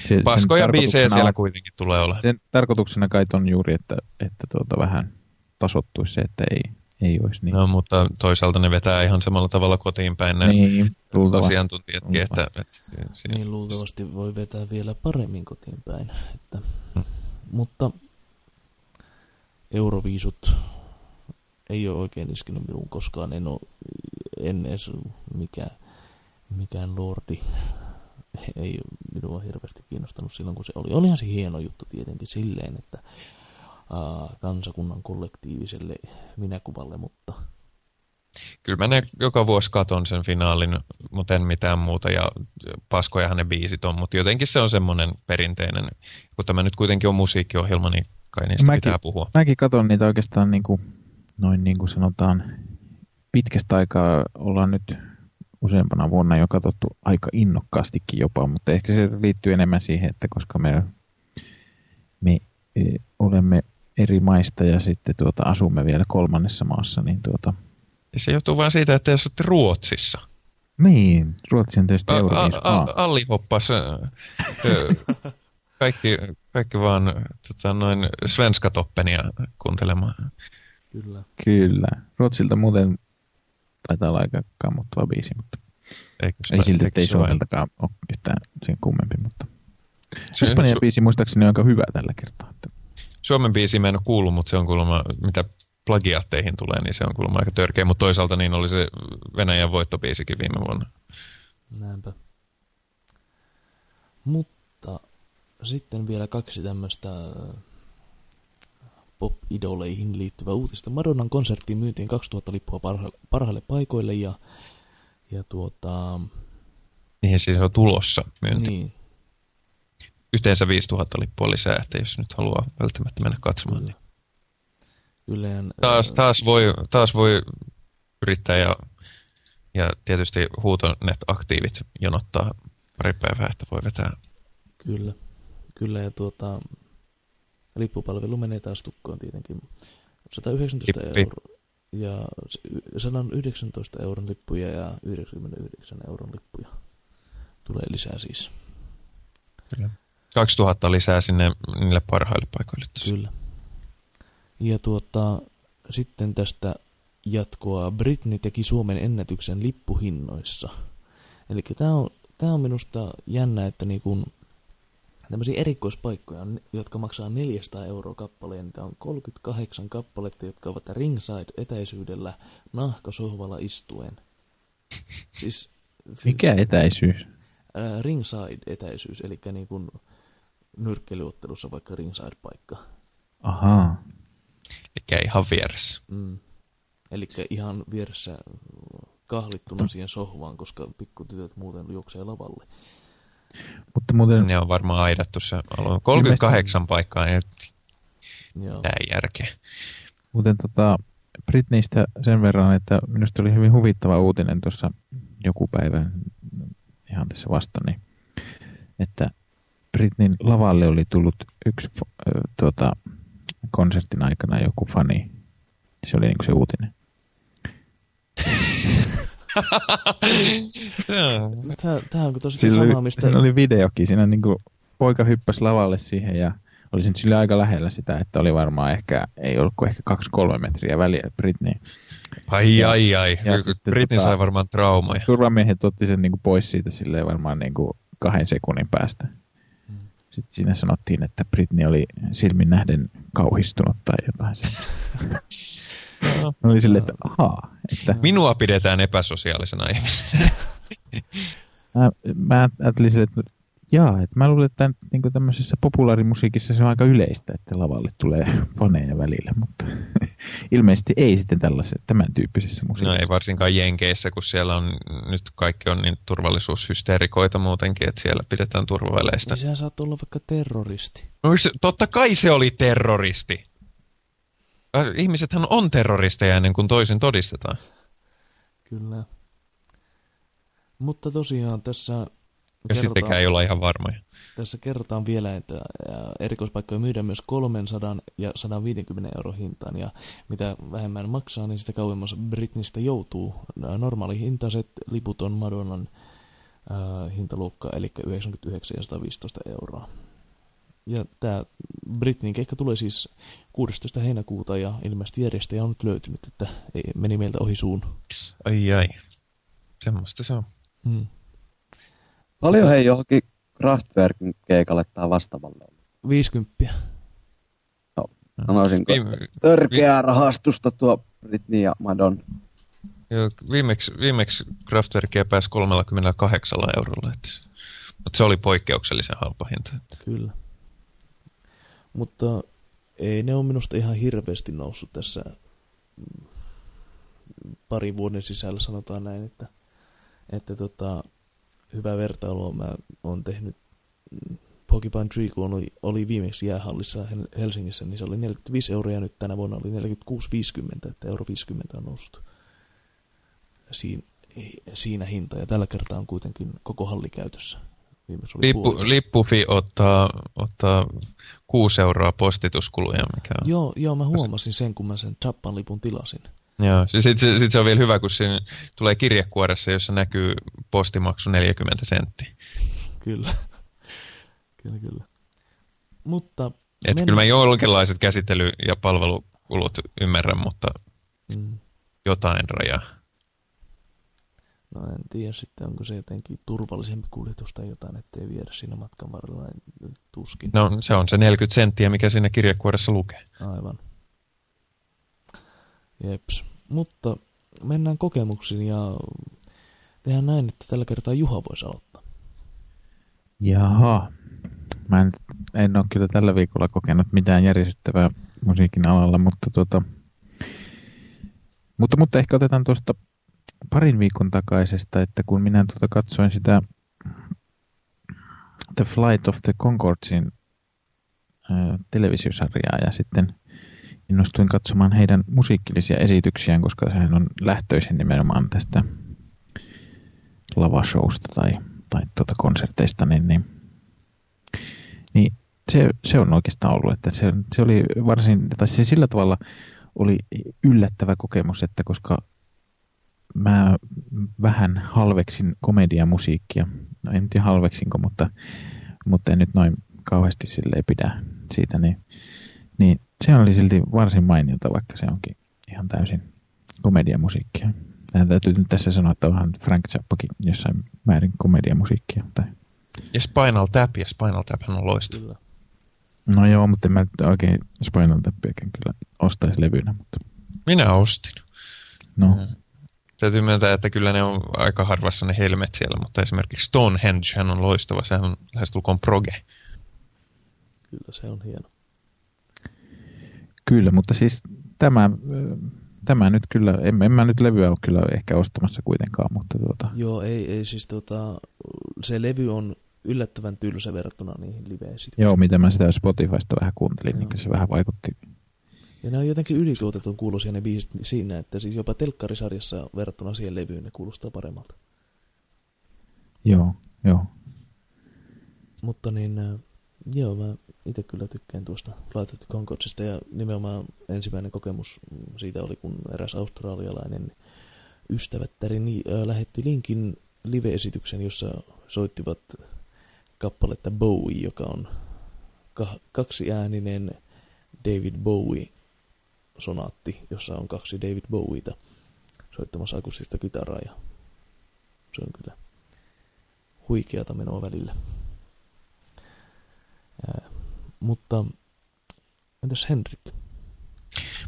Se, Paskoja biisejä siellä kuitenkin tulee olla. Sen tarkoituksena kai on juuri, että, että tuota vähän tasottuisi se, että ei, ei olisi niin. No, mutta toisaalta ne vetää ihan samalla tavalla kotiin päin ne niin, asiantuntijatkin. Että, että siinä, siinä. Niin luultavasti voi vetää vielä paremmin kotiin päin. Että, hmm. Mutta euroviisut ei ole oikein iskenyt minuun koskaan. En, ole, en edes mikään, mikään lordi. Ei minua hirveästi kiinnostanut silloin, kun se oli. Olihan se hieno juttu tietenkin silleen, että kansakunnan kollektiiviselle minäkuvalle, mutta... Kyllä mä ne joka vuosi katon sen finaalin, mutta en mitään muuta, ja paskojahan ne biisit on, mutta jotenkin se on semmoinen perinteinen, kun tämä nyt kuitenkin on musiikkiohjelma, niin kai niistä mäkin, pitää puhua. Mäkin katon niitä oikeastaan niin kuin, noin niin kuin sanotaan, pitkästä aikaa ollaan nyt useampana vuonna jo katsottu aika innokkaastikin jopa, mutta ehkä se liittyy enemmän siihen, että koska me, me e, olemme eri maista ja sitten tuota, asumme vielä kolmannessa maassa. Niin tuota... Se johtuu vain siitä, että jos olette Ruotsissa. Niin, Ruotsi on tietysti Alli hoppas kaikki, kaikki vaan tota, noin svenskatoppenia kuuntelemaan. Kyllä. Kyllä. Ruotsilta muuten taitaa olla aika kammottava biisi, mutta Eikö, ei silti, että ei Suomeltakaan ole yhtään sen kummempi, mutta Espanjan biisi muistaakseni on aika hyvä tällä kertaa. Että Suomen biisi mä en ole kuullut, mutta se on kuulemma, mitä plagiaatteihin tulee, niin se on kuulemma aika törkeä, mutta toisaalta niin oli se Venäjän voittobiisikin viime vuonna. Näinpä. Mutta sitten vielä kaksi tämmöistä pop-idoleihin liittyvää uutista. Madonnan konserttiin myytiin 2000 lippua parha- parhaille paikoille ja, ja tuota... Niin siis on tulossa myynti. Niin, yhteensä 5000 lippua lisää, että jos nyt haluaa välttämättä mennä katsomaan. Niin. Yleen, taas, taas, voi, taas voi yrittää ja, ja tietysti huutonet-aktiivit jonottaa pari päivää, että voi vetää. Kyllä, kyllä ja tuota, lippupalvelu menee taas tukkoon tietenkin. 119 Lippi. euroa ja 119 euron lippuja ja 99 euron lippuja tulee lisää siis. Kyllä. 2000 lisää sinne niille parhaille paikoille. Kyllä. Ja tuota, sitten tästä jatkoa. Britney teki Suomen ennätyksen lippuhinnoissa. Eli tämä on, tää on minusta jännä, että niinku, tämmöisiä erikoispaikkoja, jotka maksaa 400 euroa kappaleen. Niitä on 38 kappaletta, jotka ovat ringside-etäisyydellä nahkasohvalla istuen. Siis, Mikä etäisyys? Ää, ringside-etäisyys, eli niin kuin nyrkkelyottelussa vaikka ringside-paikka. Ahaa. Eli ihan vieressä. Mm. Eli ihan vieressä kahlittuna siihen sohvaan, koska pikkutytöt muuten juoksee lavalle. Mutta muuten... Ne on varmaan aidattu se alue. 38 Ilmeisesti... paikkaa, ei ei järkeä. Muuten tota, Britneystä sen verran, että minusta oli hyvin huvittava uutinen tuossa joku päivä ihan tässä vasta, niin, että Britneyn lavalle oli tullut yksi tuota, konsertin aikana joku fani. Se oli niinku se uutinen. Tämä, tämä on tosi siinä sama, oli, mistä... Siinä oli videokin. Siinä niinku poika hyppäsi lavalle siihen ja olisin sille aika lähellä sitä, että oli varmaan ehkä, ei ollut kuin ehkä kaksi-kolme metriä väliä Britney. Ai, ja, ai, ai. ja Britney tota, sai varmaan traumoja. Turvamiehet otti sen niin kuin pois siitä silleen varmaan niin kuin kahden sekunnin päästä. Hmm. Sitten siinä sanottiin, että Britney oli silmin nähden kauhistunut tai jotain. no, oli silleen, että ahaa. Että... Minua pidetään epäsosiaalisena ihmisenä. mä, mä ajattelin sille, että Jaa, että mä luulen, että niin tämmöisessä populaarimusiikissa se on aika yleistä, että lavalle tulee faneja välillä, mutta ilmeisesti ei sitten tällaisessa, tämän tyyppisessä musiikissa. No ei varsinkaan Jenkeissä, kun siellä on nyt kaikki on niin turvallisuushysteerikoita muutenkin, että siellä pidetään turvaväleistä. Niin sehän saat olla vaikka terroristi. No, totta kai se oli terroristi. Ihmisethän on terroristeja ennen kuin toisin todistetaan. Kyllä. Mutta tosiaan tässä ja sittenkään ei olla ihan varmoja. Tässä kerrotaan vielä, että erikoispaikkoja myydään myös 300 ja 150 euro hintaan, ja mitä vähemmän maksaa, niin sitä kauemmas Britnistä joutuu. Normaali hintaiset liput on Madonnan äh, hintaluokka, eli 99 ja 115 euroa. Ja tämä Britnin keikka tulee siis 16. heinäkuuta, ja ilmeisesti järjestäjä on nyt löytynyt, että ei, meni meiltä ohi suun. Ai ai, semmoista se on. Hmm. Paljon hei johonkin Kraftwerkin keikalle tai vastaavalle 50. No, sanoisinko, Viime, törkeää vi... rahastusta tuo Britney ja Madon. Joo, viimeksi, viimeksi Kraftwerkia pääsi 38 eurolla, että, mutta se oli poikkeuksellisen halpa hinta. Että. Kyllä. Mutta ei ne on minusta ihan hirveästi noussut tässä parin vuoden sisällä, sanotaan näin, että, että tota, hyvää vertailua mä oon tehnyt mm, Pokemon Tree, kun oli, oli viimeksi jäähallissa Helsingissä, niin se oli 45 euroa ja nyt tänä vuonna oli 46,50, että euro 50 on noussut siinä, siinä hinta. Ja tällä kertaa on kuitenkin koko halli käytössä. Lippu, lippufi ottaa, ottaa 6 euroa postituskuluja, mikä on. Joo, joo, mä huomasin sen, kun mä sen Chappan lipun tilasin. Joo, sitten sit, sit se on vielä hyvä, kun siinä tulee kirjekuoressa, jossa näkyy postimaksu 40 senttiä. Kyllä, kyllä, kyllä. Mutta... Et men... Kyllä mä jonkinlaiset käsittely- ja palvelukulut ymmärrän, mutta mm. jotain rajaa. No en tiedä sitten, onko se jotenkin turvallisempi kuljetus tai jotain, ettei viedä siinä matkan varrella tuskin. No se on se 40 senttiä, mikä siinä kirjekuoressa lukee. Aivan. Jeps. Mutta mennään kokemuksiin ja tehdään näin, että tällä kertaa Juha voisi aloittaa. Jaha. Mä en, en ole kyllä tällä viikolla kokenut mitään järjestettävää musiikin alalla, mutta, tuota, mutta, mutta ehkä otetaan tuosta parin viikon takaisesta, että kun minä tuota katsoin sitä The Flight of the Concordsin televisiosarjaa ja sitten innostuin katsomaan heidän musiikkillisia esityksiään, koska sehän on lähtöisin nimenomaan tästä lavashowsta tai, tai tuota konserteista, niin, niin, niin se, se on oikeastaan ollut, että se, se oli varsin, tai se sillä tavalla oli yllättävä kokemus, että koska mä vähän halveksin komediamusiikkia, no en tiedä halveksinko, mutta, mutta en nyt noin kauheasti sille pidä siitä, niin, niin se oli silti varsin mainiota, vaikka se onkin ihan täysin komediamusiikkia. Tähän täytyy nyt tässä sanoa, että onhan Frank Zappakin jossain määrin komediamusiikkia. Tai... Ja Spinal Tap, ja Spinal Tap on loistava. No joo, mutta en mä oikein Spinal Tapiakin kyllä ostaisi levynä. Mutta... Minä ostin. No. Mm. Täytyy myöntää, että kyllä ne on aika harvassa ne helmet siellä, mutta esimerkiksi Stonehenge on loistava, sehän on lähestulkoon proge. Kyllä se on hieno. Kyllä, mutta siis tämä, tämä nyt kyllä, en, en mä nyt levyä ole kyllä ehkä ostamassa kuitenkaan, mutta tuota. Joo, ei, ei siis tuota, se levy on yllättävän tylsä verrattuna niihin liveisiin. Joo, mitä mä sitä Spotifysta vähän kuuntelin, niin Joo. niin se vähän vaikutti. Ja ne on jotenkin ylituotetun kuulosia ne biisit siinä, että siis jopa telkkarisarjassa verrattuna siihen levyyn ne kuulostaa paremmalta. Joo, joo. Mutta niin, Joo, mä itse kyllä tykkään tuosta Flight of the Concordsista ja nimenomaan ensimmäinen kokemus siitä oli, kun eräs australialainen ystävättäri niin, äh, lähetti linkin live-esityksen, jossa soittivat kappaletta Bowie, joka on ka- kaksiääninen David Bowie sonaatti, jossa on kaksi David Bowieta soittamassa akustista kitaraa ja se on kyllä huikeata menoa välillä. Ää, mutta entäs Henrik?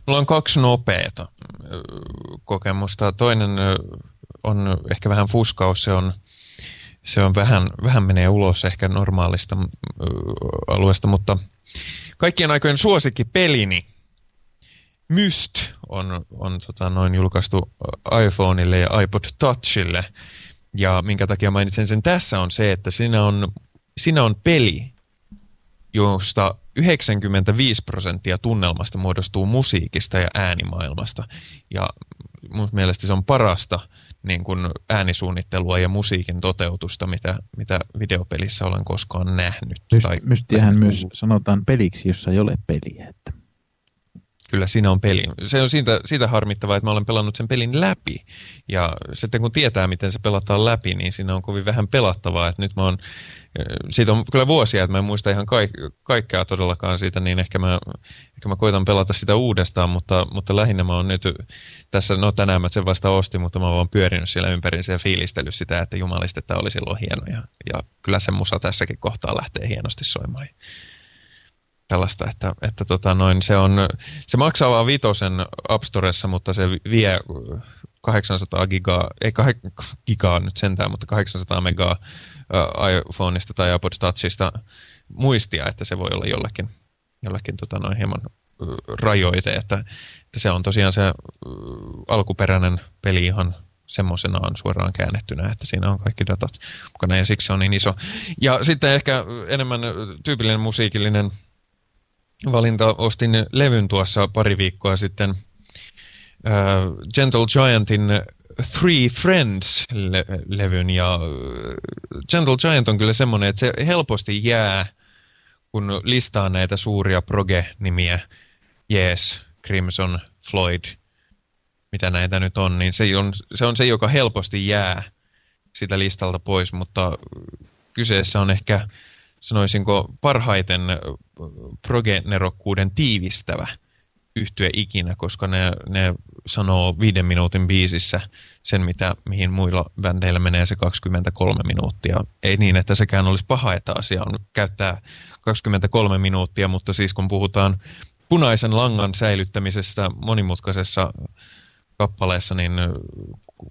Mulla on kaksi nopeata kokemusta. Toinen on ehkä vähän fuskaus, se on, se on vähän, vähän menee ulos ehkä normaalista alueesta, mutta kaikkien aikojen suosikki pelini Myst on, on tota, noin julkaistu iPhoneille ja iPod Touchille. Ja minkä takia mainitsen sen tässä on se, että siinä on, siinä on peli, josta 95 prosenttia tunnelmasta muodostuu musiikista ja äänimaailmasta. Ja mun mielestä se on parasta niin kuin äänisuunnittelua ja musiikin toteutusta, mitä, mitä videopelissä olen koskaan nähnyt. Myst, tai, mystiähän myös sanotaan peliksi, jossa ei ole peliä. Että kyllä siinä on peli. Se on siitä, siitä harmittavaa, että mä olen pelannut sen pelin läpi. Ja sitten kun tietää, miten se pelataan läpi, niin siinä on kovin vähän pelattavaa. Että nyt mä oon, siitä on kyllä vuosia, että mä en muista ihan kaik, kaikkea todellakaan siitä, niin ehkä mä, ehkä mä koitan pelata sitä uudestaan, mutta, mutta lähinnä mä oon nyt tässä, no tänään mä sen vasta ostin, mutta mä oon vaan pyörinyt siellä ympäriinsä ja fiilistellyt sitä, että jumalistetta oli silloin hieno. Ja, ja kyllä se musa tässäkin kohtaa lähtee hienosti soimaan tällaista, että, että tota noin, se, on, se maksaa vaan vitosen App Storessa, mutta se vie 800 gigaa, ei 8 gigaa nyt sentään, mutta 800 megaa iPhoneista tai Apple Touchista muistia, että se voi olla jollekin, jollekin tota noin hieman rajoite, että, että se on tosiaan se alkuperäinen peli ihan semmoisenaan suoraan käännettynä, että siinä on kaikki datat mukana ja siksi se on niin iso. Ja sitten ehkä enemmän tyypillinen musiikillinen valinta. Ostin levyn tuossa pari viikkoa sitten uh, Gentle Giantin Three Friends-levyn ja Gentle Giant on kyllä semmoinen, että se helposti jää, kun listaa näitä suuria proge-nimiä, Yes, Crimson, Floyd, mitä näitä nyt on, niin se on, se on se, joka helposti jää sitä listalta pois, mutta kyseessä on ehkä sanoisinko parhaiten progenerokkuuden tiivistävä yhtye ikinä, koska ne, ne sanoo viiden minuutin biisissä sen, mitä, mihin muilla bändeillä menee se 23 minuuttia. Ei niin, että sekään olisi paha, että asia on käyttää 23 minuuttia, mutta siis kun puhutaan punaisen langan säilyttämisestä monimutkaisessa kappaleessa, niin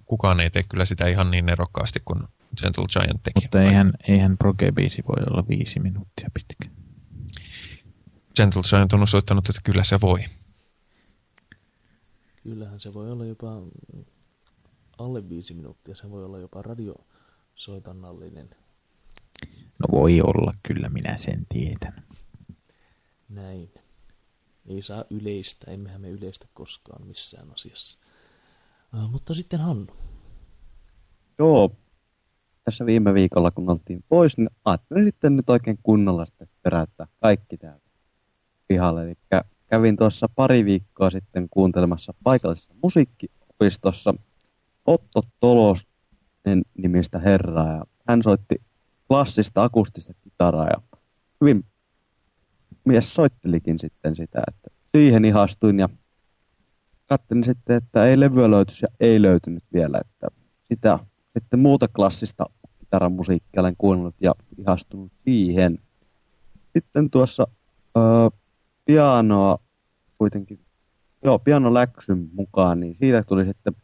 kukaan ei tee kyllä sitä ihan niin nerokkaasti kuin Gentle Giant teki. Mutta eihän, eihän proge-biisi voi olla viisi minuuttia pitkä. Gentle Giant on osoittanut, että kyllä se voi. Kyllähän se voi olla jopa alle viisi minuuttia. Se voi olla jopa radiosoitannallinen. No voi olla, kyllä minä sen tiedän. Näin. Ei saa yleistä, emmehän me yleistä koskaan missään asiassa. Uh, mutta sitten Hannu. Joo, tässä viime viikolla kun oltiin pois, niin ajattelin sitten nyt oikein kunnolla sitten peräyttää kaikki täältä pihalle. Eli kävin tuossa pari viikkoa sitten kuuntelemassa paikallisessa musiikkiopistossa Otto Tolos nimistä herraa. Ja hän soitti klassista akustista kitaraa ja hyvin mies soittelikin sitten sitä, että siihen ihastuin ja katselin sitten, että ei levyä löytys ja ei löytynyt vielä, että sitä sitten muuta klassista kitaramusiikkia olen kuunnellut ja ihastunut siihen. Sitten tuossa öö, pianoa kuitenkin, joo, pianoläksyn mukaan, niin siitä tuli sitten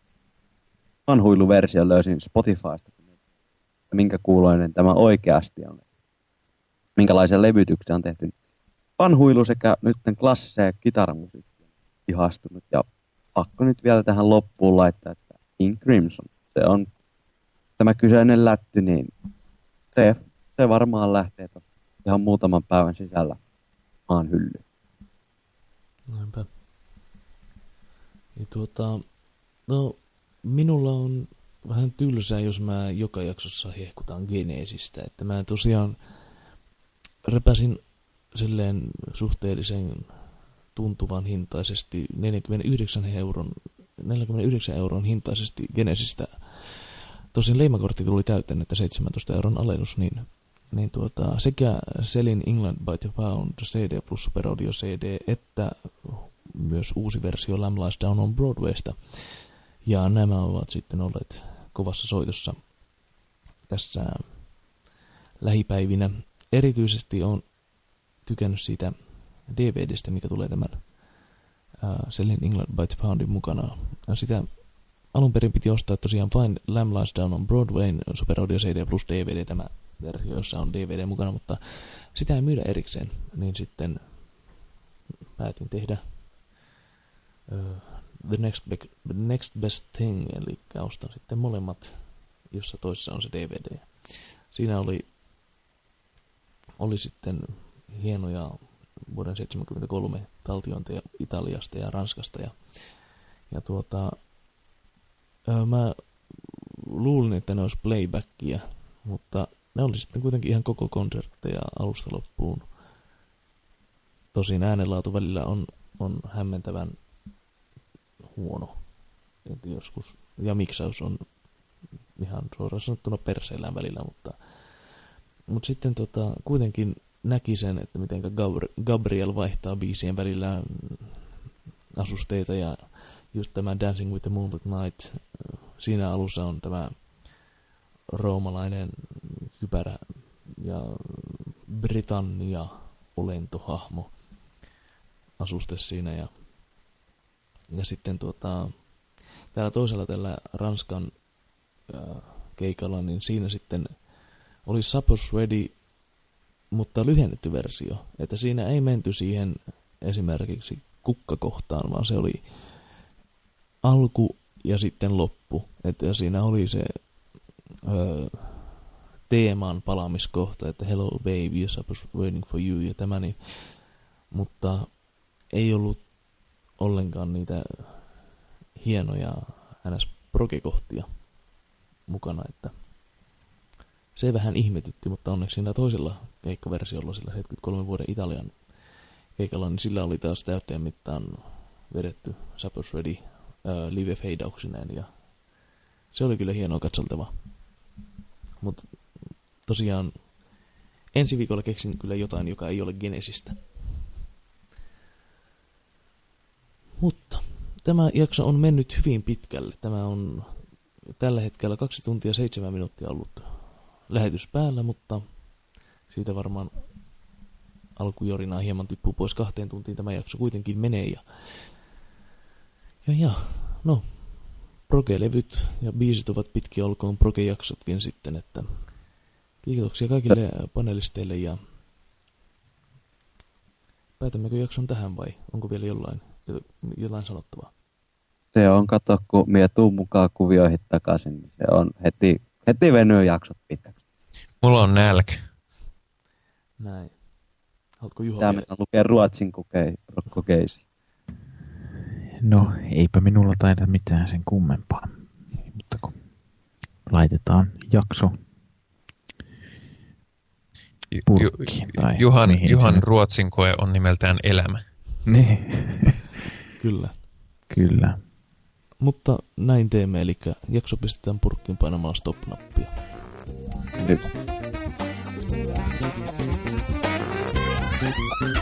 vanhuiluversio löysin Spotifysta, minkä kuuloinen tämä oikeasti on. Minkälaisia levytyksiä on tehty. Vanhuilu sekä nyt klassiseen kitaramusiikkiin ihastunut. Ja pakko nyt vielä tähän loppuun laittaa, että King Crimson. Se on tämä kyseinen lätty, niin se, se varmaan lähtee ihan muutaman päivän sisällä maan hyllyyn. Näinpä. Ja tuota, no, minulla on vähän tylsää, jos mä joka jaksossa hehkutan Geneesistä. Että mä tosiaan repäsin silleen suhteellisen tuntuvan hintaisesti 49 euron, 49 euron hintaisesti Geneesistä. Tosin leimakortti tuli täyteen, että 17 euron alennus, niin niin tuota, sekä Selin England by the Pound CD plus Super Audio CD, että myös uusi versio Lamb Lies Down on Broadwaysta. Ja nämä ovat sitten olleet kovassa soitossa tässä lähipäivinä. Erityisesti on tykännyt siitä DVDstä, mikä tulee tämän uh, Selling England by the Poundin mukana. Sitä alun perin piti ostaa tosiaan Find Lamb Lies Down on Broadway, Super Audio CD plus DVD tämä versio, jossa on DVD mukana, mutta sitä ei myydä erikseen, niin sitten päätin tehdä uh, the, next be- the next best thing, eli ostan sitten molemmat, jossa toisessa on se DVD. Siinä oli, oli sitten hienoja vuoden 1973 taltiointeja Italiasta ja Ranskasta. Ja, ja tuota, mä luulin, että ne olisi playbackia, mutta ne oli sitten kuitenkin ihan koko konsertteja alusta loppuun. Tosin äänenlaatu välillä on, on hämmentävän huono. Et joskus, ja miksaus on ihan suoraan sanottuna perseillään välillä, mutta, mutta sitten tota, kuitenkin näki sen, että miten Gabriel vaihtaa biisien välillä asusteita ja just tämä Dancing with the Moonlit Night, siinä alussa on tämä roomalainen kypärä ja Britannia olentohahmo asuste siinä ja, ja sitten tuota, täällä toisella tällä Ranskan äh, keikalla, niin siinä sitten oli Suppose Ready mutta lyhennetty versio. Että siinä ei menty siihen esimerkiksi kukkakohtaan, vaan se oli alku ja sitten loppu. Että siinä oli se öö, teeman palaamiskohta, että hello baby, I was waiting for you ja tämä, niin, mutta ei ollut ollenkaan niitä hienoja ns. progekohtia mukana, että se vähän ihmetytti, mutta onneksi siinä toisella keikkaversiolla, sillä 73 vuoden Italian keikalla, niin sillä oli taas täyteen mittaan vedetty Suppers Ready äh, live feidauksineen ja se oli kyllä hienoa katseltavaa. Mutta tosiaan ensi viikolla keksin kyllä jotain, joka ei ole Genesistä. Mutta tämä jakso on mennyt hyvin pitkälle. Tämä on tällä hetkellä kaksi tuntia seitsemän minuuttia ollut lähetys päällä, mutta siitä varmaan alkujorinaa hieman tippuu pois kahteen tuntiin tämä jakso kuitenkin menee. Ja, ja, ja no, proge-levyt ja biisit ovat pitkiä olkoon proge-jaksotkin sitten, että kiitoksia kaikille panelisteille ja päätämmekö jakson tähän vai onko vielä jollain, jollain sanottavaa? Se on, kato, kun mie tuun mukaan kuvioihin takaisin, niin se on heti, heti venyy jaksot pitkäksi. Mulla on nälkä. Näin. Haluatko Juha Tämä mennä lukee ruotsin kokeisi. No, eipä minulla taida mitään sen kummempaa. Mutta kun laitetaan jakso purkkiin. Tai Juhan, Juhan ruotsin koe on nimeltään elämä. Niin. Kyllä. Kyllä. Mutta näin teemme, eli jakso pistetään purkkiin painamaan stop-nappia. Nyt. Thank you.